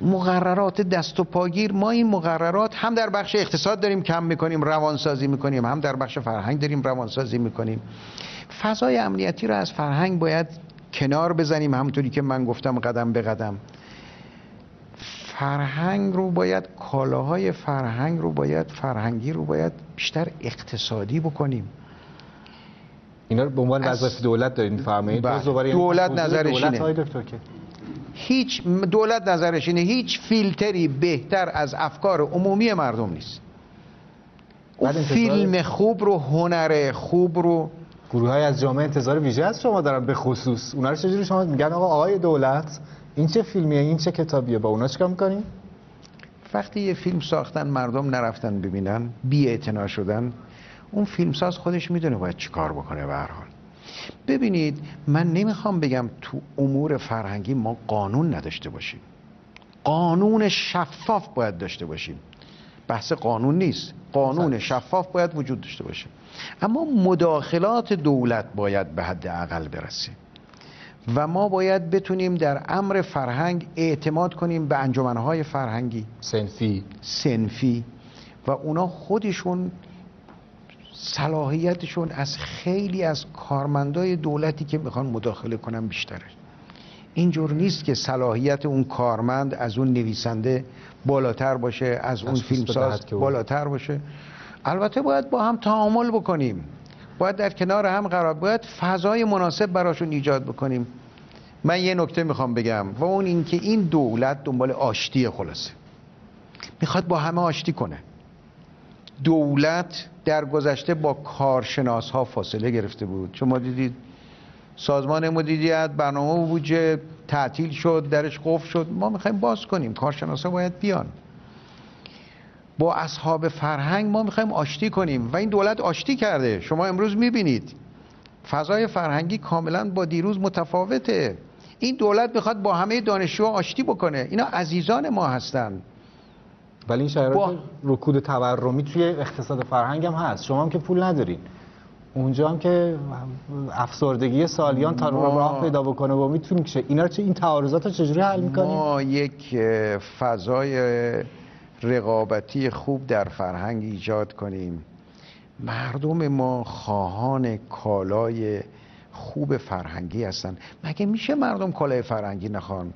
مقررات دست و پاگیر. ما این مقررات هم در بخش اقتصاد داریم کم می‌کنیم روانسازی می‌کنیم. هم در بخش فرهنگ داریم روانسازی می‌کنیم. فضای امنیتی رو از فرهنگ باید کنار بزنیم همونطوری که من گفتم قدم به قدم. فرهنگ رو باید کالاهای فرهنگ رو باید فرهنگی رو باید بیشتر اقتصادی بکنیم. اینا رو به عنوان وظایف دولت دارین میفرمایید؟ بله. باز دوباره این دولت نظرش دولت اینه. هیچ دولت نظرش اینه هیچ فیلتری بهتر از افکار عمومی مردم نیست. اون بعد انتظار- فیلم خوب رو هنر خوب رو گروه های از جامعه انتظار ویژه از شما دارن به خصوص. اونا رو چجوری شما میگن آقا آقای دولت این چه فیلمیه؟ این چه کتابیه؟ با اونا چیکار می‌کنیم وقتی یه فیلم ساختن مردم نرفتن ببینن بی شدن اون فیلمساز خودش می‌دونه باید چیکار بکنه به هر حال. ببینید من نمی‌خوام بگم تو امور فرهنگی ما قانون نداشته باشیم. قانون شفاف باید داشته باشیم. بحث قانون نیست. قانون شفاف باید وجود داشته باشه. اما مداخلات دولت باید به حد اقل برسه. و ما باید بتونیم در امر فرهنگ اعتماد کنیم به انجمنهای فرهنگی. سنفی. سنفی. و اونا خودشون صلاحیتشون از خیلی از کارمندای دولتی که می‌خوان مداخله کنن بیشتره. اینجور نیست که صلاحیت اون کارمند از اون نویسنده بالاتر باشه از اون فیلمساز بالاتر باشه. البته باید با هم تعامل بکنیم. باید در کنار هم قرار باید فضای مناسب براشون ایجاد بکنیم. من یه نکته می‌خوام بگم و اون اینکه این دولت دنبال آشتی خلاصه. می‌خواد با همه آشتی کنه. دولت در گذشته با کارشناس ها فاصله گرفته بود. شما دیدید سازمان مدیریت برنامه و بودجه تعطیل شد درش قفل شد. ما می‌خوایم باز کنیم. کارشناس ها باید بیان. با اصحاب فرهنگ ما می‌خوایم آشتی کنیم. و این دولت آشتی کرده. شما امروز می‌بینید. فضای فرهنگی کاملا با دیروز متفاوته. این دولت می‌خواد با همه دانشجو آشتی بکنه. اینا عزیزان ما هستن. ولی این شرایط با... رکود تورمی توی اقتصاد فرهنگ هم هست. شما هم که پول ندارین. اونجا هم که افسردگی سالیان تا ما... راه پیدا بکنه و می‌تونیم که اینا چه این تعارضات رو چجوری حل می‌کنیم؟ ما یک فضای رقابتی خوب در فرهنگ ایجاد کنیم. مردم ما خواهان کالای خوب فرهنگی هستن. مگه میشه مردم کالای فرهنگی نخوان؟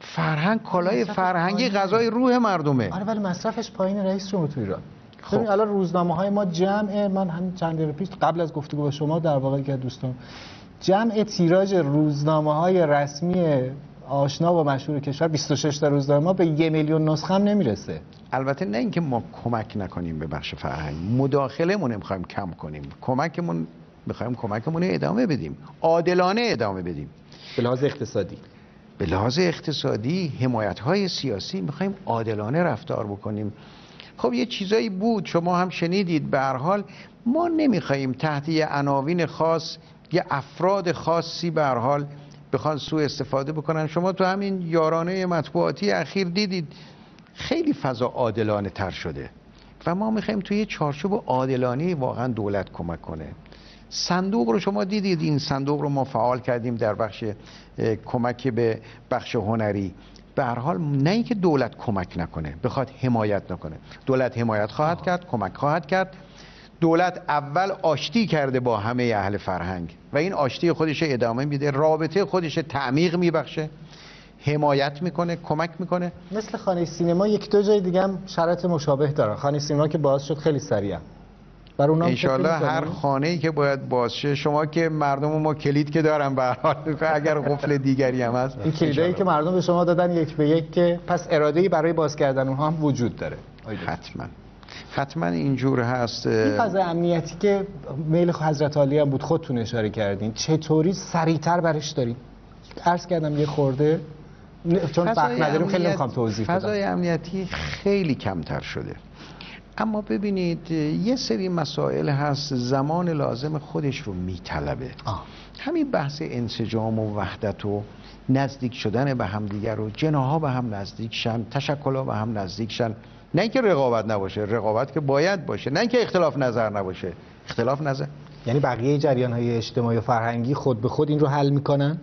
فرهنگ کالای فرهنگی غذای روح مردمه. آره ولی مصرفش پایین رئیس جمهور تو ایران. خب. الان روزنامه های ما جمع من همین چند دقیقه پیش قبل از گفتگو با شما در واقع که دوستان جمع تیراژ روزنامه های رسمی آشنا و مشهور کشور 26 تا روزنامه ما به یه میلیون نسخه هم نمی‌رسه. البته نه اینکه ما کمک نکنیم به بخش فرهنگ مداخلهمون می‌خوایم کم کنیم کمکمون می‌خوایم کمکمون ادامه بدیم عادلانه ادامه بدیم. به لحاظ اقتصادی. به لحاظ اقتصادی حمایت های سیاسی می‌خوایم عادلانه رفتار بکنیم. خب یه چیزایی بود شما هم شنیدید به هر حال. ما نمی‌خوایم تحت یه عناوین خاص یه افراد خاصی به هر حال بخوان سوء استفاده بکنن. شما تو همین یارانه مطبوعاتی اخیر دیدید خیلی فضا عادلانه تر شده و ما می‌خوایم توی چارچوب عادلانه واقعا دولت کمک کنه. صندوق رو شما دیدید؟ این صندوق رو ما فعال کردیم در بخش کمک به بخش هنری. به هر حال نه اینکه دولت کمک نکنه بخواد حمایت نکنه. دولت حمایت خواهد کرد کمک خواهد کرد. دولت اول آشتی کرده با همه اهل فرهنگ و این آشتی خودش ادامه میده رابطه خودش تعمیق میبخشه حمایت می‌کنه کمک می‌کنه. مثل خانه سینما یک دو جای دیگه هم شرط مشابه داره خانه سینما که باز شد خیلی سریع. بر اونم انشالله هر خانه ای که باید باز شه شما که مردم ما کلید که دارن به حال اگر قفل دیگری هم هست. این کلیدایی که مردم به شما دادن یک به یک که پس اراده برای باز کردن اونها هم وجود داره. حتما. حتما اینجور هست. این فضای امنیتی که میل حضرت علی هم بود خودتون اشاره کردین. چطوری سریعتر برش داریم عرض کردم یه خورده. چون وقت نداریم خیلی می‌خوام توضیح بدم. فضای امنیتی خیلی کمتر شده. اما ببینید یه سری مسائل هست زمان لازم خودش رو میطلبه. همین بحث انسجام و وحدت و نزدیک شدن به هم دیگر و جناها به هم نزدیک شن تشکل به هم نزدیک شن. نه اینکه رقابت نباشه رقابت که باید باشه. نه اینکه اختلاف نظر نباشه. اختلاف نظر. یعنی بقیه جریان های اجتماعی و فرهنگی خود به خود این رو حل می‌کنن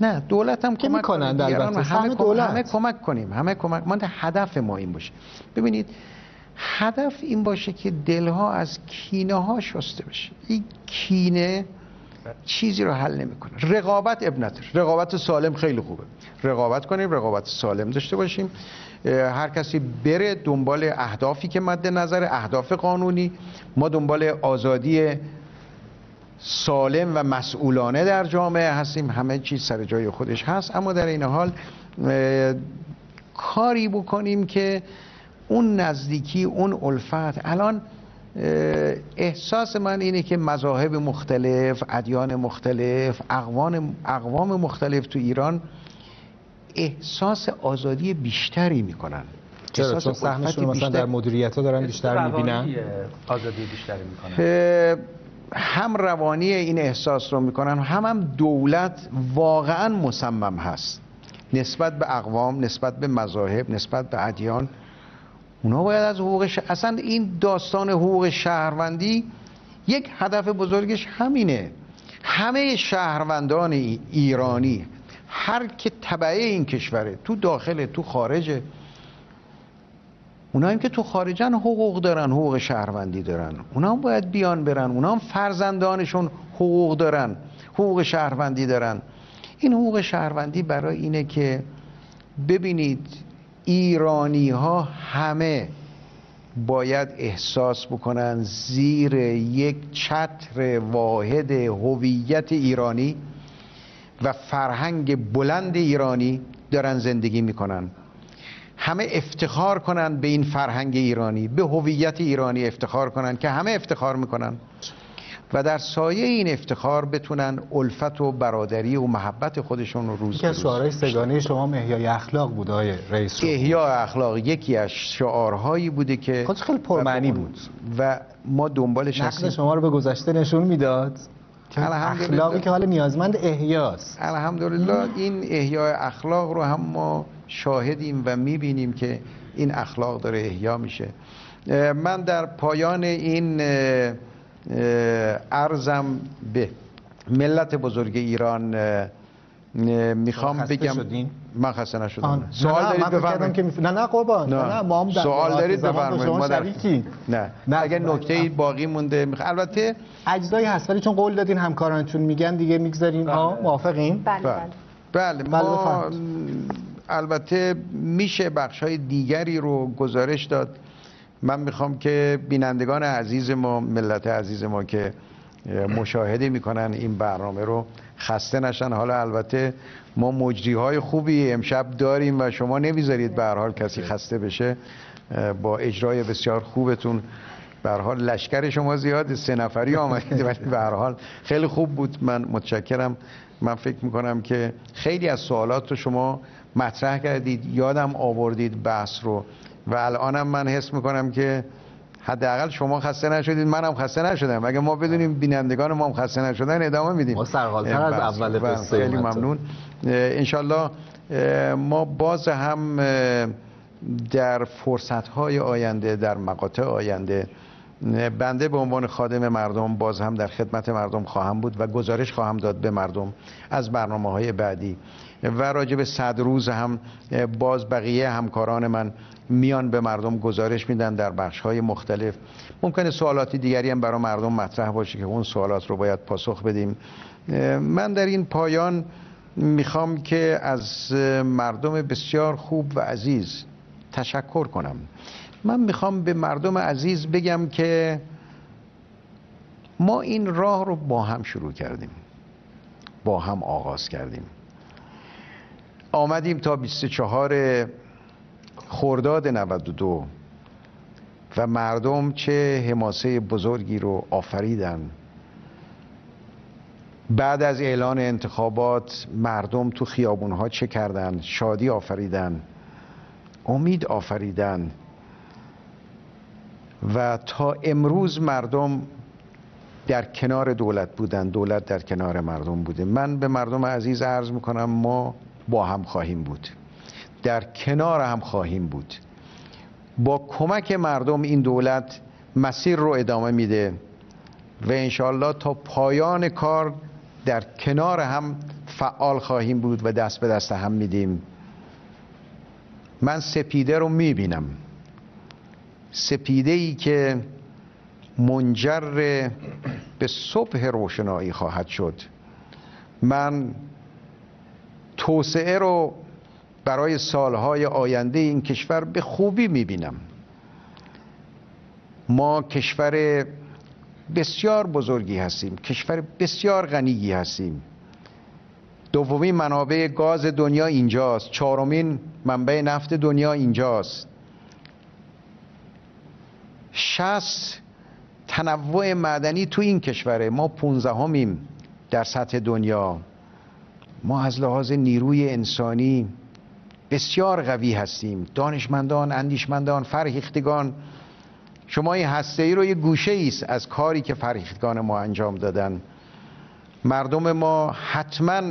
نه دولت هم کمک کنند البته. همه, دولت. همه کمک کنیم. همه کمک. ما هدف ما این باشه. ببینید هدف این باشه که دلها از کینه ها شسته بشه. این کینه چیزی رو حل نمی‌کنه. رقابت ابنت رقابت سالم خیلی خوبه. رقابت کنیم رقابت سالم داشته باشیم. هر کسی بره دنبال اهدافی که مد نظر اهداف قانونی. ما دنبال آزادی سالم و مسئولانه در جامعه هستیم. همه چیز سر جای خودش هست. اما در این حال کاری بکنیم که اون نزدیکی اون الفت. الان احساس من اینه که مذاهب مختلف ادیان مختلف اقوام اقوام مختلف تو ایران احساس آزادی بیشتری می‌کنن. چرا؟ چون سهمشون مثلا در مدیریت ها دارن بیشتر می‌بینن؟ آزادی بیشتری می‌کنن. هم روانی این احساس رو می‌کنن هم هم دولت واقعا مصمم هست. نسبت به اقوام نسبت به مذاهب نسبت به ادیان. اونا باید از حقوق اصلا این داستان حقوق شهروندی یک هدف بزرگش همینه. همه شهروندان ایرانی هر که تبعه این کشوره تو داخل تو خارجه اونا هم که تو خارجن حقوق دارن حقوق شهروندی دارن. اونا هم باید بیان برن اونا هم فرزندانشون حقوق دارن حقوق شهروندی دارن. این حقوق شهروندی برای اینه که ببینید ایرانی ها همه باید احساس بکنن زیر یک چتر واحد هویت ایرانی و فرهنگ بلند ایرانی دارن زندگی می‌کنن. همه افتخار کنن به این فرهنگ ایرانی به هویت ایرانی افتخار کنن که همه افتخار می‌کنن. و در سایه این افتخار بتونن الفت و برادری و محبت خودشون رو روز از شعارهای سگانه شما مهیای اخلاق بود آقای رئیس احیا اخلاق یکی از شعارهایی بوده که خودش خیلی پرمعنی بود. و ما دنبالش هستیم شما رو به گذشته نشون می‌داد. اخلاقی که حال نیازمند احیاست. الحمدلله این احیای اخلاق رو هم ما شاهدیم و می‌بینیم که این اخلاق داره احیا میشه. من در پایان این ارزم به ملت بزرگ ایران می‌خوام بگم شدین؟ من خسته نشدم. سوال دارید بفرمایید. که نه نه قربان. نه, نه ما هم سوال دارید بفرمایید. ما در... نه. نه اگه نکته باقی مونده میخ... البته اجزایی هست ولی چون قول دادین همکارانتون میگن دیگه می‌گذارین ها موافقین بله بله. بله, بله ما البته میشه بخش های دیگری رو گزارش داد. من می‌خوام که بینندگان عزیز ما ملت عزیز ما که مشاهده می‌کنن این برنامه رو خسته نشن. حالا البته ما مجری های خوبی امشب داریم و شما نمی‌ذارید به حال کسی خسته بشه. با اجرای بسیار خوبتون. به حال لشکر شما زیاد سه نفری آمدید ولی به حال خیلی خوب بود. من متشکرم. من فکر می‌کنم که خیلی از سوالات رو شما مطرح کردید. یادم آوردید بحث رو. و الانم من حس می‌کنم که حداقل شما خسته نشدید منم خسته نشدم. اگه ما بدونیم بینندگان ما هم خسته نشدن ادامه میدیم. ما سرحالتر از اول قصه خیلی ممنون. انشالله ما باز هم در فرصت های آینده در مقاطع آینده بنده به عنوان خادم مردم باز هم در خدمت مردم خواهم بود و گزارش خواهم داد به مردم از برنامه های بعدی. و راجع به صد روز هم باز بقیه همکاران من میان به مردم گزارش میدن در بخش های مختلف. ممکنه سوالات دیگری هم برای مردم مطرح باشه که اون سوالات رو باید پاسخ بدیم. من در این پایان می‌خوام که از مردم بسیار خوب و عزیز تشکر کنم. من می‌خوام به مردم عزیز بگم که ما این راه رو با هم شروع کردیم. با هم آغاز کردیم. آمدیم تا 24 خرداد 92 و مردم چه حماسه بزرگی رو آفریدن. بعد از اعلان انتخابات مردم تو خیابونها چه کردن؟ شادی آفریدن. امید آفریدن. و تا امروز مردم در کنار دولت بودن. دولت در کنار مردم بوده. من به مردم عزیز عرض می‌کنم ما با هم خواهیم بود. در کنار هم خواهیم بود. با کمک مردم این دولت مسیر رو ادامه میده و انشالله تا پایان کار در کنار هم فعال خواهیم بود و دست به دست هم میدیم. من سپیده رو می‌بینم. سپیده ای که منجر به صبح روشنایی خواهد شد. من توسعه رو برای سالهای آینده این کشور به خوبی می‌بینم. ما کشور بسیار بزرگی هستیم کشور بسیار غنیی هستیم. دومین منابع گاز دنیا اینجاست. چهارمین منبع نفت دنیا اینجاست. شست تنوع معدنی تو این کشوره. ما پونزدهمیم در سطح دنیا. ما از لحاظ نیروی انسانی بسیار قوی هستیم. دانشمندان اندیشمندان فرهیختگان. شما این هسته ای رو یه گوشه است از کاری که فرهیختگان ما انجام دادن. مردم ما حتما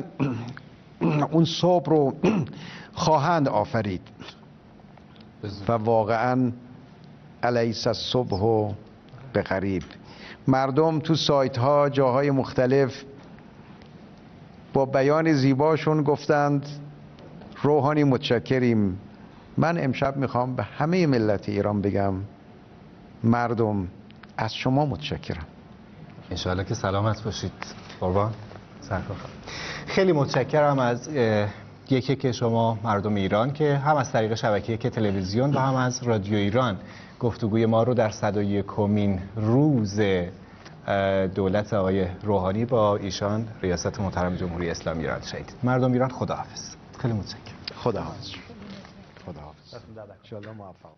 اون صبح رو خواهند آفرید. و واقعا علیس صبح و به قریب. مردم تو سایت ها جاهای مختلف با بیان زیباشون گفتند روحانی متشکریم. من امشب می‌خوام به همه ملت ایران بگم مردم از شما متشکرم. انشاءالله که سلامت باشید. قربان. خیلی متشکرم از یکی که شما مردم ایران که هم از طریق شبکه که تلویزیون و هم از رادیو ایران گفتگوی ما رو در 101 کمین روز دولت آقای روحانی با ایشان ریاست محترم جمهوری اسلامی ایران شهید. مردم ایران خداحافظ. خیلی متشکرم. خداحافظ. خداحافظ. ان موفق